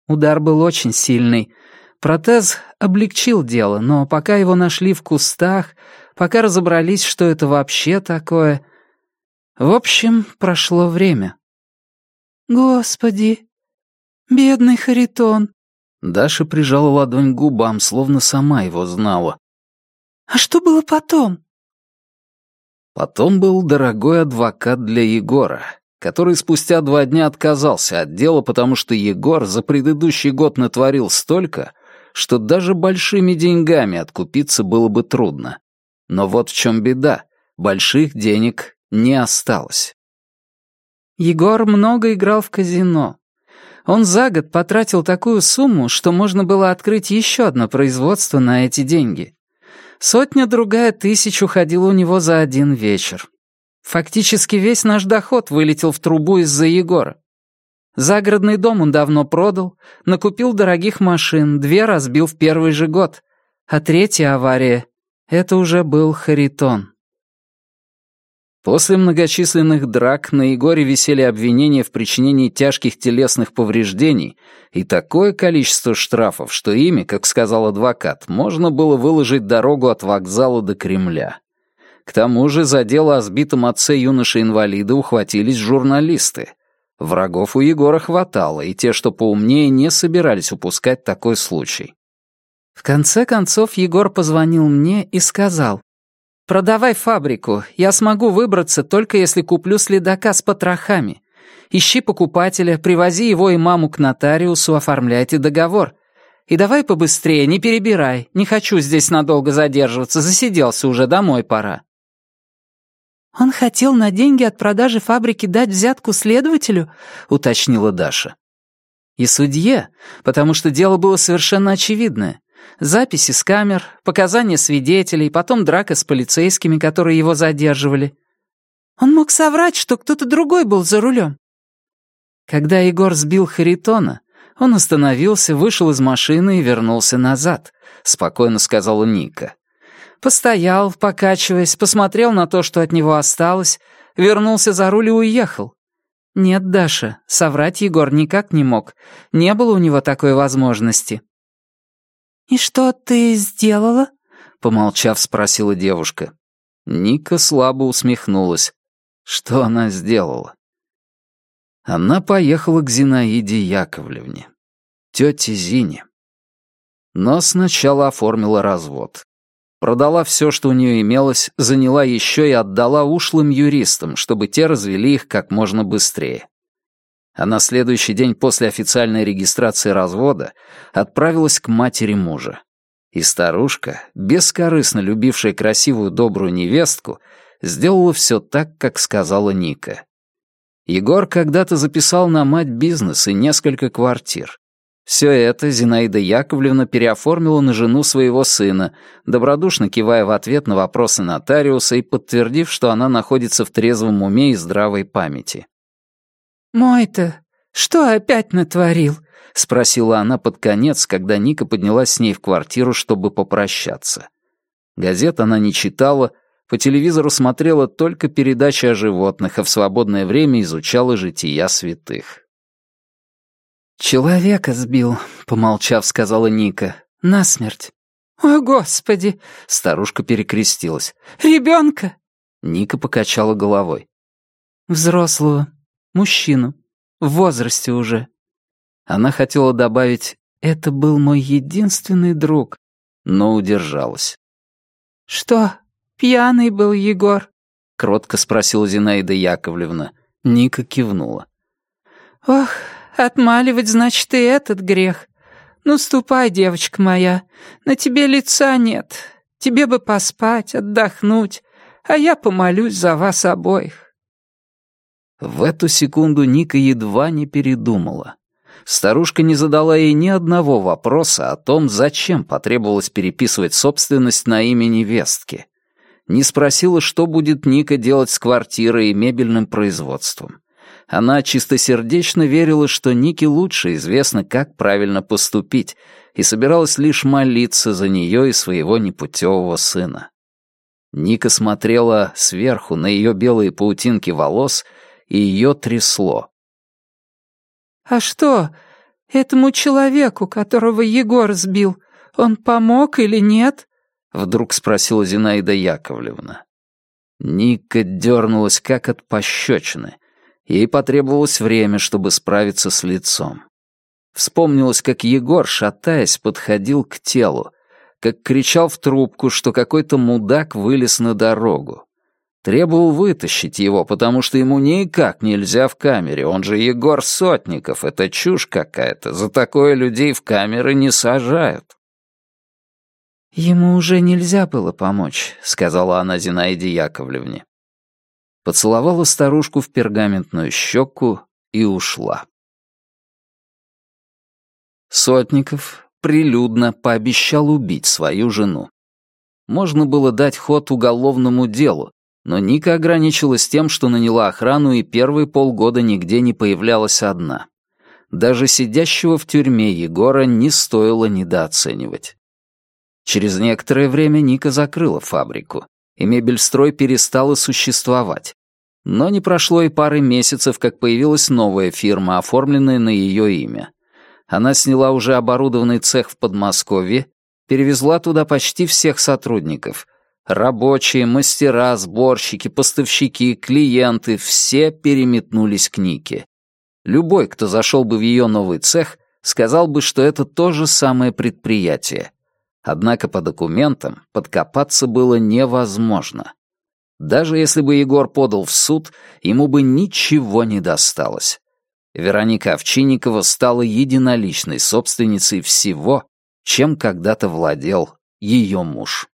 Удар был очень сильный. Протез облегчил дело, но пока его нашли в кустах, пока разобрались, что это вообще такое... В общем, прошло время. «Господи, бедный Харитон!» Даша прижала ладонь к губам, словно сама его знала. «А что было потом?» Потом был дорогой адвокат для Егора, который спустя два дня отказался от дела, потому что Егор за предыдущий год натворил столько, что даже большими деньгами откупиться было бы трудно. Но вот в чем беда. Больших денег не осталось. Егор много играл в казино. Он за год потратил такую сумму, что можно было открыть еще одно производство на эти деньги. Сотня-другая тысяч уходила у него за один вечер. Фактически весь наш доход вылетел в трубу из-за Егора. Загородный дом он давно продал, накупил дорогих машин, две разбил в первый же год, а третья авария — это уже был Харитон. После многочисленных драк на Егоре висели обвинения в причинении тяжких телесных повреждений и такое количество штрафов, что ими, как сказал адвокат, можно было выложить дорогу от вокзала до Кремля. К тому же за дело о сбитом отце юноши-инвалида ухватились журналисты. Врагов у Егора хватало, и те, что поумнее, не собирались упускать такой случай. В конце концов Егор позвонил мне и сказал, «Продавай фабрику. Я смогу выбраться, только если куплю следака с потрохами. Ищи покупателя, привози его и маму к нотариусу, оформляйте договор. И давай побыстрее, не перебирай. Не хочу здесь надолго задерживаться, засиделся уже, домой пора». «Он хотел на деньги от продажи фабрики дать взятку следователю?» — уточнила Даша. «И судье, потому что дело было совершенно очевидное. Записи с камер, показания свидетелей, потом драка с полицейскими, которые его задерживали. Он мог соврать, что кто-то другой был за рулем. Когда Егор сбил Харитона, он остановился, вышел из машины и вернулся назад, спокойно сказала Ника. Постоял, покачиваясь, посмотрел на то, что от него осталось, вернулся за руль и уехал. Нет, Даша, соврать Егор никак не мог. Не было у него такой возможности. «И что ты сделала?» — помолчав, спросила девушка. Ника слабо усмехнулась. Что она сделала? Она поехала к Зинаиде Яковлевне, тете Зине. Но сначала оформила развод. Продала все, что у нее имелось, заняла еще и отдала ушлым юристам, чтобы те развели их как можно быстрее а на следующий день после официальной регистрации развода отправилась к матери мужа. И старушка, бескорыстно любившая красивую добрую невестку, сделала все так, как сказала Ника. Егор когда-то записал на мать бизнес и несколько квартир. Все это Зинаида Яковлевна переоформила на жену своего сына, добродушно кивая в ответ на вопросы нотариуса и подтвердив, что она находится в трезвом уме и здравой памяти. «Мой-то что опять натворил?» — спросила она под конец, когда Ника поднялась с ней в квартиру, чтобы попрощаться. Газет она не читала, по телевизору смотрела только передачи о животных, а в свободное время изучала жития святых. «Человека сбил», — помолчав, сказала Ника. «Насмерть». «О, Господи!» — старушка перекрестилась. «Ребенка?» Ника покачала головой. «Взрослого. Мужчину. В возрасте уже. Она хотела добавить «это был мой единственный друг», но удержалась. «Что, пьяный был Егор?» — кротко спросила Зинаида Яковлевна. Ника кивнула. «Ох, отмаливать, значит, и этот грех. Ну, ступай, девочка моя, на тебе лица нет. Тебе бы поспать, отдохнуть, а я помолюсь за вас обоих». В эту секунду Ника едва не передумала. Старушка не задала ей ни одного вопроса о том, зачем потребовалось переписывать собственность на имя невестки. Не спросила, что будет Ника делать с квартирой и мебельным производством. Она чистосердечно верила, что Нике лучше известно, как правильно поступить, и собиралась лишь молиться за нее и своего непутевого сына. Ника смотрела сверху на ее белые паутинки волос, и ее трясло. «А что, этому человеку, которого Егор сбил, он помог или нет?» — вдруг спросила Зинаида Яковлевна. Ника дернулась, как от пощечины. Ей потребовалось время, чтобы справиться с лицом. Вспомнилось, как Егор, шатаясь, подходил к телу, как кричал в трубку, что какой-то мудак вылез на дорогу. Требовал вытащить его, потому что ему никак нельзя в камере, он же Егор Сотников, это чушь какая-то, за такое людей в камеры не сажают. «Ему уже нельзя было помочь», — сказала она Зинаиде Яковлевне. Поцеловала старушку в пергаментную щеку и ушла. Сотников прилюдно пообещал убить свою жену. Можно было дать ход уголовному делу, но Ника ограничилась тем, что наняла охрану и первые полгода нигде не появлялась одна. Даже сидящего в тюрьме Егора не стоило недооценивать. Через некоторое время Ника закрыла фабрику, и мебельстрой перестала существовать. Но не прошло и пары месяцев, как появилась новая фирма, оформленная на ее имя. Она сняла уже оборудованный цех в Подмосковье, перевезла туда почти всех сотрудников. Рабочие, мастера, сборщики, поставщики, клиенты — все переметнулись к Нике. Любой, кто зашел бы в ее новый цех, сказал бы, что это то же самое предприятие. Однако по документам подкопаться было невозможно. Даже если бы Егор подал в суд, ему бы ничего не досталось. Вероника Овчинникова стала единоличной собственницей всего, чем когда-то владел ее муж.